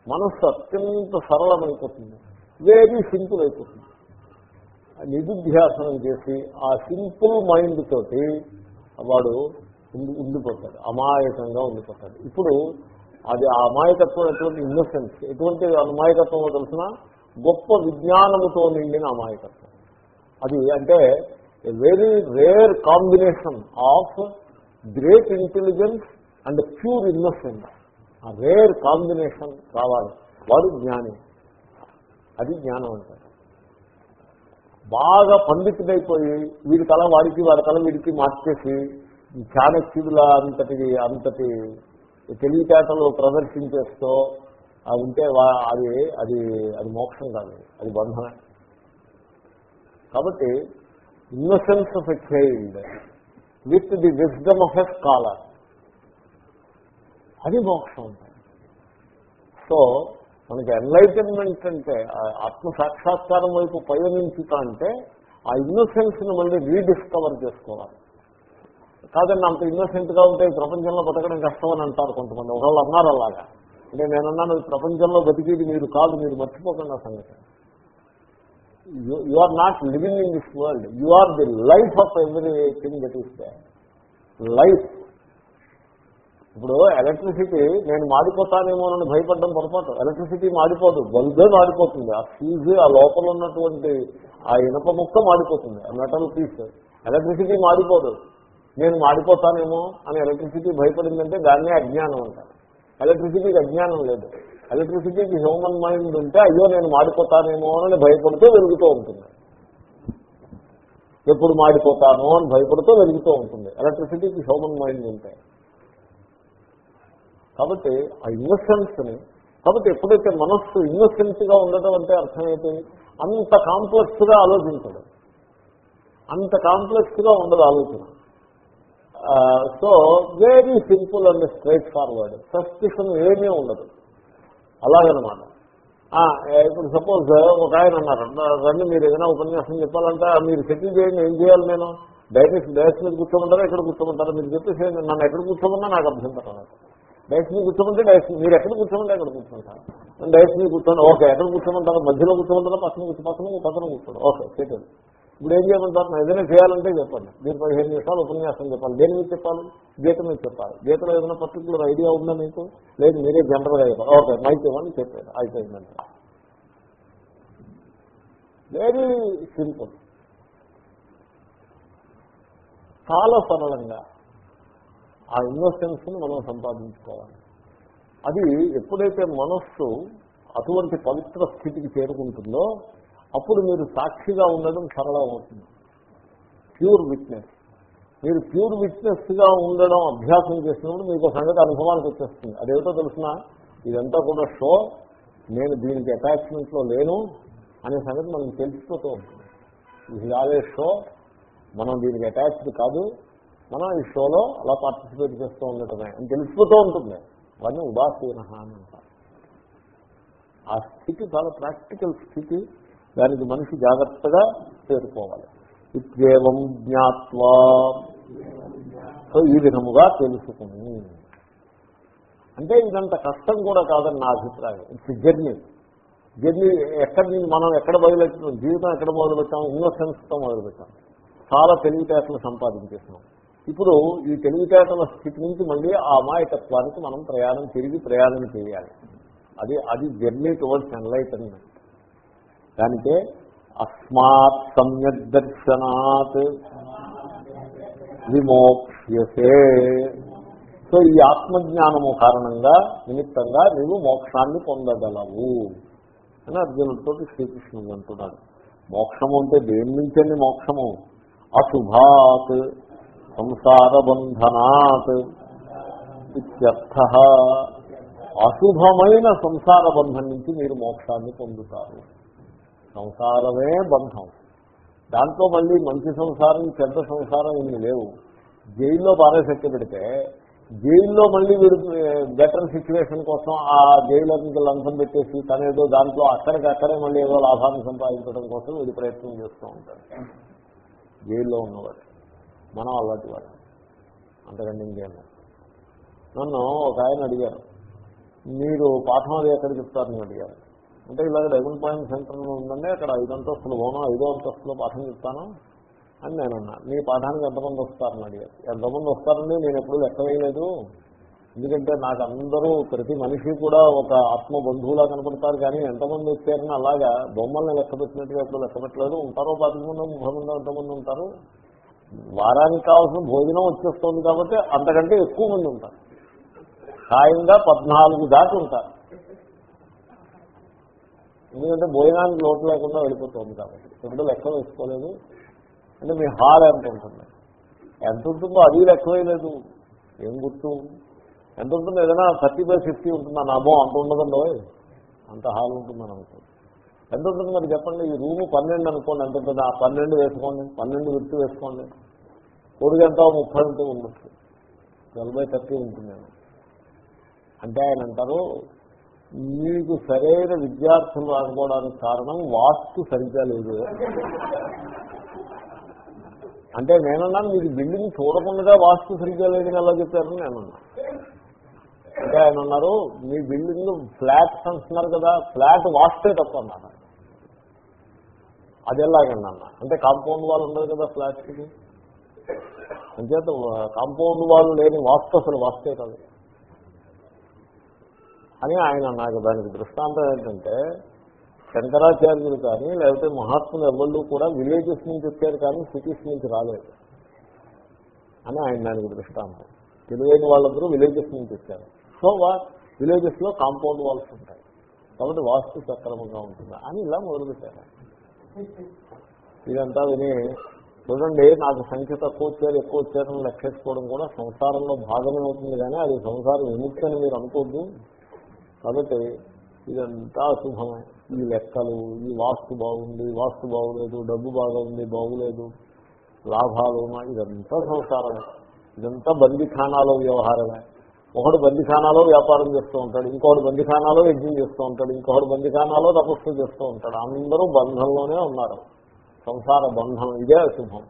మనస్సు అత్యంత సరళమైపోతుంది. వెరీ సింపుల్ అయిపోతుంది. నిధిధ్యాసనం చేసి ఆ సింపుల్ మైండ్ తోటి వాడు ఉండి- ఉండిపోతాడు. అమాయకంగా ఉండిపోతాడు. ఇప్పుడు అది ఆ అమాయకత్వం ఎటువంటి ఇన్నోసెన్స్ ఎటువంటి అమాయకత్వమో తెలిసిన గొప్ప విజ్ఞానముతో నిండిన అమాయకత్వం. అది అంటే very rare combination of great intelligence and pure innocence ఆ రేర్ కాంబినేషన్ కావాలి. వాడు జ్ఞాని. అది జ్ఞానం అంటారు. బాగా పండితుడైపోయి వీడి తల వాడికి వాడి తల వీడికి మార్చేసి చాణక్యుల అంతటి అంతటి తెలివితేటలు ప్రదర్శించేస్తూ ఉంటే అది అది అది మోక్షం కాదు. అది బంధమే. కాబట్టి innocence of a child with the wisdom of a scholar అది మోక్షం సో మనకి ఎన్లైటన్మెంట్ అంటే ఆత్మ సాక్షాత్కారం వైపు పయనించుతా అంటే ఆ ఇన్నోసెన్స్ని మళ్ళీ రీడిస్కవర్ చేసుకోవాలి. కాదండి అంత innocent గా ఉంటే ప్రపంచంలో బతకడం కష్టం అని అంటారు కొంతమంది. ఒకళ్ళు అన్నారు అలాగా. అంటే నేను అన్నాను ప్రపంచంలో బతికేది మీరు కాదు మీరు మర్చిపోకుండా సంగతి. You are not living in this world you are the life of everything that is the life ఇప్పుడు ఎలక్ట్రిసిటీ నేను మాడిపోతానేమో అని భయపడడం పొరపాటు. ఎలక్ట్రిసిటీ మాడిపోదు. బల్బే మాడిపోతుంది. ఆ ఫీజు ఆ లోపల ఉన్నటువంటి ఆ ఇనప ముక్క మాడిపోతుంది. ఆ మెటల్ పీస్ ఎలక్ట్రిసిటీ మాడిపోదు. నేను మాడిపోతానేమో అని ఎలక్ట్రిసిటీ భయపడిందంటే దాన్నే అజ్ఞానం అంటారు. ఎలక్ట్రిసిటీకి అజ్ఞానం లేదు. ఎలక్ట్రిసిటీకి హ్యూమన్ మైండ్ ఉంటే అయ్యో నేను మాడిపోతానేమో అని భయపడుతూ వెలుగుతూ ఉంటుంది. ఎప్పుడు మాడిపోతాను అని భయపడుతూ వెలుగుతూ ఉంటుంది. ఎలక్ట్రిసిటీకి హ్యూమన్ మైండ్ ఉంటాయి కాబట్టి ఆ ఇన్నోసెన్స్ని కాబట్టి ఎప్పుడైతే మనస్సు ఇన్నోసెన్స్గా గా ఉండటం అంటే అర్థమైతే అంత కాంప్లెక్స్గా అంత కాంప్లెక్స్గా ఉండదు ఆలోచన. So very simple and straightforward suspicion ఏమీ ఉండదు. అలాగనమాట. ఆ, ఇప్పుడు సపోజ్ ఒక ఆయన అన్నారు రండి మీరు ఏదైనా ఉపన్యాసం చెప్పాలంటే మీరు సెటిల్ చేయండి ఏం చేయాలి నేను? డైరెక్ట్ డైరెక్ట్ మీద కూర్చోమంటారా ఎక్కడ కూర్చోమంటారా? మీరు చెప్పేసి నన్ను ఎక్కడ కూర్చోమన్నా నాకు అభ్యంతరం లేదు డైరెక్ట్ మీద కూర్చోమంటే డైరెక్ట్ మీరు ఎక్కడ కూర్చోమంటే ఎక్కడ కూర్చుంటారు నేను డైరెక్ట్ మీద కూర్చోండి ఓకే ఎక్కడ కూర్చోమంటారా? మధ్యలో కూర్చోమంటారా? పక్కన కూర్చో పక్కన పక్కన కూర్చోండి ఓకే సెటిల్ ఇప్పుడు ఏం చేయమంటారు నా ఏదైనా చేయాలంటే చెప్పండి. మీరు పదిహేను నిమిషాలు ఉపన్యాసం చెప్పాలి. దేని మీద చెప్పాలి? గీత మీద చెప్పాలి. గీతలో ఏదైనా పర్టికులర్ ఐడియా ఉందా మీకు? లేదు మీరే జనరల్గా చెప్పాలి. ఓకే మైక్ ఇవ్వండి చెప్పారు. అయిపోయిందంట. వెరీ సింపుల్ చాలా సరళంగా ఆ ఇన్వెస్టెన్స్ని మనం సంపాదించుకోవాలి. అది ఎప్పుడైతే మనస్సు అటువంటి పవిత్ర స్థితికి చేరుకుంటుందో అప్పుడు మీరు సాక్షిగా ఉండడం సరళం అవుతుంది. ప్యూర్ విట్నెస్ మీరు ప్యూర్ విట్నెస్గా ఉండడం అభ్యాసం చేసినప్పుడు మీకు ఒక సంగతి అనుభవానికి వచ్చేస్తుంది. అదేమిటో తెలిసిన? ఇదంతా కూడా షో నేను దీనికి అటాచ్మెంట్లో లేను అనే సంగతి మనకు తెలిసిపోతూ ఉంటుంది. ఇది ఆలే షో మనం దీనికి అటాచ్డ్ కాదు. మనం ఈ షోలో అలా పార్టిసిపేట్ చేస్తూ ఉండటమే అని తెలిసిపోతూ ఉంటుంది. అవన్నీ ఉదాసీన అని అంటారు. ఆ స్థితి చాలా ప్రాక్టికల్ స్థితి. దానికి మనిషి జాగ్రత్తగా చేరుకోవాలి. ఇత్యేవం జ్ఞాత్వా. సో ఈ విధముగా తెలుసుకుని. అంటే ఇదంత కష్టం కూడా కాదని నా అభిప్రాయం. ఇట్స్ జర్నీ జర్నీ ఎక్కడ నుంచి మనం ఎక్కడ మొదలుపెట్టాం? జీవితం ఎక్కడ మొదలుపెట్టాం? ఇన్నోసెన్స్తో మొదలుపెట్టాం. చాలా తెలివితేటలు సంపాదించేసాం ఇప్పుడు ఈ తెలివితేటల స్థితి నుంచి మళ్ళీ ఆ అమాయకత్వానికి మనం ప్రయాణం తిరిగి ప్రయాణం చేయాలి. అది అది జర్నీ టువర్డ్స్ ఎన్లైటన్మెంట్ దానికే అస్మాత్ సమ్యక్ దర్శనాత్ విమోక్ష్యసే. సో ఈ ఆత్మజ్ఞానము కారణంగా నిమిత్తంగా నీవు మోక్షాన్ని పొందగలవు అని అర్జునుడితో శ్రీకృష్ణుడు అంటున్నాడు. మోక్షము అంటే దేని నుంచండి మోక్షము? అశుభాత్ సంసార బంధనాత్ ఇత్యర్థ. అశుభమైన సంసార బంధం నుంచి మీరు మోక్షాన్ని పొందుతారు. సంసారమే బంధం. దాంట్లో మళ్ళీ మంచి సంసారం చెడ్డ సంసారం ఇన్ని లేవు. జైల్లో పారేసెట్టి పెడితే జైల్లో మళ్ళీ వీడు బెటర్ సిచ్యువేషన్ కోసం ఆ జైలర్కి లంచం పెట్టేసి తనేదో దాంట్లో అక్కడికి అక్కడే మళ్ళీ ఏదో లాభాన్ని సంపాదించడం కోసం వీడు ప్రయత్నం చేస్తూ ఉంటాడు. జైల్లో ఉన్నవాడు. మనం అలాంటి వాడు. అంతకంటే ఇంకేమో నన్ను ఒక ఆయన అడిగారు. మీరు పాఠం అది ఎక్కడ చెప్తారని అడిగారు. అంటే ఇలాగ డైమండ్ పాయింట్ సెంటర్లో ఉందండి అక్కడ ఐదు అంతస్తులు పోను ఐదో అంతస్తులో పాఠం చెప్తాను అని నేను అన్నా మీ పాఠానికి ఎంతమంది వస్తారని అడిగారు. ఎంతమంది వస్తారండి? నేను ఎప్పుడు లెక్క వేయలేదు ఎందుకంటే నాకు అందరూ ప్రతి మనిషి కూడా ఒక ఆత్మ బంధువులా కనపడతారు కానీ ఎంతమంది వచ్చారని అలాగా బొమ్మల్ని లెక్క పెట్టినట్టుగా ఎప్పుడు లెక్క పెట్టలేదు. ఉంటారో పదకొండు మంది ముప్పై మంది ఎంతమంది ఉంటారు? వారానికి కావాల్సిన భోజనం వచ్చేస్తుంది కాబట్టి అంతకంటే ఎక్కువ మంది ఉంటారు. ఖాయంగా పద్నాలుగు దాటి ఉంటారు. ఎందుకంటే భోజనానికి లోటు లేకుండా వెళ్ళిపోతుంది కాబట్టి. రెండు లెక్క వేసుకోలేదు. అంటే మీ హాల్ ఎంత ఉంటుంది? ఎంత ఉంటుందో అది లెక్క వేయలేదు ఏం గుర్తు? ఎంత ఉంటుంది? ఏదైనా థర్టీ బై ఫిఫ్టీ ఉంటుందా? నా అంత ఉండదండి ఓయ్. అంత హాల్ ఉంటుందని అనుకోండి. ఎంత ఉంటుంది మరి చెప్పండి? ఈ రూము పన్నెండు అనుకోండి. ఎంత ఉంటుంది? ఆ పన్నెండు వేసుకోండి. పన్నెండు విత్తు వేసుకోండి. పొడుగు ఎంత? ముప్పై ఉంటే ఉండొచ్చు. ట్వెల్వ్ బై థర్టీ ఉంటుంది అంటే ఆయన అంటారు మీకు సరైన విద్యార్థులు రాకపోవడానికి కారణం వాస్తు సరిగ్గా లేదు. అంటే నేనన్నాను మీకు బిల్డింగ్ చూడకుండా వాస్తు సరిగ్గా లేదని ఎలా చెప్పారని నేనన్నా. అంటే ఆయన అన్నారు మీ బిల్డింగ్ ఫ్లాట్స్ అంటున్నారు కదా ఫ్లాట్ వాస్తే తప్ప అన్నారు. అది ఎలాగండి అన్న. అంటే కాంపౌండ్ వాళ్ళు ఉండదు కదా ఫ్లాట్స్కి అంచేత కాంపౌండ్ వాళ్ళు లేని వాస్తు అసలు వాస్తే కాదు. అని ఆయన నాకు దానికి దృష్టాంతం ఏంటంటే శంకరాచార్యులు కానీ లేకపోతే మహాత్ములు ఎవరు కూడా విలేజెస్ నుంచి వచ్చారు కానీ సిటీస్ నుంచి రాలేదు అని ఆయన దానికి దృష్టాంతం. తెలియని వాళ్ళందరూ విలేజెస్ నుంచి వచ్చారు. సో వా విలేజెస్లో కాంపౌండ్ వాల్స్ ఉంటాయి. కాబట్టి వాస్తు సక్రమంగా ఉంటుంది అని ఇలా మొదలుపెట్టారు. ఇదంతా విని చూడండి నాకు సంఖ్య తక్కువ వచ్చారు ఎక్కువ వచ్చారని లెక్కేసుకోవడం కూడా సంసారంలో భాగమే అవుతుంది కానీ అది సంసారం విముక్తి అని మీరు అనుకోద్దు. కాబట్టి ఇదంతా అశుభమే. ఈ లెక్కలు ఈ వాస్తు బాగుంది వాస్తు బాగులేదు డబ్బు బాగా ఉంది బాగులేదు లాభాలు ఇదంతా సంసారమే. ఇదంతా బందిఖానాలో వ్యవహారమే. ఒకడు బందిఖానాలో వ్యాపారం చేస్తూ ఉంటాడు ఇంకొకటి బందిఖానాలో యజ్ఞం చేస్తూ ఉంటాడు ఇంకొకటి బందిఖానాలో తపస్సు చేస్తూ ఉంటాడు. అందరూ బంధంలోనే ఉన్నారు. సంసార బంధం ఇదే అశుభం.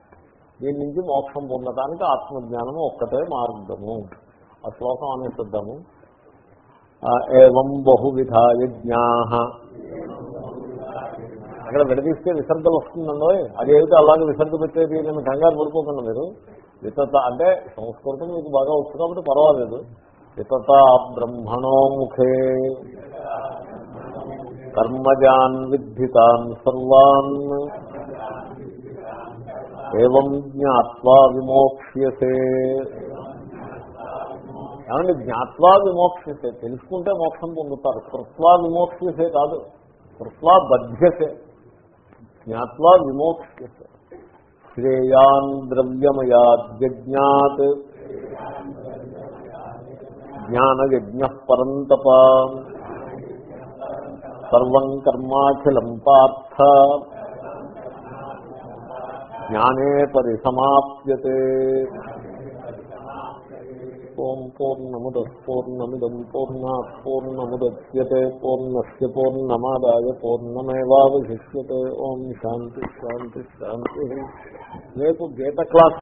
దీని నుంచి మోక్షం పొందడానికి ఆత్మజ్ఞానం ఒక్కటే మార్గము. ఆ శ్లోకం అనేసిద్దాము. ఏం బహువిధ యజ్ఞా అక్కడ విడదీస్తే విసర్గలు వస్తుందండో? అదేమిటి అలాగే విసర్గ పెట్టేది నేను కంగారు పడిపోకుండా మీరు. వితత అంటే సంస్కృతం మీకు బాగా వచ్చు కాబట్టి పర్వాలేదు. వితత బ్రహ్మణో ముఖే. కర్మజాన్ విద్ధితాన్ సర్వాన్. ఏం జ్ఞాత్వా విమోక్ష్యసే. ఏమంటే జ్ఞాత్వా విమోక్షసే తెలుసుకుంటే మోక్షం పొందుతారు. కృత్వా విమోక్షసే కాదు. కృత్వా బధ్యసే జ్ఞాత్వా విమోక్షసే శ్రేయాన్ ద్రవ్యమయాజ్ఞాత్ జ్ఞానయజ్ఞ పరంతప సర్వం కర్మాఖిలం పార్థ. జ్ఞానే పరిసమాప్యతే. ఓం పూర్ణముద పూర్ణమిదం పూర్ణా పూర్ణముద్యతే పూర్ణస్ పూర్ణమాదాయ పూర్ణమేవాశిష్యే ఓం శాంతి శాంతి శాంతి. రేపు గీత క్లాస్